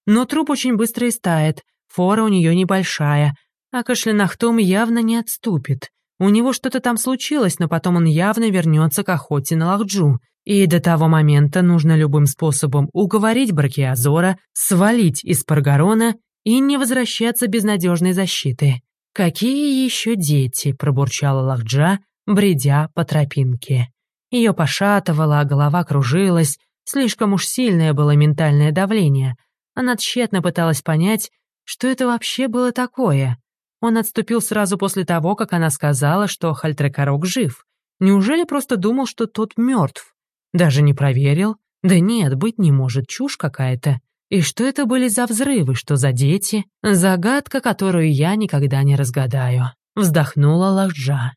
Но труп очень быстро истает, фора у нее небольшая, а Кашлянахтом явно не отступит. У него что-то там случилось, но потом он явно вернется к охоте на Лахджу. И до того момента нужно любым способом уговорить Бракиазора свалить из Паргарона и не возвращаться без надежной защиты. «Какие еще дети?» – пробурчала Лахджа, бредя по тропинке. Ее пошатывало, а голова кружилась, слишком уж сильное было ментальное давление. Она тщетно пыталась понять, что это вообще было такое. Он отступил сразу после того, как она сказала, что Хальтрекорок жив. Неужели просто думал, что тот мертв? Даже не проверил? Да нет, быть не может, чушь какая-то. И что это были за взрывы, что за дети? Загадка, которую я никогда не разгадаю. Вздохнула Лахджа.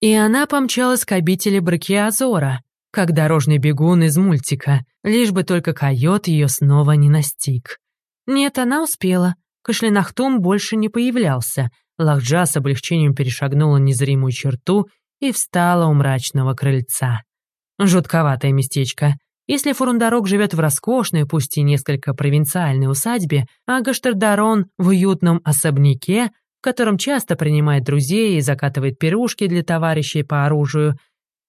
И она помчалась к обители Бракиазора, как дорожный бегун из мультика, лишь бы только койот ее снова не настиг. Нет, она успела. Кашлянахтум больше не появлялся, Лахджа с облегчением перешагнула незримую черту и встала у мрачного крыльца. Жутковатое местечко. Если Фурундарок живет в роскошной, пусть и несколько провинциальной усадьбе, а Гаштердарон в уютном особняке, в котором часто принимает друзей и закатывает пирушки для товарищей по оружию,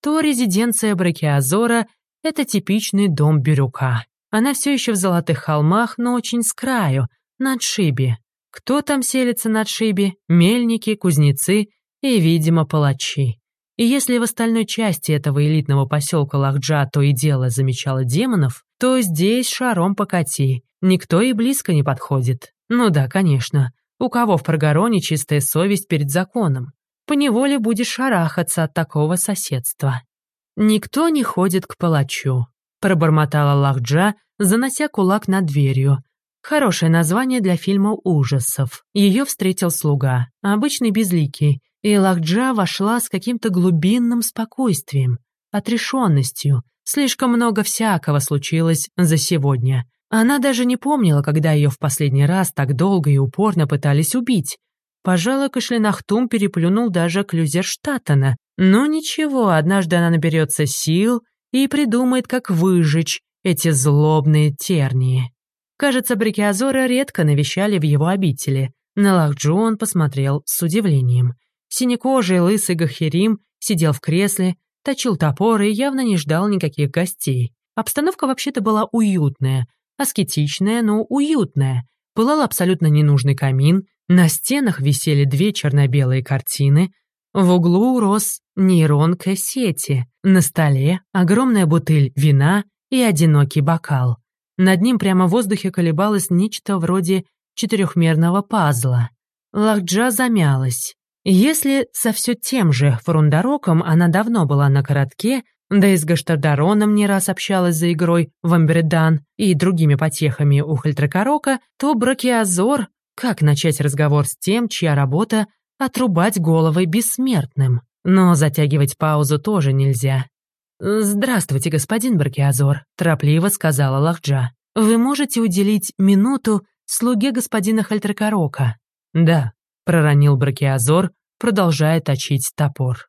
то резиденция Бракиазора — это типичный дом Бирюка. Она все еще в Золотых холмах, но очень с краю, на отшибе. Кто там селится на отшибе? Мельники, кузнецы и, видимо, палачи. И если в остальной части этого элитного поселка Лахджа то и дело замечала демонов, то здесь шаром покати, никто и близко не подходит. Ну да, конечно, у кого в Прогороне чистая совесть перед законом? Поневоле будешь шарахаться от такого соседства. Никто не ходит к палачу, пробормотала Лахджа, занося кулак над дверью, Хорошее название для фильма ужасов. Ее встретил слуга, обычный безликий, и Лахджа вошла с каким-то глубинным спокойствием, отрешенностью. Слишком много всякого случилось за сегодня. Она даже не помнила, когда ее в последний раз так долго и упорно пытались убить. Пожалуй, Кашлинахтум переплюнул даже Клюзерштаттена. Но ничего, однажды она наберется сил и придумает, как выжечь эти злобные тернии. Кажется, Брикиазора редко навещали в его обители. На Лахджу он посмотрел с удивлением. Синекожий лысый Гахерим сидел в кресле, точил топор и явно не ждал никаких гостей. Обстановка вообще-то была уютная, аскетичная, но уютная. Пылал абсолютно ненужный камин, на стенах висели две черно-белые картины, в углу рос нейронка сети, на столе огромная бутыль вина и одинокий бокал. Над ним прямо в воздухе колебалось нечто вроде четырехмерного пазла. Лахджа замялась. Если со все тем же Фрундароком она давно была на коротке, да и с Гаштардароном не раз общалась за игрой в Амбердан и другими потехами у Хальтракарока, то Бракиазор, как начать разговор с тем, чья работа — отрубать головы бессмертным? Но затягивать паузу тоже нельзя. «Здравствуйте, господин Бракиазор», — торопливо сказала Лахджа. «Вы можете уделить минуту слуге господина Хальтракарока?» «Да», — проронил Бракиазор, продолжая точить топор.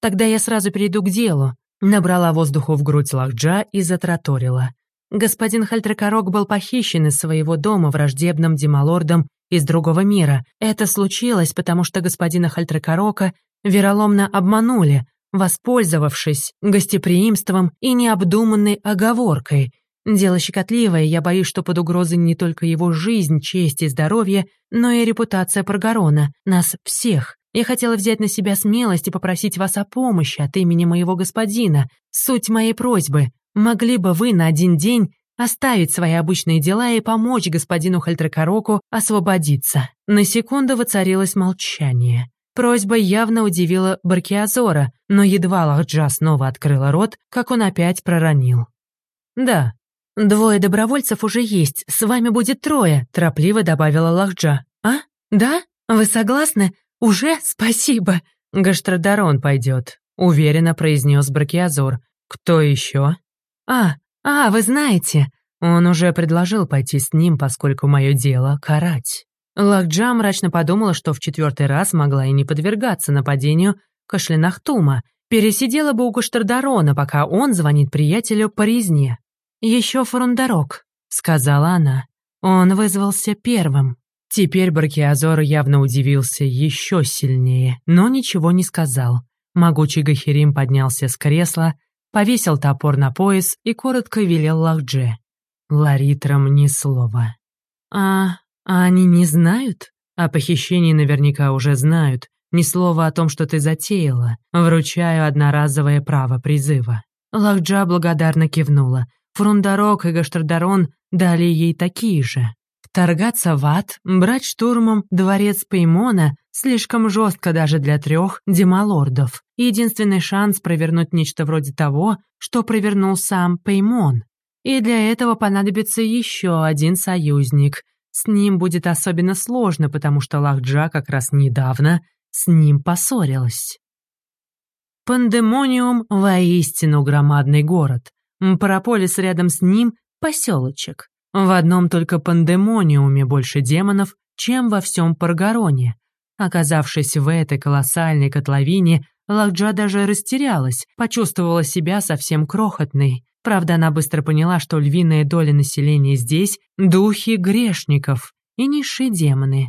«Тогда я сразу перейду к делу», — набрала воздуху в грудь Лахджа и затраторила. Господин Хальтракарок был похищен из своего дома враждебным демалордом из другого мира. Это случилось, потому что господина Хальтракарока вероломно обманули, воспользовавшись гостеприимством и необдуманной оговоркой. Дело щекотливое, я боюсь, что под угрозой не только его жизнь, честь и здоровье, но и репутация Паргарона, нас всех. Я хотела взять на себя смелость и попросить вас о помощи от имени моего господина. Суть моей просьбы. Могли бы вы на один день оставить свои обычные дела и помочь господину Хальтракароку освободиться? На секунду воцарилось молчание. Просьба явно удивила Баркиазора, но едва Лахджа снова открыла рот, как он опять проронил. «Да, двое добровольцев уже есть, с вами будет трое», — торопливо добавила Лахджа. «А? Да? Вы согласны? Уже? Спасибо!» «Гаштрадарон пойдет», — уверенно произнес Бракиазор. «Кто еще?» «А, а, вы знаете!» Он уже предложил пойти с ним, поскольку мое дело — карать. Лакджа мрачно подумала, что в четвертый раз могла и не подвергаться нападению Кашлинахтума, пересидела бы у Каштардарона, пока он звонит приятелю по резне. «Еще Фарундарок», — сказала она. Он вызвался первым. Теперь Баркиазор явно удивился еще сильнее, но ничего не сказал. Могучий Гахерим поднялся с кресла, повесил топор на пояс и коротко велел Лахдже. Ларитрам ни слова. «А а они не знают? О похищении наверняка уже знают. Ни слова о том, что ты затеяла. Вручаю одноразовое право призыва». Лахджа благодарно кивнула. Фрундарок и Гаштардарон дали ей такие же. Вторгаться в ад, брать штурмом дворец Пеймона слишком жестко даже для трех демалордов. Единственный шанс провернуть нечто вроде того, что провернул сам Пеймон. И для этого понадобится еще один союзник, с ним будет особенно сложно, потому что Лахджа как раз недавно с ним поссорилась. Пандемониум — воистину громадный город. Параполис рядом с ним — поселочек. В одном только пандемониуме больше демонов, чем во всем Паргароне. Оказавшись в этой колоссальной котловине, Лахджа даже растерялась, почувствовала себя совсем крохотной. Правда, она быстро поняла, что львиная доля населения здесь — духи грешников и низшие демоны.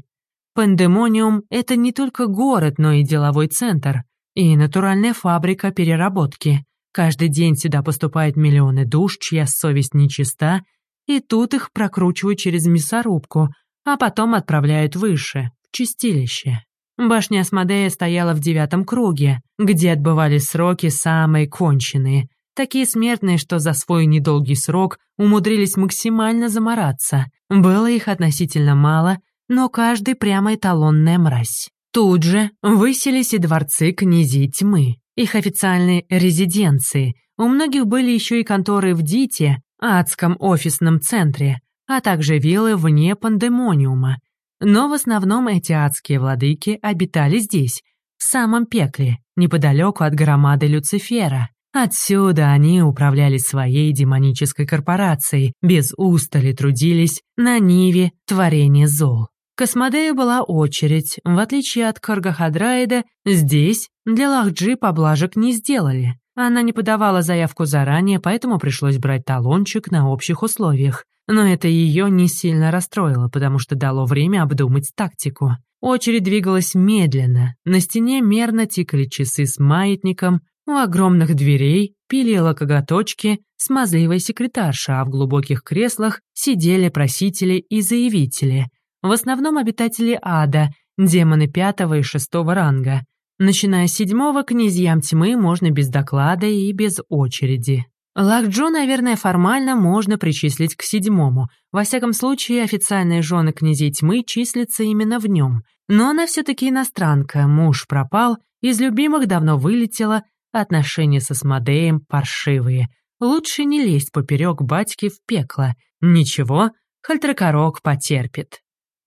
Пандемониум — это не только город, но и деловой центр, и натуральная фабрика переработки. Каждый день сюда поступают миллионы душ, чья совесть нечиста, и тут их прокручивают через мясорубку, а потом отправляют выше, в чистилище. Башня Асмодея стояла в девятом круге, где отбывали сроки самые конченые — Такие смертные, что за свой недолгий срок умудрились максимально замораться. Было их относительно мало, но каждый прямо эталонная мразь. Тут же выселись и дворцы князей тьмы, их официальные резиденции. У многих были еще и конторы в Дите, адском офисном центре, а также виллы вне пандемониума. Но в основном эти адские владыки обитали здесь, в самом пекле, неподалеку от громады Люцифера. Отсюда они управляли своей демонической корпорацией, без устали трудились на ниве творения зол. Космодею была очередь. В отличие от Каргахадраида, здесь для Лахджи поблажек не сделали. Она не подавала заявку заранее, поэтому пришлось брать талончик на общих условиях. Но это ее не сильно расстроило, потому что дало время обдумать тактику. Очередь двигалась медленно. На стене мерно тикали часы с маятником, у огромных дверей пилила коготочки смазливая секретарша, а в глубоких креслах сидели просители и заявители. В основном обитатели ада, демоны пятого и шестого ранга. Начиная с седьмого, князьям тьмы можно без доклада и без очереди. Лакджо, наверное, формально можно причислить к седьмому. Во всяком случае, официальные жены князей тьмы числятся именно в нем. Но она все-таки иностранка, муж пропал, из любимых давно вылетела, отношения со Смодеем паршивые. Лучше не лезть поперек батьки в пекло. Ничего, Хальтракорок потерпит.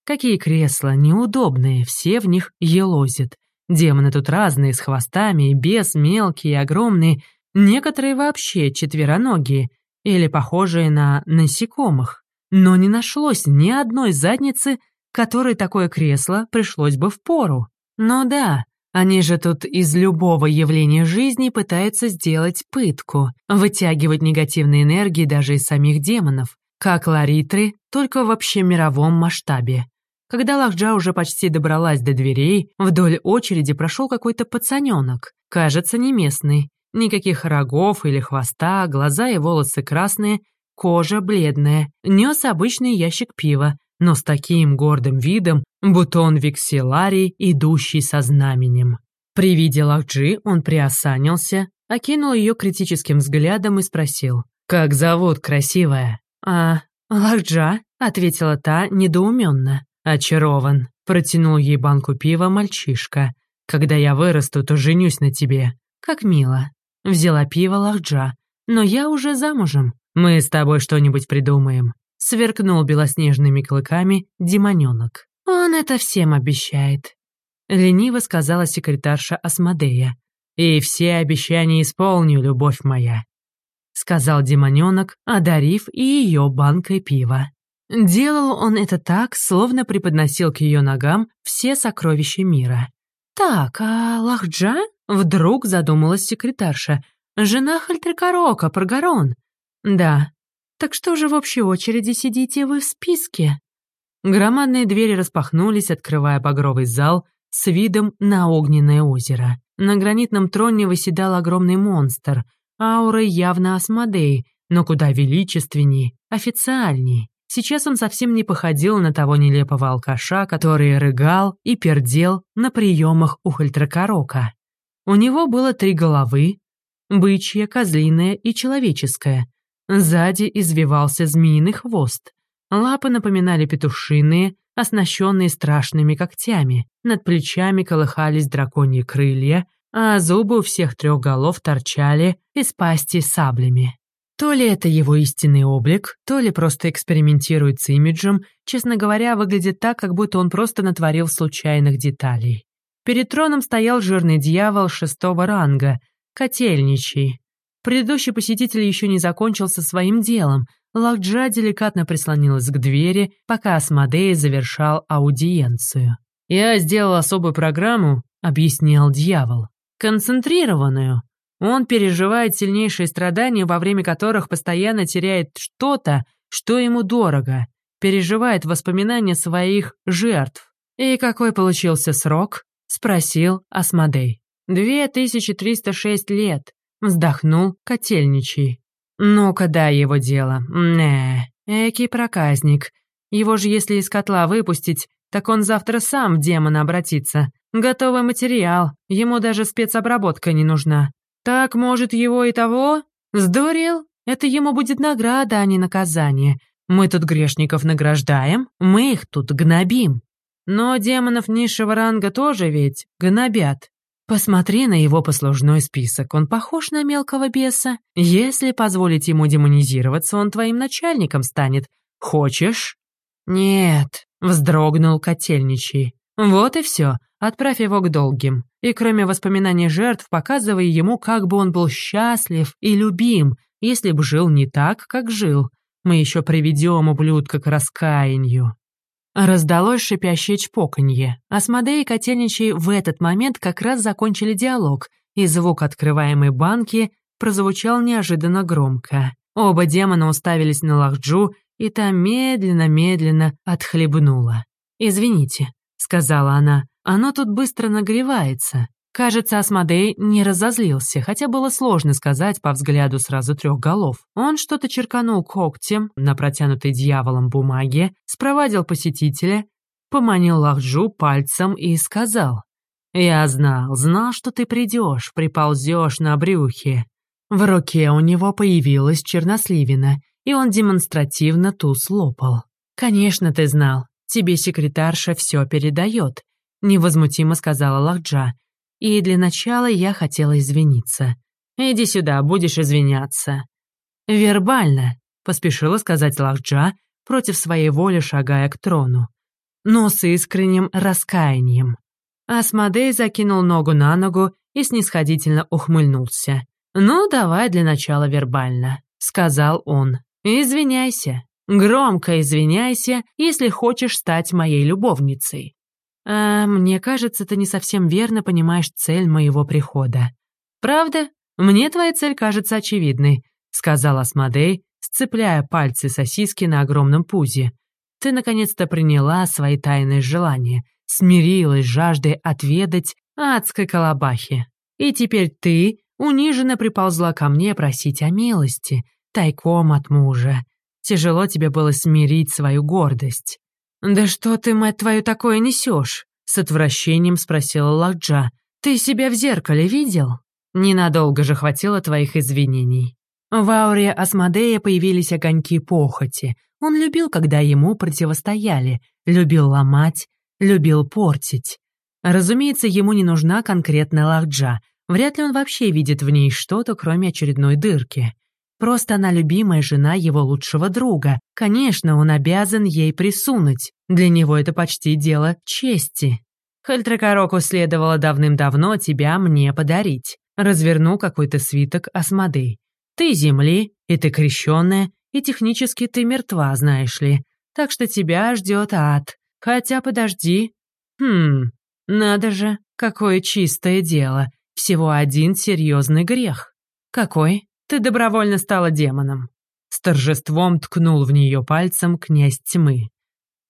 Какие кресла неудобные, все в них елозят. Демоны тут разные, с хвостами, без, мелкие, огромные, некоторые вообще четвероногие или похожие на насекомых. Но не нашлось ни одной задницы, которой такое кресло пришлось бы в пору. Но да, они же тут из любого явления жизни пытаются сделать пытку, вытягивать негативные энергии даже из самих демонов, как ларитры, только в общемировом масштабе. Когда Лахджа уже почти добралась до дверей, вдоль очереди прошел какой-то пацаненок, кажется, не местный. Никаких рогов или хвоста, глаза и волосы красные, кожа бледная. Нес обычный ящик пива, но с таким гордым видом, будто он векселарий, идущий со знаменем. При виде Лахджи он приосанился, окинул ее критическим взглядом и спросил, «Как зовут, красивая?» «А, Лахджа», — ответила та недоуменно. «Очарован», — протянул ей банку пива мальчишка. «Когда я вырасту, то женюсь на тебе». «Как мило». Взяла пиво Лахджа. «Но я уже замужем. Мы с тобой что-нибудь придумаем». Сверкнул белоснежными клыками демоненок. «Он это всем обещает», — лениво сказала секретарша Асмодея. «И все обещания исполню, любовь моя», — сказал демоненок, одарив и ее банкой пива. Делал он это так, словно преподносил к ее ногам все сокровища мира. «Так, а Лахджа?» — вдруг задумалась секретарша. «Жена Хальтрикарока, Паргарон». «Да. Так что же в общей очереди сидите вы в списке?» Громадные двери распахнулись, открывая багровый зал с видом на огненное озеро. На гранитном троне выседал огромный монстр, аурой явно Асмодей, но куда величественней, официальней. Сейчас он совсем не походил на того нелепого алкаша, который рыгал и пердел на приемах у Хальтракарока. У него было три головы, бычья, козлиная и человеческая. Сзади извивался змеиный хвост. Лапы напоминали петушиные, оснащенные страшными когтями. Над плечами колыхались драконьи крылья, а зубы у всех трех голов торчали из пасти саблями. То ли это его истинный облик, то ли просто экспериментирует с имиджем, честно говоря, выглядит так, как будто он просто натворил случайных деталей. Перед троном стоял жирный дьявол шестого ранга, котельничий. Предыдущий посетитель еще не закончил со своим делом. Лакджа деликатно прислонилась к двери, пока Асмодей завершал аудиенцию. «Я сделал особую программу», — объяснял дьявол. «Концентрированную, он переживает сильнейшие страдания, во время которых постоянно теряет что-то, что ему дорого, переживает воспоминания своих жертв. «И какой получился срок?» — спросил Асмодей. «Две тысячи триста шесть лет», — вздохнул котельничий. «Ну-ка, дай его дело. Не, экий проказник. Его же если из котла выпустить, так он завтра сам в демона обратится. Готовый материал, ему даже спецобработка не нужна. Так, может, его и того? Сдурел? Это ему будет награда, а не наказание. Мы тут грешников награждаем, мы их тут гнобим. Но демонов низшего ранга тоже ведь гнобят. Посмотри на его послужной список, он похож на мелкого беса. Если позволить ему демонизироваться, он твоим начальником станет. Хочешь? Нет, вздрогнул котельничий. Вот и все. Отправь его к долгим. И кроме воспоминаний жертв, показывай ему, как бы он был счастлив и любим, если бы жил не так, как жил. Мы еще приведем ублюдка к раскаянию». Раздалось шипящее чпоканье. Асмодей и Котельничий в этот момент как раз закончили диалог, и звук открываемой банки прозвучал неожиданно громко. Оба демона уставились на Лахджу, и та медленно-медленно отхлебнула. «Извините», — сказала она, — «оно тут быстро нагревается». Кажется, Асмодей не разозлился, хотя было сложно сказать по взгляду сразу трех голов. Он что-то черканул когтем на протянутой дьяволом бумаге, спровадил посетителя, поманил Лахджу пальцем и сказал. «Я знал, знал, что ты придешь, приползешь на брюхе». В руке у него появилась черносливина, и он демонстративно ту слопал. «Конечно, ты знал. Тебе секретарша все передает», — невозмутимо сказала Лахджа. И для начала я хотела извиниться. Иди сюда, будешь извиняться. Вербально, поспешила сказать Лахджа, против своей воли шагая к трону. Но с искренним раскаянием. Асмодей закинул ногу на ногу и снисходительно ухмыльнулся. «Ну, давай для начала вербально», — сказал он. «Извиняйся. Громко извиняйся, если хочешь стать моей любовницей. «А мне кажется, ты не совсем верно понимаешь цель моего прихода». «Правда? Мне твоя цель кажется очевидной», — сказал Асмодей, сцепляя пальцы сосиски на огромном пузе. «Ты наконец-то приняла свои тайные желания, смирилась с жаждой отведать адской колобахи. И теперь ты униженно приползла ко мне просить о милости, тайком от мужа. Тяжело тебе было смирить свою гордость. «Да что ты, мать твою, такое несешь?» — с отвращением спросила Ладжа. «Ты себя в зеркале видел?» «Ненадолго же хватило твоих извинений». В ауре Асмодея появились огоньки похоти. Он любил, когда ему противостояли, любил ломать, любил портить. Разумеется, ему не нужна конкретная Лахджа. Вряд ли он вообще видит в ней что-то, кроме очередной дырки. Просто она любимая жена его лучшего друга. Конечно, он обязан ей присунуть. Для него это почти дело чести. Хальтракароку следовало давным-давно тебя мне подарить. Развернул какой-то свиток Асмодей. Ты земли, и ты крещенная, и технически ты мертва, знаешь ли. Так что тебя ждет ад. Хотя подожди. Хм, надо же, какое чистое дело. Всего один серьезный грех. Какой? Ты добровольно стала демоном. С торжеством ткнул в нее пальцем князь тьмы.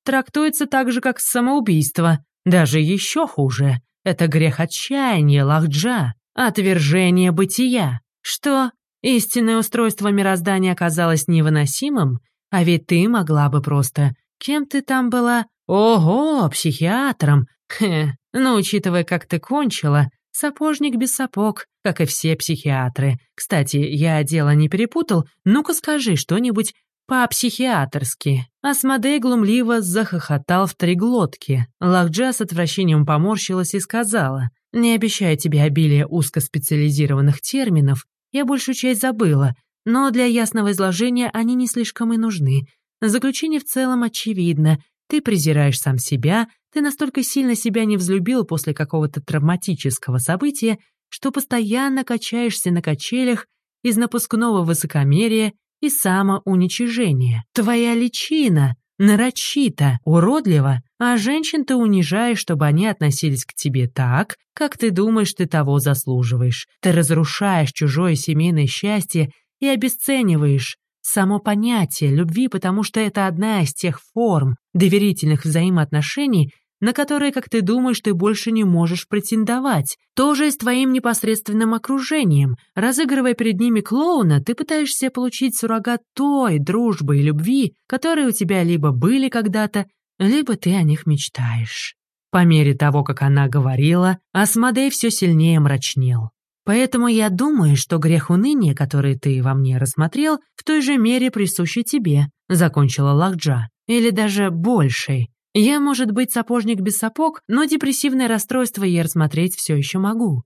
Трактуется так же, как самоубийство, даже еще хуже. Это грех отчаяния, лахджа, отвержение бытия. Что, истинное устройство мироздания оказалось невыносимым? А ведь ты могла бы просто... Кем ты там была? Ого, психиатром. Хе, но учитывая, как ты кончила, Сапожник без сапог, как и все психиатры. Кстати, я дело не перепутал, ну-ка скажи что-нибудь по-психиатрски. Асмодей глумливо захохотал в три глотки. Лахджа с отвращением поморщилась и сказала, «Не обещаю тебе обилие узкоспециализированных терминов, я большую часть забыла, но для ясного изложения они не слишком и нужны. Заключение в целом очевидно. Ты презираешь сам себя, ты настолько сильно себя не взлюбил после какого-то травматического события, что постоянно качаешься на качелях из напускного высокомерия и самоуничижения. Твоя личина нарочито, уродливо, а женщин ты унижаешь, чтобы они относились к тебе так, как ты думаешь, ты того заслуживаешь. Ты разрушаешь чужое семейное счастье и обесцениваешь само понятие любви, потому что это одна из тех форм доверительных взаимоотношений, на которые, как ты думаешь, ты больше не можешь претендовать. Тоже и с твоим непосредственным окружением. Разыгрывая перед ними клоуна, ты пытаешься получить суррогат той дружбы и любви, которые у тебя либо были когда-то, либо ты о них мечтаешь. По мере того, как она говорила, Асмодей все сильнее мрачнел. Поэтому я думаю, что грех уныния, который ты во мне рассмотрел, в той же мере присущий тебе, закончила Лахджа. Или даже большей. Я, может быть, сапожник без сапог, но депрессивное расстройство я рассмотреть все еще могу.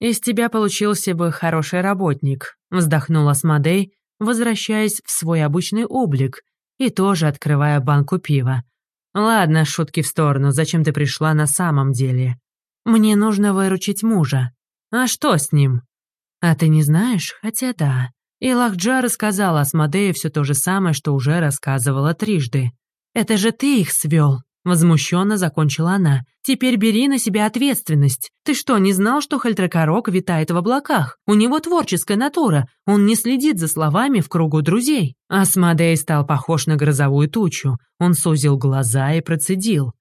Из тебя получился бы хороший работник, вздохнула Смодей, возвращаясь в свой обычный облик и тоже открывая банку пива. Ладно, шутки в сторону, зачем ты пришла на самом деле? Мне нужно выручить мужа. А что с ним? А ты не знаешь? Хотя да. И Лахджа рассказала Асмодею все то же самое, что уже рассказывала трижды. «Это же ты их свел!» Возмущенно закончила она. «Теперь бери на себя ответственность. Ты что, не знал, что Хальтракорок витает в облаках? У него творческая натура. Он не следит за словами в кругу друзей». Асмодей стал похож на грозовую тучу. Он сузил глаза и процедил.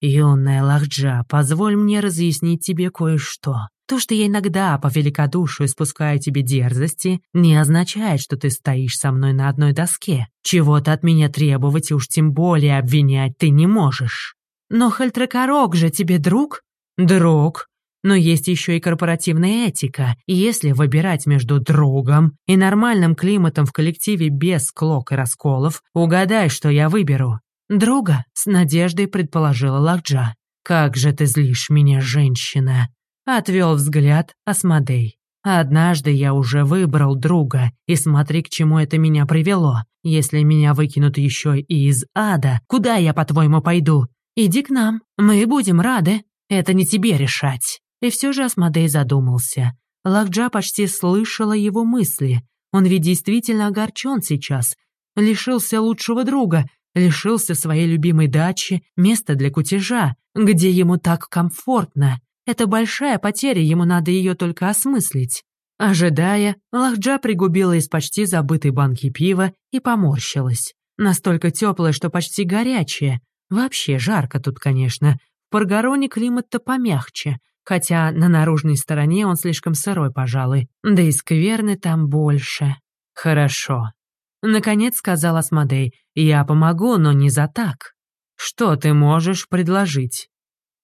«Юная Лахджа, позволь мне разъяснить тебе кое-что. То, что я иногда по великодушию спускаю тебе дерзости, не означает, что ты стоишь со мной на одной доске. Чего-то от меня требовать и уж тем более обвинять ты не можешь. Но Хальтракорок же тебе друг? Друг. Но есть еще и корпоративная этика, и если выбирать между другом и нормальным климатом в коллективе без склок и расколов, угадай, что я выберу. Друга, с надеждой предположила Лакджа. «Как же ты злишь меня, женщина!» Отвел взгляд Асмодей. Однажды я уже выбрал друга, и смотри, к чему это меня привело. Если меня выкинут еще и из ада, куда я, по-твоему, пойду? Иди к нам, мы будем рады. Это не тебе решать. И все же Асмодей задумался. Лакджа почти слышала его мысли. Он ведь действительно огорчен сейчас. Лишился лучшего друга, лишился своей любимой дачи, места для кутежа, где ему так комфортно. Это большая потеря, ему надо ее только осмыслить. Ожидая, Лахджа пригубила из почти забытой банки пива и поморщилась. Настолько теплое, что почти горячее. Вообще жарко тут, конечно. В Паргароне климат-то помягче, хотя на наружной стороне он слишком сырой, пожалуй. Да и скверны там больше. Хорошо. Наконец сказал Асмодей, я помогу, но не за так. Что ты можешь предложить?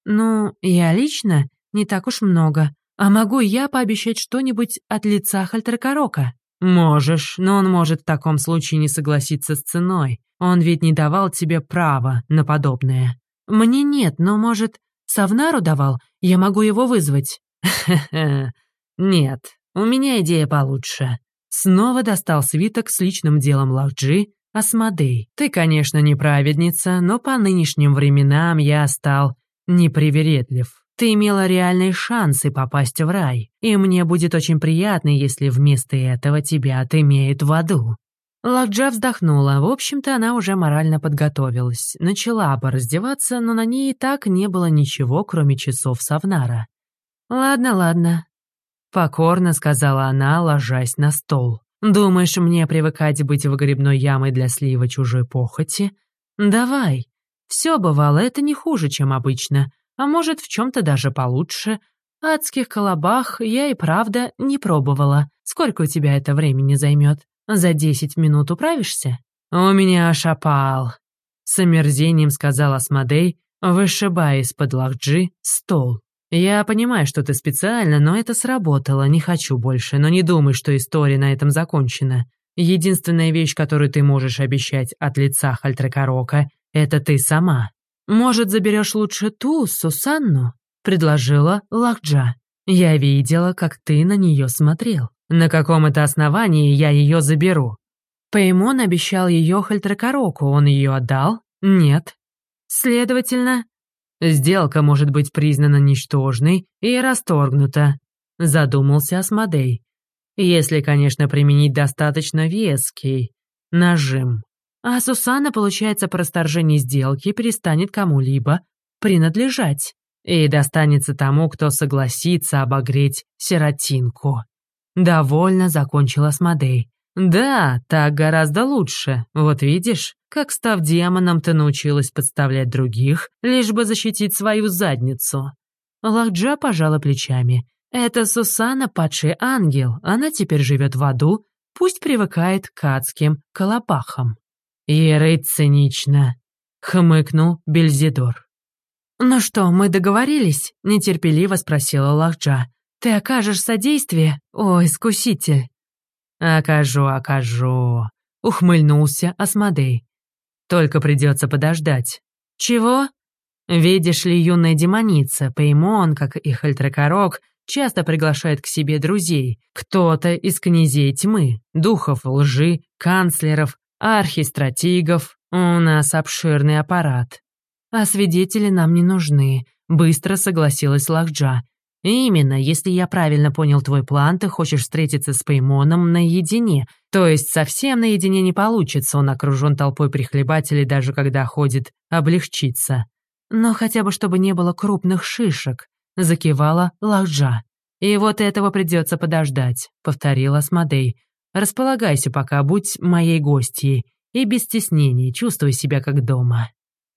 «Ну, я лично не так уж много. А могу я пообещать что-нибудь от лица Хальтеркорока?» «Можешь, но он может в таком случае не согласиться с ценой. Он ведь не давал тебе права на подобное». «Мне нет, но, может, Савнару давал? Я могу его вызвать». «Хе-хе, нет, у меня идея получше». Снова достал свиток с личным делом Лахджи, Асмодей. «Ты, конечно, не праведница, но по нынешним временам я стал непривередлив. Ты имела реальные шансы попасть в рай, и мне будет очень приятно, если вместо этого тебя отымеют в аду». Ладжа вздохнула. В общем-то, она уже морально подготовилась. Начала бы раздеваться, но на ней и так не было ничего, кроме часов Савнара. «Ладно, ладно», — покорно сказала она, ложась на стол. «Думаешь, мне привыкать быть в грибной ямой для слива чужой похоти? Давай, все бывало, это не хуже, чем обычно, а может, в чем-то даже получше. Адских колобах я и правда не пробовала. Сколько у тебя это времени займет? За десять минут управишься? У меня шапал. С омерзением сказал Асмодей, вышибая из-под лахджи стол. «Я понимаю, что ты специально, но это сработало, не хочу больше, но не думай, что история на этом закончена. Единственная вещь, которую ты можешь обещать от лица Хальтрекорока, это ты сама. Может, заберешь лучше ту, Сусанну?» — предложила Лахджа. «Я видела, как ты на нее смотрел. На каком это основании я ее заберу?» Пеймон обещал ее Хальтракароку, он ее отдал? Нет. Следовательно, сделка может быть признана ничтожной и расторгнута, задумался Асмодей. Если, конечно, применить достаточно веский нажим. А Сусанна, получается, по расторжении сделки перестанет кому-либо принадлежать и достанется тому, кто согласится обогреть сиротинку. Довольно закончила Смодей. «Да, так гораздо лучше. Вот видишь, как, став демоном, ты научилась подставлять других, лишь бы защитить свою задницу». Лахджа пожала плечами. «Это Сусана падший ангел, она теперь живет в аду, пусть привыкает к адским колопахам». «Еры цинично», — хмыкнул Бельзидор. «Ну что, мы договорились?» — нетерпеливо спросила Лахджа. «Ты окажешь содействие? О, искуситель!» «Окажу, окажу», — ухмыльнулся Асмодей. «Только придется подождать». «Чего?» «Видишь ли, юная демоница, Пеймон, как и Хальтракорок, часто приглашает к себе друзей. Кто-то из князей тьмы, духов лжи, канцлеров, архистратигов. У нас обширный аппарат. А свидетели нам не нужны. быстро согласилась Лахджа. «Именно, если я правильно понял твой план, ты хочешь встретиться с Пеймоном наедине. То есть совсем наедине не получится, он окружен толпой прихлебателей, даже когда ходит облегчиться. Но хотя бы чтобы не было крупных шишек», — закивала Лахджа. «И вот этого придется подождать», — повторила Смодей. «Располагайся пока, будь моей гостьей, и без стеснений чувствуй себя как дома».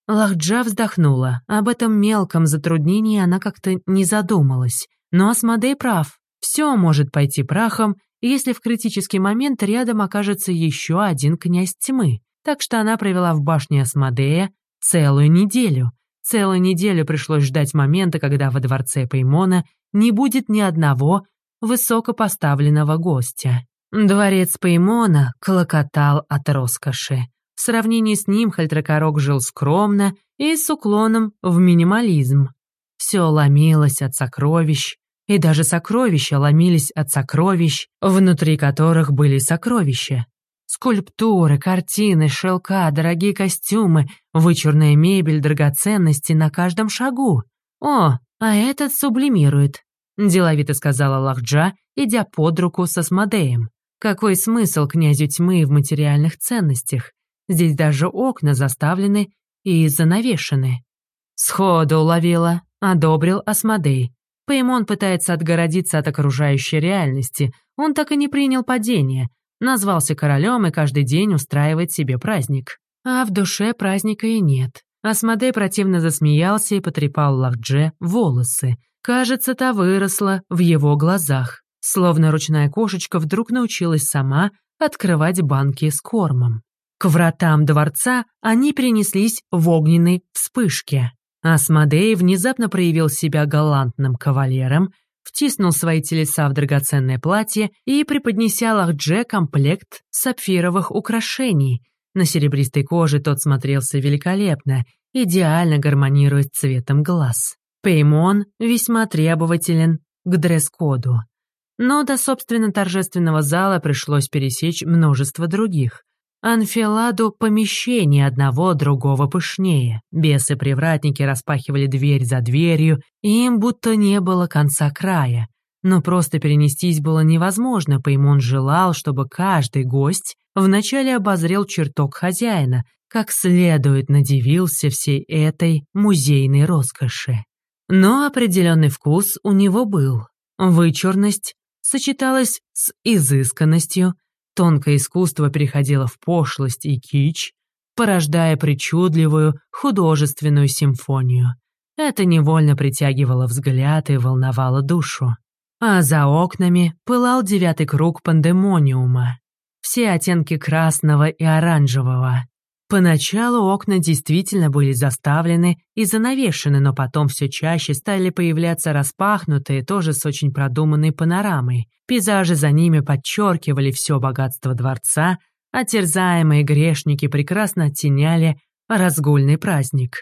Лахджа вздохнула. Об этом мелком затруднении она как-то не задумалась. Но Асмодей прав. Все может пойти прахом, если в критический момент рядом окажется еще один князь тьмы. Так что она провела в башне Асмодея целую неделю. Целую неделю пришлось ждать момента, когда во дворце Пеймона не будет ни одного высокопоставленного гостя. Дворец Пеймона клокотал от роскоши. В сравнении с ним Хальтракорок жил скромно и с уклоном в минимализм. Все ломилось от сокровищ, и даже сокровища ломились от сокровищ, внутри которых были сокровища. Скульптуры, картины, шелка, дорогие костюмы, вычурная мебель, драгоценности на каждом шагу. «О, а этот сублимирует», — деловито сказала Лахджа, идя под руку со Смодеем. «Какой смысл князю тьмы в материальных ценностях? Здесь даже окна заставлены и занавешены. Сходу уловила, одобрил Асмодей. Пеймон пытается отгородиться от окружающей реальности. Он так и не принял падение. Назвался королем и каждый день устраивает себе праздник. А в душе праздника и нет. Асмодей противно засмеялся и потрепал Лахдже волосы. Кажется, та выросла в его глазах. Словно ручная кошечка вдруг научилась сама открывать банки с кормом. К вратам дворца они принеслись в огненной вспышке. Асмодей внезапно проявил себя галантным кавалером, втиснул свои телеса в драгоценное платье и преподнеся Лахдже комплект сапфировых украшений. На серебристой коже тот смотрелся великолепно, идеально гармонируя с цветом глаз. Пеймон весьма требователен к дресс-коду. Но до собственно торжественного зала пришлось пересечь множество других. Анфиладу помещение одного другого пышнее. Бесы-привратники распахивали дверь за дверью, и им будто не было конца края. Но просто перенестись было невозможно, Пеймон желал, чтобы каждый гость вначале обозрел чертог хозяина, как следует надивился всей этой музейной роскоши. Но определенный вкус у него был. Вычурность сочеталась с изысканностью, Тонкое искусство переходило в пошлость и кич, порождая причудливую художественную симфонию. Это невольно притягивало взгляд и волновало душу. А за окнами пылал девятый круг пандемониума. Все оттенки красного и оранжевого. Поначалу окна действительно были заставлены и занавешены, но потом все чаще стали появляться распахнутые, тоже с очень продуманной панорамой. Пейзажи за ними подчеркивали все богатство дворца, а терзаемые грешники прекрасно оттеняли разгульный праздник.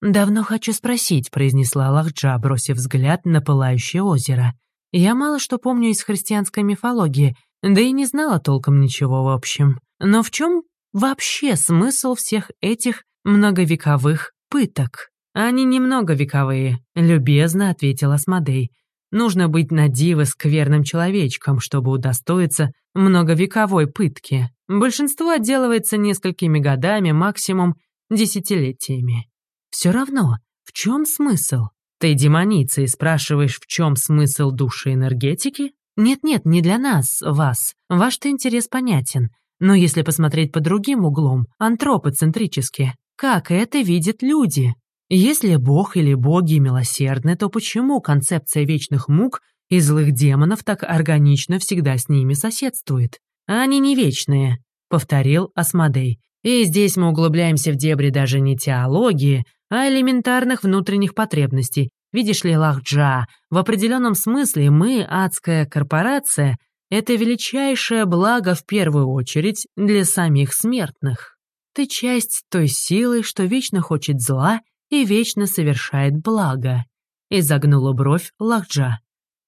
«Давно хочу спросить», — произнесла Лахджа, бросив взгляд на пылающее озеро. «Я мало что помню из христианской мифологии, да и не знала толком ничего в общем. Но в чем вообще смысл всех этих многовековых пыток? Они немноговековые, любезно ответила Асмодей. Нужно быть на диво скверным человечком, чтобы удостоиться многовековой пытки. Большинство отделывается несколькими годами, максимум десятилетиями. Все равно, в чем смысл? Ты демоница и спрашиваешь, в чем смысл души энергетики? Нет-нет, не для нас, вас. Ваш-то интерес понятен. Но если посмотреть по другим углом, антропоцентрически, как это видят люди? Если бог или боги милосердны, то почему концепция вечных мук и злых демонов так органично всегда с ними соседствует? Они не вечные, повторил Асмодей. И здесь мы углубляемся в дебри даже не теологии, а элементарных внутренних потребностей. Видишь ли, Лахджа, в определенном смысле мы, адская корпорация, это величайшее благо в первую очередь для самих смертных. Ты часть той силы, что вечно хочет зла и вечно совершает благо. Изогнула бровь Лахджа.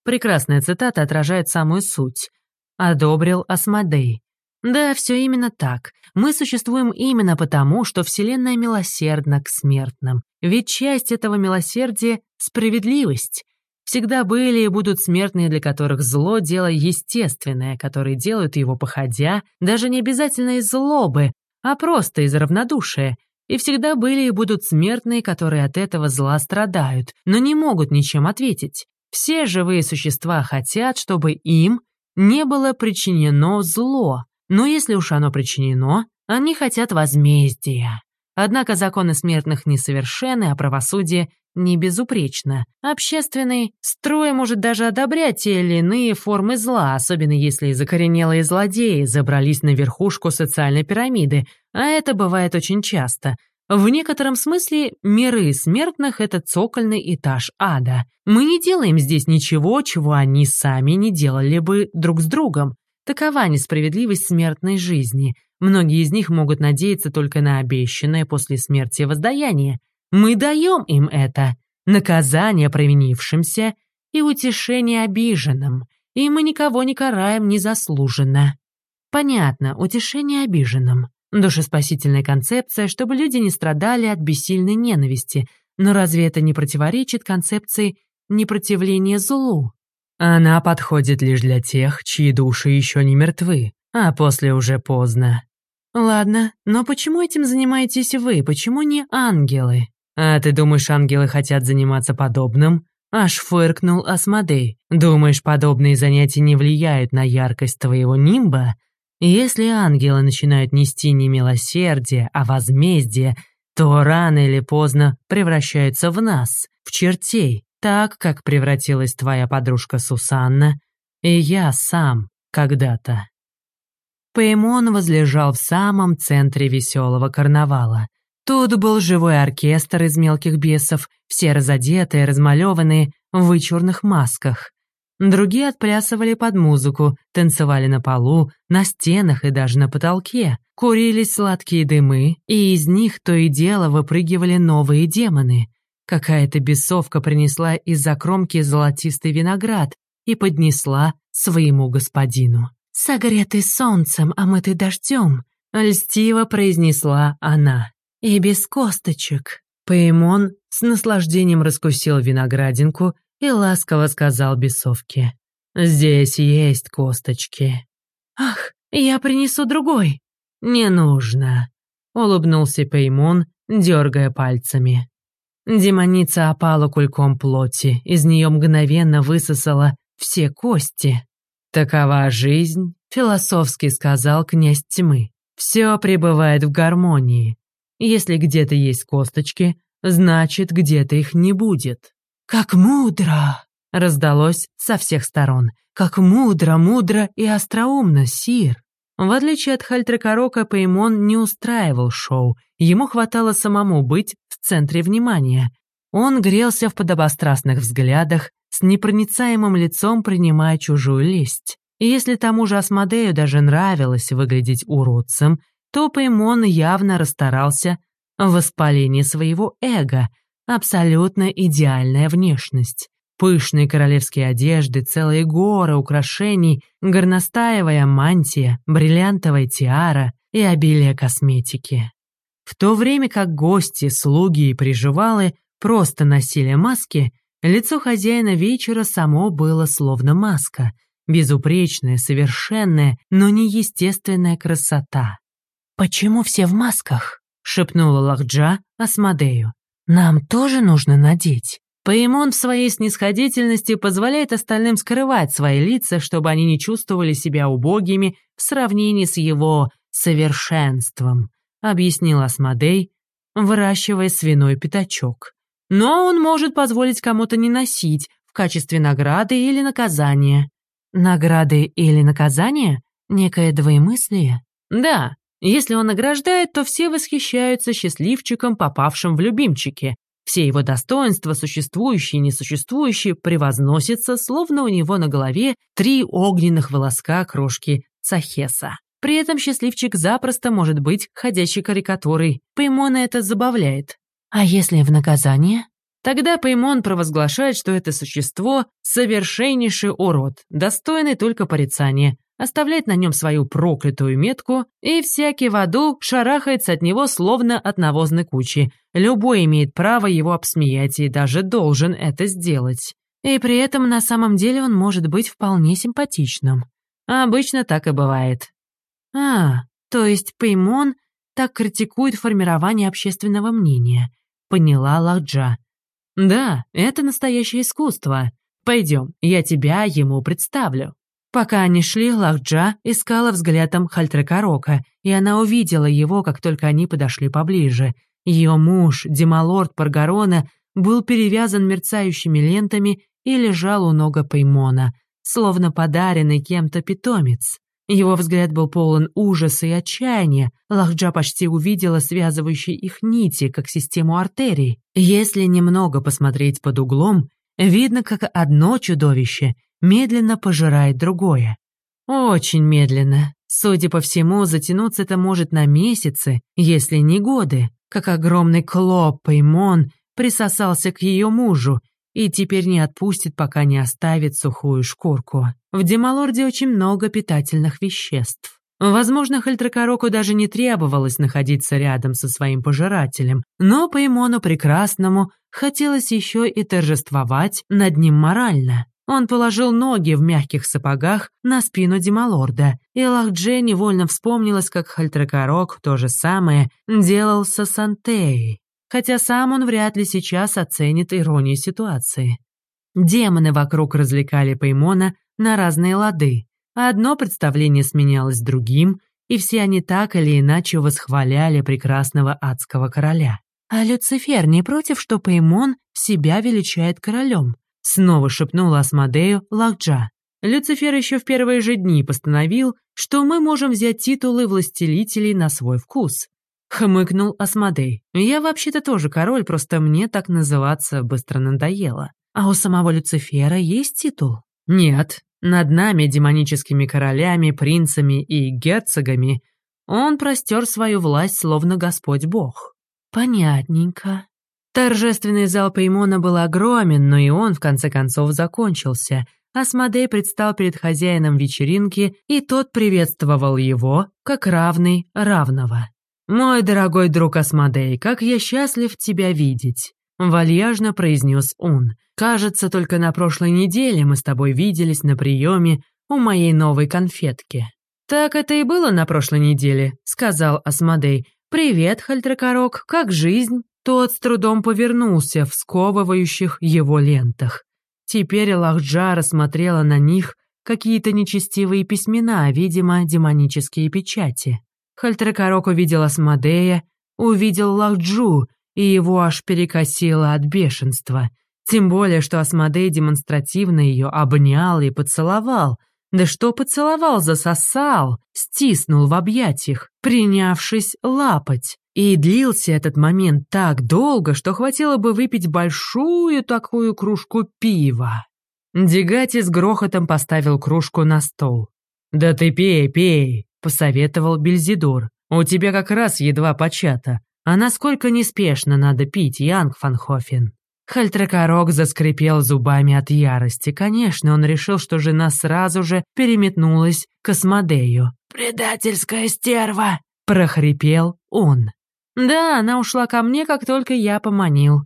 Прекрасная цитата отражает самую суть. Одобрил Асмодей. Да, все именно так. Мы существуем именно потому, что Вселенная милосердна к смертным. Ведь часть этого милосердия — справедливость. Всегда были и будут смертные, для которых зло — дело естественное, которые делают его походя, даже не обязательно из злобы, а просто из равнодушия. И всегда были и будут смертные, которые от этого зла страдают, но не могут ничем ответить. Все живые существа хотят, чтобы им не было причинено зло, но если уж оно причинено, они хотят возмездия. Однако законы смертных несовершенны, а правосудие не безупречно. Общественный строй может даже одобрять те или иные формы зла, особенно если закоренелые злодеи забрались на верхушку социальной пирамиды, а это бывает очень часто. В некотором смысле миры смертных — это цокольный этаж ада. Мы не делаем здесь ничего, чего они сами не делали бы друг с другом. Такова несправедливость смертной жизни. Многие из них могут надеяться только на обещанное после смерти воздаяние. Мы даем им это. Наказание провинившимся и утешение обиженным. И мы никого не караем незаслуженно. Понятно, утешение обиженным. Душеспасительная концепция, чтобы люди не страдали от бессильной ненависти. Но разве это не противоречит концепции непротивления злу? Она подходит лишь для тех, чьи души еще не мертвы, а после уже поздно. Ладно, но почему этим занимаетесь вы, почему не ангелы? А ты думаешь, ангелы хотят заниматься подобным? Аж фыркнул Асмодей. Думаешь, подобные занятия не влияют на яркость твоего нимба? Если ангелы начинают нести не милосердие, а возмездие, то рано или поздно превращаются в нас, в чертей, так, как превратилась твоя подружка Сусанна и я сам когда-то. Пеймон возлежал в самом центре веселого карнавала. Тут был живой оркестр из мелких бесов, все разодетые, размалеванные, в вычурных масках. Другие отплясывали под музыку, танцевали на полу, на стенах и даже на потолке. Курились сладкие дымы, и из них то и дело выпрыгивали новые демоны. Какая-то бесовка принесла из-за кромки золотистый виноград и поднесла своему господину. «Согретый солнцем, омытый дождем», — льстиво произнесла она. «И без косточек». Пеймон с наслаждением раскусил виноградинку и ласково сказал бесовке. «Здесь есть косточки». «Ах, я принесу другой». «Не нужно», — улыбнулся Пеймон, дергая пальцами. Демоница опала кульком плоти, из нее мгновенно высосала все кости. «Такова жизнь», — философски сказал князь тьмы. «Все пребывает в гармонии. Если где-то есть косточки, значит, где-то их не будет». «Как мудро!» — раздалось со всех сторон. «Как мудро, мудро и остроумно, Сир!» В отличие от Хальтрекорока, Пеймон не устраивал шоу. Ему хватало самому быть в центре внимания. Он грелся в подобострастных взглядах, с непроницаемым лицом принимая чужую лесть. И если тому же Асмодею даже нравилось выглядеть уродцем, то Пеймон явно расстарался в воспалении своего эго, Абсолютно идеальная внешность. Пышные королевские одежды, целые горы украшений, горностаевая мантия, бриллиантовая тиара и обилие косметики. В то время как гости, слуги и приживалы просто носили маски, лицо хозяина вечера само было словно маска, безупречная, совершенная, но неестественная красота. «Почему все в масках?» — шепнула Лахджа Асмодею. Нам тоже нужно надеть. Паимон в своей снисходительности позволяет остальным скрывать свои лица, чтобы они не чувствовали себя убогими в сравнении с его совершенством, объяснил Асмодей, выращивая свиной пятачок. Но он может позволить кому-то не носить в качестве награды или наказания. Награды или наказания? Некое двоемыслие? Да, если он награждает, то все восхищаются счастливчиком, попавшим в любимчики. Все его достоинства, существующие и несуществующие, превозносятся, словно у него на голове три огненных волоска крошки Цахеса. При этом счастливчик запросто может быть ходячей карикатурой. Пеймона это забавляет. А если в наказание? Тогда Пеймон провозглашает, что это существо — совершеннейший урод, достойный только порицания. Оставляет на нем свою проклятую метку, и всякий в аду шарахается от него словно от навозной кучи. Любой имеет право его обсмеять и даже должен это сделать. И при этом на самом деле он может быть вполне симпатичным. Обычно так и бывает. А, то есть Пеймон так критикует формирование общественного мнения, поняла Лахджа. Да, это настоящее искусство. Пойдем, я тебя ему представлю. Пока они шли, Лахджа искала взглядом Хальтрекарока, и она увидела его, как только они подошли поближе. Ее муж, Демалорд Паргарона, был перевязан мерцающими лентами и лежал у нога Пеймона, словно подаренный кем-то питомец. Его взгляд был полон ужаса и отчаяния. Лахджа почти увидела связывающие их нити, как систему артерий. Если немного посмотреть под углом, видно, как одно чудовище медленно пожирает другое. Очень медленно. Судя по всему, затянуться это может на месяцы, если не годы. Как огромный клоп Пеймон присосался к ее мужу, и теперь не отпустит, пока не оставит сухую шкурку. В Демалорде очень много питательных веществ. Возможно, Хальтракороку даже не требовалось находиться рядом со своим пожирателем, но по Имону Прекрасному хотелось еще и торжествовать над ним морально. Он положил ноги в мягких сапогах на спину Демалорда, и Лахдже невольно вспомнилось, как Хальтракорок то же самое делал со Сантеей хотя сам он вряд ли сейчас оценит иронию ситуации. Демоны вокруг развлекали Пеймона на разные лады. Одно представление сменялось другим, и все они так или иначе восхваляли прекрасного адского короля. А Люцифер не против, что Пеймон себя величает королем? Снова шепнула Асмодею Лахджа. Люцифер еще в первые же дни постановил, что мы можем взять титулы властелителей на свой вкус. Хмыкнул Асмодей. «Я вообще-то тоже король, просто мне так называться быстро надоело. А у самого Люцифера есть титул?» «Нет. Над нами, демоническими королями, принцами и герцогами, он простер свою власть, словно Господь Бог». «Понятненько». Торжественный зал Пеймона был огромен, но и он, в конце концов, закончился. Асмодей предстал перед хозяином вечеринки, и тот приветствовал его, как равный равного. «Мой дорогой друг Асмодей, как я счастлив тебя видеть!» Вальяжно произнес он. «Кажется, только на прошлой неделе мы с тобой виделись на приеме у моей новой конфетки». «Так это и было на прошлой неделе», — сказал Асмодей. «Привет, Хальтракорок, как жизнь?» Тот с трудом повернулся в сковывающих его лентах. Теперь Лахджа рассмотрела на них какие-то нечестивые письмена, видимо, демонические печати. Хальтракорок увидел Асмодея, увидел Лахджу, и его аж перекосило от бешенства. Тем более, что Асмодей демонстративно ее обнял и поцеловал. Да что поцеловал, засосал, стиснул в объятиях, принявшись лапать. И длился этот момент так долго, что хватило бы выпить большую такую кружку пива. Дегати с грохотом поставил кружку на стол. «Да ты пей, пей!» — посоветовал Бельзидор. «У тебя как раз едва почата. А насколько неспешно надо пить, Янг Фанхофен?» Хальтракорок заскрипел зубами от ярости. Конечно, он решил, что жена сразу же переметнулась к Асмодею. «Предательская стерва!» — прохрипел он. «Да, она ушла ко мне, как только я поманил».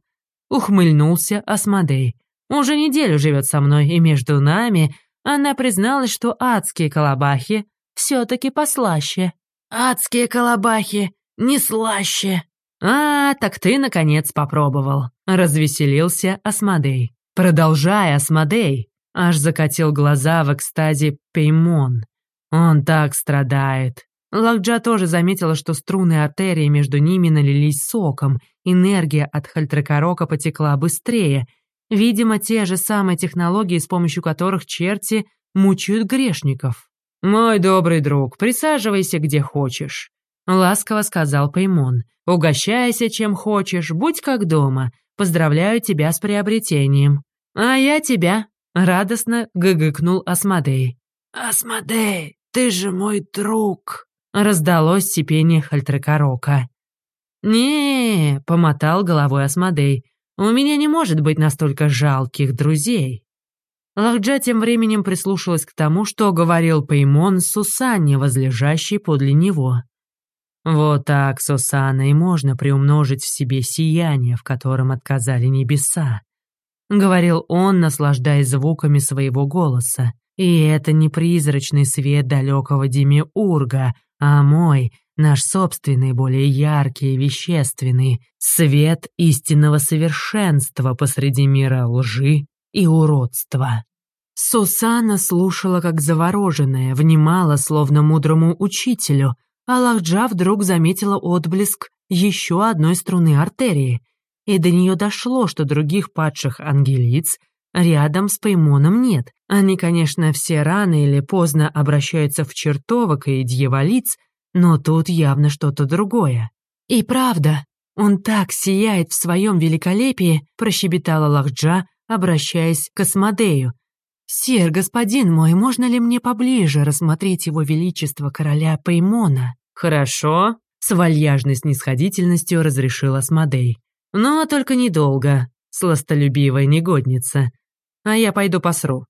Ухмыльнулся Асмодей. «Уже неделю живет со мной, и между нами она призналась, что адские колобахи все-таки послаще. «Адские колобахи, не слаще!» «А, так ты, наконец, попробовал», — развеселился Асмодей. «Продолжай, Асмодей!» — аж закатил глаза в экстазе Пеймон. «Он так страдает». Лакджа тоже заметила, что струны артерии между ними налились соком, энергия от Хальтракорока потекла быстрее. Видимо, те же самые технологии, с помощью которых черти мучают грешников. «Мой добрый друг, присаживайся где хочешь», — ласково сказал Пеймон. «Угощайся чем хочешь, будь как дома. Поздравляю тебя с приобретением». «А я тебя», — радостно гыгыкнул Асмодей. «Асмодей, ты же мой друг», — раздалось сипение Хальтракорока. не помотал головой Асмодей, — «у меня не может быть настолько жалких друзей». Лахджа тем временем прислушалась к тому, что говорил Пеймон Сусанне, возлежащей подле него. Вот так, Сусана, и можно приумножить в себе сияние, в котором отказали небеса. Говорил он, наслаждаясь звуками своего голоса. И это не призрачный свет далекого Демиурга, а мой, наш собственный, более яркий вещественный, свет истинного совершенства посреди мира лжи и уродства. Сусана слушала как завороженная, внимала, словно мудрому учителю, а Лахджа вдруг заметила отблеск еще одной струны артерии, и до нее дошло, что других падших ангелиц рядом с Паймоном нет. Они, конечно, все рано или поздно обращаются в чертовок и дьяволиц, но тут явно что-то другое. И правда, он так сияет в своем великолепии, прощебетала Лахджа, обращаясь к Асмодею. «Сир, господин мой, можно ли мне поближе рассмотреть его величество короля Паймона?» «Хорошо», — с вальяжной снисходительностью разрешил Асмодей. «Но только недолго, сластолюбивая негодница. А я пойду посру».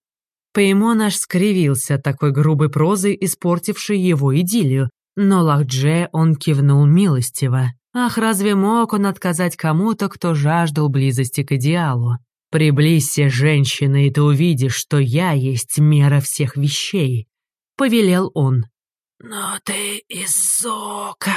Пеймон аж скривился такой грубой прозой, испортившей его идиллию, но Лахдже он кивнул милостиво. Ах, разве мог он отказать кому-то, кто жаждал близости к идеалу? «Приблизься, женщина, и ты увидишь, что я есть мера всех вещей», — повелел он. «Но ты из Зока»,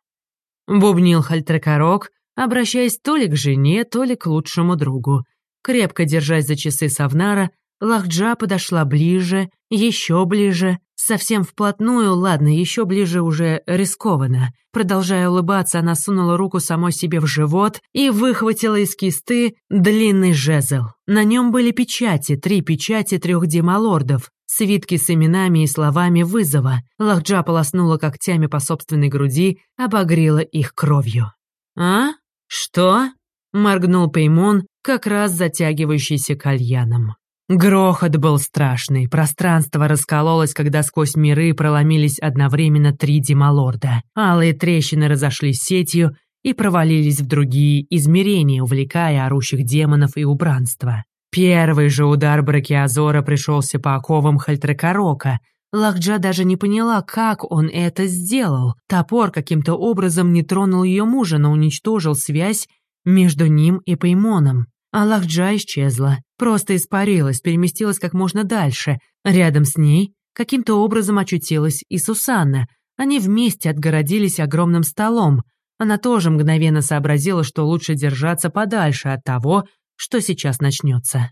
— бубнил Хальтракорок, обращаясь то ли к жене, то ли к лучшему другу. Крепко держась за часы Савнара, Лахджа подошла ближе, еще ближе, совсем вплотную, ладно, еще ближе уже рискованно. Продолжая улыбаться, она сунула руку самой себе в живот и выхватила из кисты длинный жезл. На нем были печати, три печати трех демалордов, свитки с именами и словами вызова. Лахджа полоснула когтями по собственной груди, обогрела их кровью. «А? Что?» — моргнул Пеймон, как раз затягивающийся кальяном. Грохот был страшный, пространство раскололось, когда сквозь миры проломились одновременно три демалорда. Алые трещины разошлись сетью и провалились в другие измерения, увлекая орущих демонов и убранство. Первый же удар Бракиазора пришелся по оковам Хальтрекорока. Лахджа даже не поняла, как он это сделал. Топор каким-то образом не тронул ее мужа, но уничтожил связь между ним и Пеймоном. Аллахджа исчезла, просто испарилась, переместилась как можно дальше. Рядом с ней каким-то образом очутилась и Сусанна. Они вместе отгородились огромным столом. Она тоже мгновенно сообразила, что лучше держаться подальше от того, что сейчас начнется.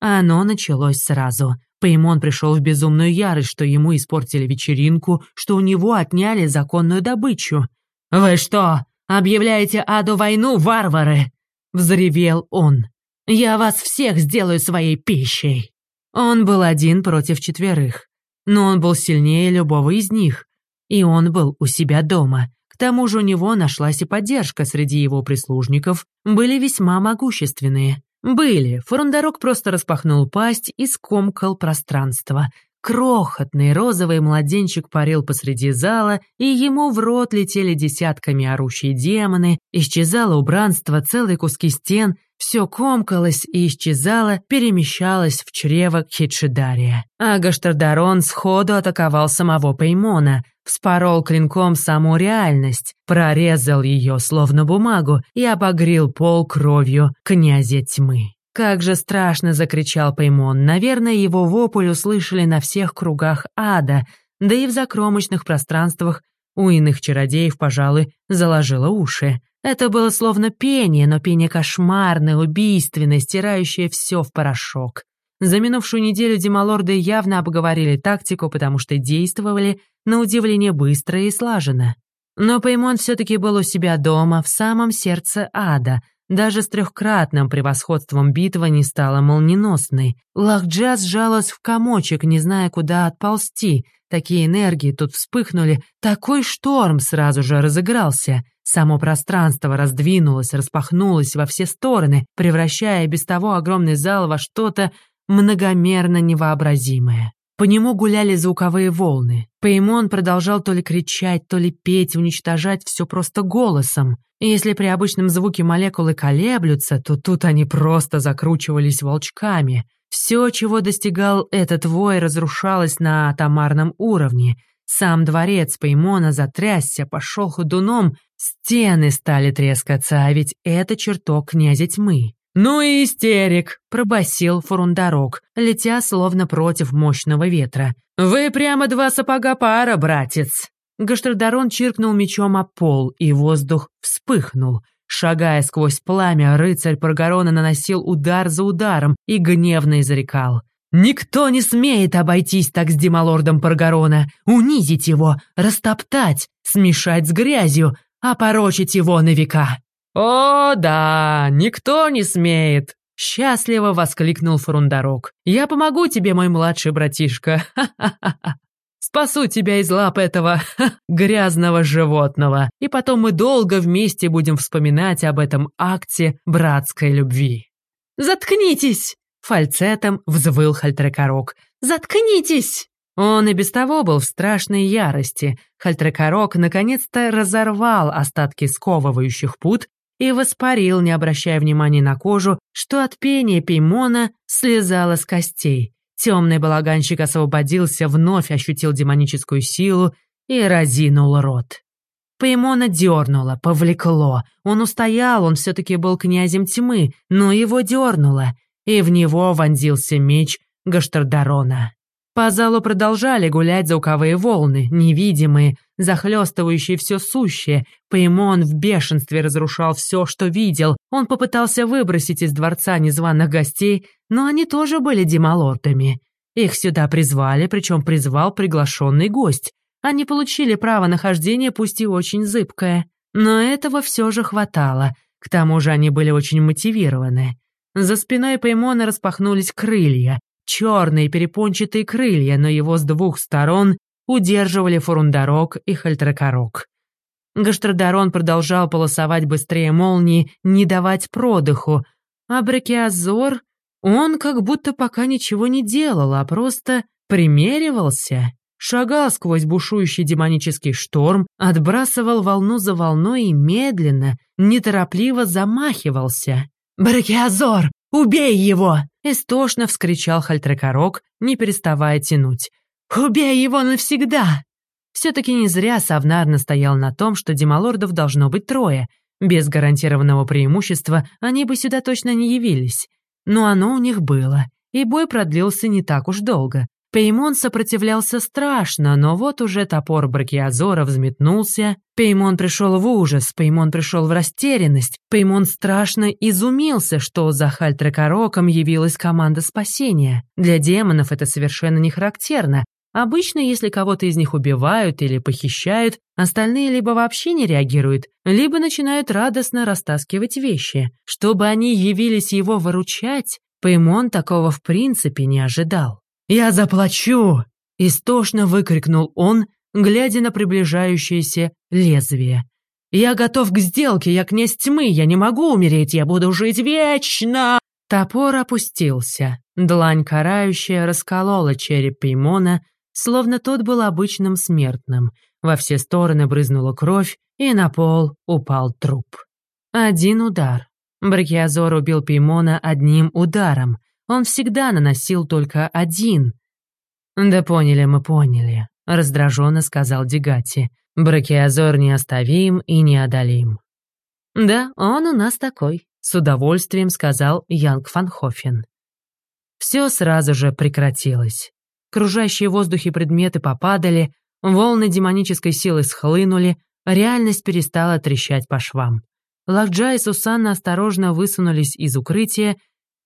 А оно началось сразу. Пеймон пришел в безумную ярость, что ему испортили вечеринку, что у него отняли законную добычу. «Вы что, объявляете аду войну, варвары?» — взревел он. Я вас всех сделаю своей пищей!» Он был один против четверых, но он был сильнее любого из них, и он был у себя дома. К тому же у него нашлась и поддержка среди его прислужников, были весьма могущественные. Были, Фурундарок просто распахнул пасть и скомкал пространство, Крохотный розовый младенчик парил посреди зала, и ему в рот летели десятками орущие демоны, исчезало убранство, целые куски стен, все комкалось и исчезало, перемещалось в чрево Хитшидария. А Гаштардарон сходу атаковал самого Пеймона, вспорол клинком саму реальность, прорезал ее словно бумагу и обогрел пол кровью князя тьмы. Как же страшно закричал Пеймон. Наверное, его вопль услышали на всех кругах ада, да и в закромочных пространствах у иных чародеев, пожалуй, заложило уши. Это было словно пение, но пение кошмарное, убийственное, стирающее все в порошок. За минувшую неделю демалорды явно обговорили тактику, потому что действовали, на удивление, быстро и слаженно. Но Пеймон все-таки был у себя дома, в самом сердце ада — даже с трехкратным превосходством битва не стала молниеносной. Лахджа сжалась в комочек, не зная, куда отползти. Такие энергии тут вспыхнули, такой шторм сразу же разыгрался. Само пространство раздвинулось, распахнулось во все стороны, превращая без того огромный зал во что-то многомерно невообразимое. По нему гуляли звуковые волны. Пеймон продолжал то ли кричать, то ли петь, уничтожать все просто голосом. И если при обычном звуке молекулы колеблются, то тут они просто закручивались волчками. Все, чего достигал этот вой, разрушалось на атомарном уровне. Сам дворец Паймона затрясся, пошел ходуном, стены стали трескаться, а ведь это чертог князя тьмы. «Ну и истерик!» — пробасил Фурундарок, летя словно против мощного ветра. «Вы прямо два сапога пара, братец!» Гаштердарон чиркнул мечом о пол, и воздух вспыхнул. Шагая сквозь пламя, рыцарь Паргарона наносил удар за ударом и гневно изрекал. «Никто не смеет обойтись так с Демалордом Паргарона, унизить его, растоптать, смешать с грязью, опорочить его на века!» «О, да, никто не смеет!» Счастливо воскликнул Фрундарок. «Я помогу тебе, мой младший братишка! Спасу тебя из лап этого грязного животного, и потом мы долго вместе будем вспоминать об этом акте братской любви». «Заткнитесь!» — фальцетом взвыл Хальтрекорок. «Заткнитесь!» Он и без того был в страшной ярости. Хальтрекорок наконец-то разорвал остатки сковывающих пут и воспарил, не обращая внимания на кожу, что от пения пеймона слезало с костей. Темный балаганщик освободился, вновь ощутил демоническую силу и разинул рот. Пеймона дернуло, повлекло. Он устоял, он все-таки был князем тьмы, но его дернуло, и в него вонзился меч Гаштардарона. По залу продолжали гулять звуковые волны, невидимые, захлестывающие все сущее. Пеймон в бешенстве разрушал все, что видел. Он попытался выбросить из дворца незваных гостей, но они тоже были демалортами. Их сюда призвали, причем призвал приглашенный гость. Они получили право нахождения, пусть и очень зыбкое. Но этого все же хватало. К тому же они были очень мотивированы. За спиной Пеймона распахнулись крылья черные перепончатые крылья, но его с двух сторон удерживали Фурундарок и Хальтракарок. Гаштрадарон продолжал полосовать быстрее молнии, не давать продыху, а Бракиазор, он как будто пока ничего не делал, а просто примеривался. Шагал сквозь бушующий демонический шторм, отбрасывал волну за волной и медленно, неторопливо замахивался. «Бракиазор, убей его!» Истошно вскричал Хальтрекорок, не переставая тянуть. «Убей его навсегда!» Все-таки не зря Савнар настоял на том, что демалордов должно быть трое. Без гарантированного преимущества они бы сюда точно не явились. Но оно у них было, и бой продлился не так уж долго. Пеймон сопротивлялся страшно, но вот уже топор Бракиазора взметнулся. Пеймон пришел в ужас, Пеймон пришел в растерянность. Пеймон страшно изумился, что за Хальтрекороком явилась команда спасения. Для демонов это совершенно не характерно. Обычно, если кого-то из них убивают или похищают, остальные либо вообще не реагируют, либо начинают радостно растаскивать вещи. Чтобы они явились его выручать, Пеймон такого в принципе не ожидал. «Я заплачу!» — истошно выкрикнул он, глядя на приближающееся лезвие. «Я готов к сделке, я князь тьмы, я не могу умереть, я буду жить вечно!» Топор опустился. Длань карающая расколола череп Пеймона, словно тот был обычным смертным. Во все стороны брызнула кровь, и на пол упал труп. Один удар. Бракиазор убил Пеймона одним ударом. Он всегда наносил только один. «Да поняли мы, поняли», — раздраженно сказал Дегати. «Бракиазор неоставим и неодолим». «Да, он у нас такой», — с удовольствием сказал Янг Фанхофен. Все сразу же прекратилось. Кружащие в воздухе предметы попадали, волны демонической силы схлынули, реальность перестала трещать по швам. Лакджа и Сусанна осторожно высунулись из укрытия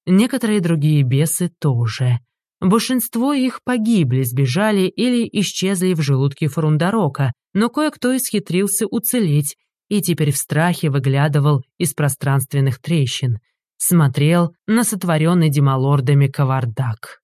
Некоторые другие бесы тоже. Большинство их погибли, сбежали или исчезли в желудке Фрундарока, но кое-кто исхитрился уцелеть и теперь в страхе выглядывал из пространственных трещин, смотрел на сотворенный демалордами кавардак.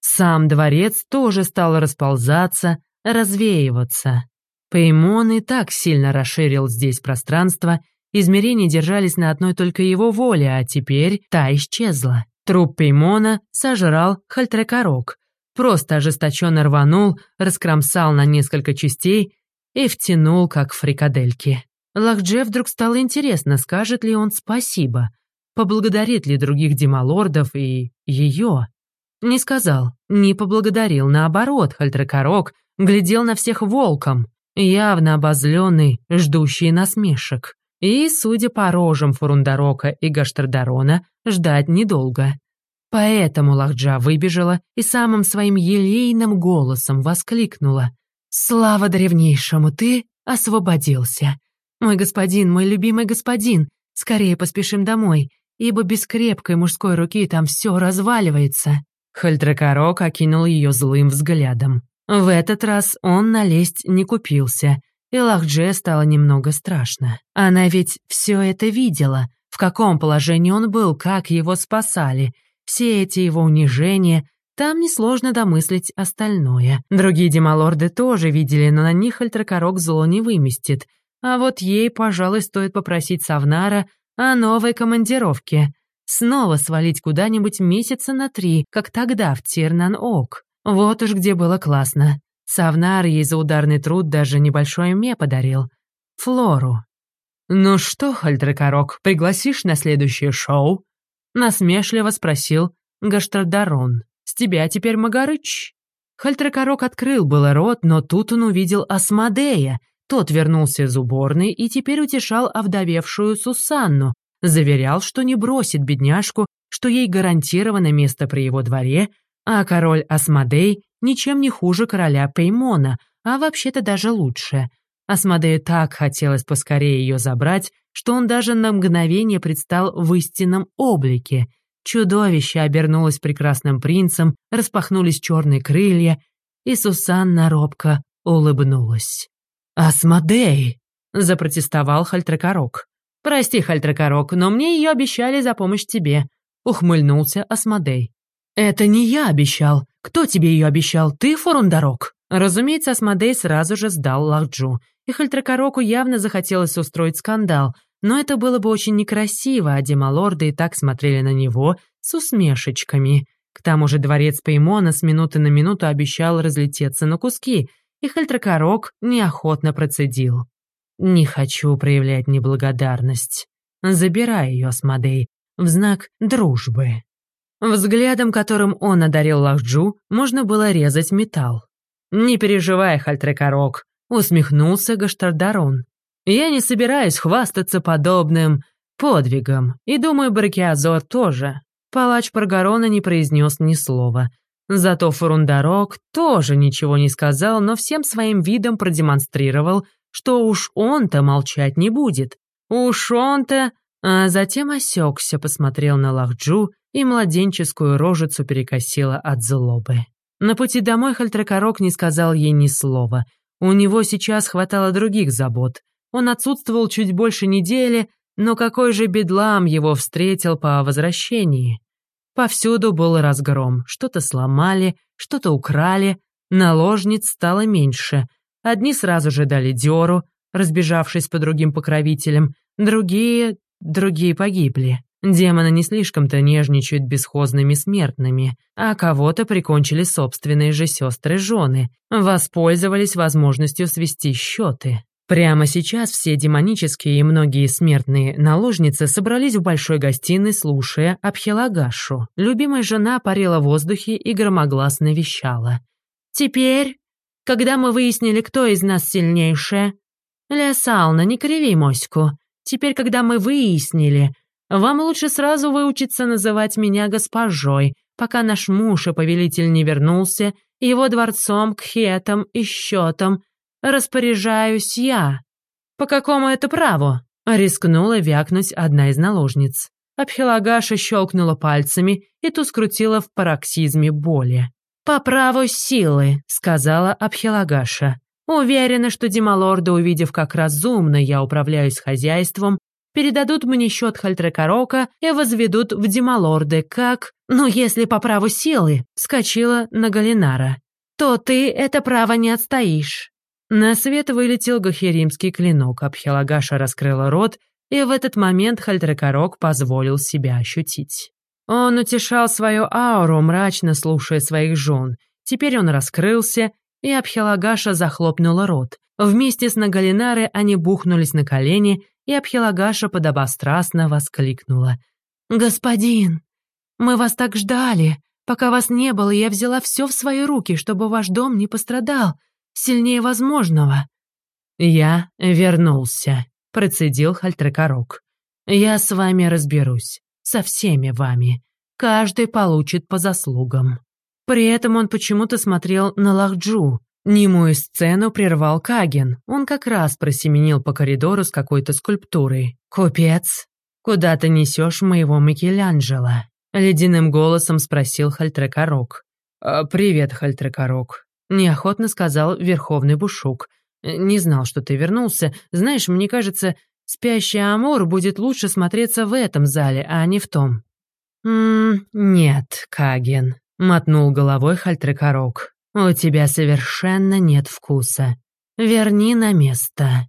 Сам дворец тоже стал расползаться, развеиваться. Пеймон и так сильно расширил здесь пространство Измерения держались на одной только его воле, а теперь та исчезла. Труп Пеймона сожрал Хальтрекорок. Просто ожесточенно рванул, раскромсал на несколько частей и втянул, как фрикадельки. Лахдже вдруг стало интересно, скажет ли он спасибо, поблагодарит ли других демалордов и ее. Не сказал, не поблагодарил, наоборот, Хальтракорок глядел на всех волком, явно обозленный, ждущий насмешек. И, судя по рожам Фурундарока и Гаштардарона, ждать недолго. Поэтому Лахджа выбежала и самым своим елейным голосом воскликнула. «Слава древнейшему, ты освободился! Мой господин, мой любимый господин, скорее поспешим домой, ибо без крепкой мужской руки там все разваливается». Хальдракарок окинул ее злым взглядом. В этот раз он налезть не купился, и Лахдже стало немного страшно. Она ведь все это видела, в каком положении он был, как его спасали, все эти его унижения, там несложно домыслить остальное. Другие демалорды тоже видели, но на них Альтракорок зло не выместит. А вот ей, пожалуй, стоит попросить Савнара о новой командировке. Снова свалить куда-нибудь месяца на три, как тогда в Тирнан-Ок. Вот уж где было классно. Савнар ей за ударный труд даже небольшое ме подарил. Флору. «Ну что, Хальдракорок, пригласишь на следующее шоу?» Насмешливо спросил Гаштардарон. «С тебя теперь Магарыч?» Хальтракорок открыл было рот, но тут он увидел Асмодея. Тот вернулся из уборной и теперь утешал овдовевшую Сусанну, заверял, что не бросит бедняжку, что ей гарантировано место при его дворе, а король Асмодей ничем не хуже короля Пеймона, а вообще-то даже лучше. Асмодею так хотелось поскорее ее забрать, что он даже на мгновение предстал в истинном облике. Чудовище обернулось прекрасным принцем, распахнулись черные крылья, и Сусанна робко улыбнулась. «Асмодей!» — запротестовал Хальтракорок. «Прости, Хальтракорок, но мне ее обещали за помощь тебе», — ухмыльнулся Асмодей. «Это не я обещал. Кто тебе ее обещал? Ты, Форундарок?» Разумеется, Асмодей сразу же сдал Лахджу. И Хальтракороку явно захотелось устроить скандал, но это было бы очень некрасиво, а демалорды и так смотрели на него с усмешечками. К тому же дворец Пеймона с минуты на минуту обещал разлететься на куски, и Хальтракорок неохотно процедил. «Не хочу проявлять неблагодарность. Забирай ее, Асмодей, в знак дружбы». Взглядом, которым он одарил Лахджу, можно было резать металл. «Не переживай, Хальтрекорок», — усмехнулся Гаштардарон. «Я не собираюсь хвастаться подобным подвигом, и думаю, Баркиазор тоже». Палач Паргарона не произнес ни слова. Зато Фурундарок тоже ничего не сказал, но всем своим видом продемонстрировал, что уж он-то молчать не будет. Уж он-то... А затем осекся, посмотрел на Лахджу и младенческую рожицу перекосила от злобы. На пути домой Хальтракорок не сказал ей ни слова. У него сейчас хватало других забот. Он отсутствовал чуть больше недели, но какой же бедлам его встретил по возвращении. Повсюду был разгром, что-то сломали, что-то украли, наложниц стало меньше. Одни сразу же дали дёру, разбежавшись по другим покровителям, другие... другие погибли. Демоны не слишком-то нежничают бесхозными смертными, а кого-то прикончили собственные же сестры-жены, воспользовались возможностью свести счеты. Прямо сейчас все демонические и многие смертные наложницы собрались в большой гостиной, слушая Абхилагашу. Любимая жена парила в воздухе и громогласно вещала. «Теперь, когда мы выяснили, кто из нас сильнейшая...» «Леосална, не криви моську. Теперь, когда мы выяснили, вам лучше сразу выучиться называть меня госпожой, пока наш муж и повелитель не вернулся, его дворцом, кхетом и счетом распоряжаюсь я. По какому это праву? Рискнула вякнуть одна из наложниц. Абхилагаша щелкнула пальцами и ту скрутила в пароксизме боли. «По праву силы», — сказала Абхилагаша. «Уверена, что демалорды, увидев, как разумно я управляюсь хозяйством, передадут мне счет Хальтрекорока и возведут в Демалорды, как... Ну, если по праву силы, скочила на Галинара, то ты это право не отстоишь. На свет вылетел гахеримский клинок, Абхелагаша раскрыла рот, и в этот момент Хальтрекорок позволил себя ощутить. Он утешал свою ауру, мрачно слушая своих жен. Теперь он раскрылся, и Абхелагаша захлопнула рот. Вместе с Нагалинары они бухнулись на колени и Абхилагаша подобострастно воскликнула. «Господин, мы вас так ждали! Пока вас не было, я взяла все в свои руки, чтобы ваш дом не пострадал. Сильнее возможного». «Я вернулся», — процедил Хальтрекорок. «Я с вами разберусь. Со всеми вами. Каждый получит по заслугам». При этом он почему-то смотрел на Лахджу. Немую сцену прервал Каген. Он как раз просеменил по коридору с какой-то скульптурой. «Купец, куда ты несешь моего Микеланджело?» Ледяным голосом спросил Хальтрекорок. «А, «Привет, Хальтрекорок», — неохотно сказал Верховный Бушук. «Не знал, что ты вернулся. Знаешь, мне кажется, спящий Амур будет лучше смотреться в этом зале, а не в том». «Ммм, нет, Каген», — мотнул головой Хальтрекорок. «У тебя совершенно нет вкуса. Верни на место».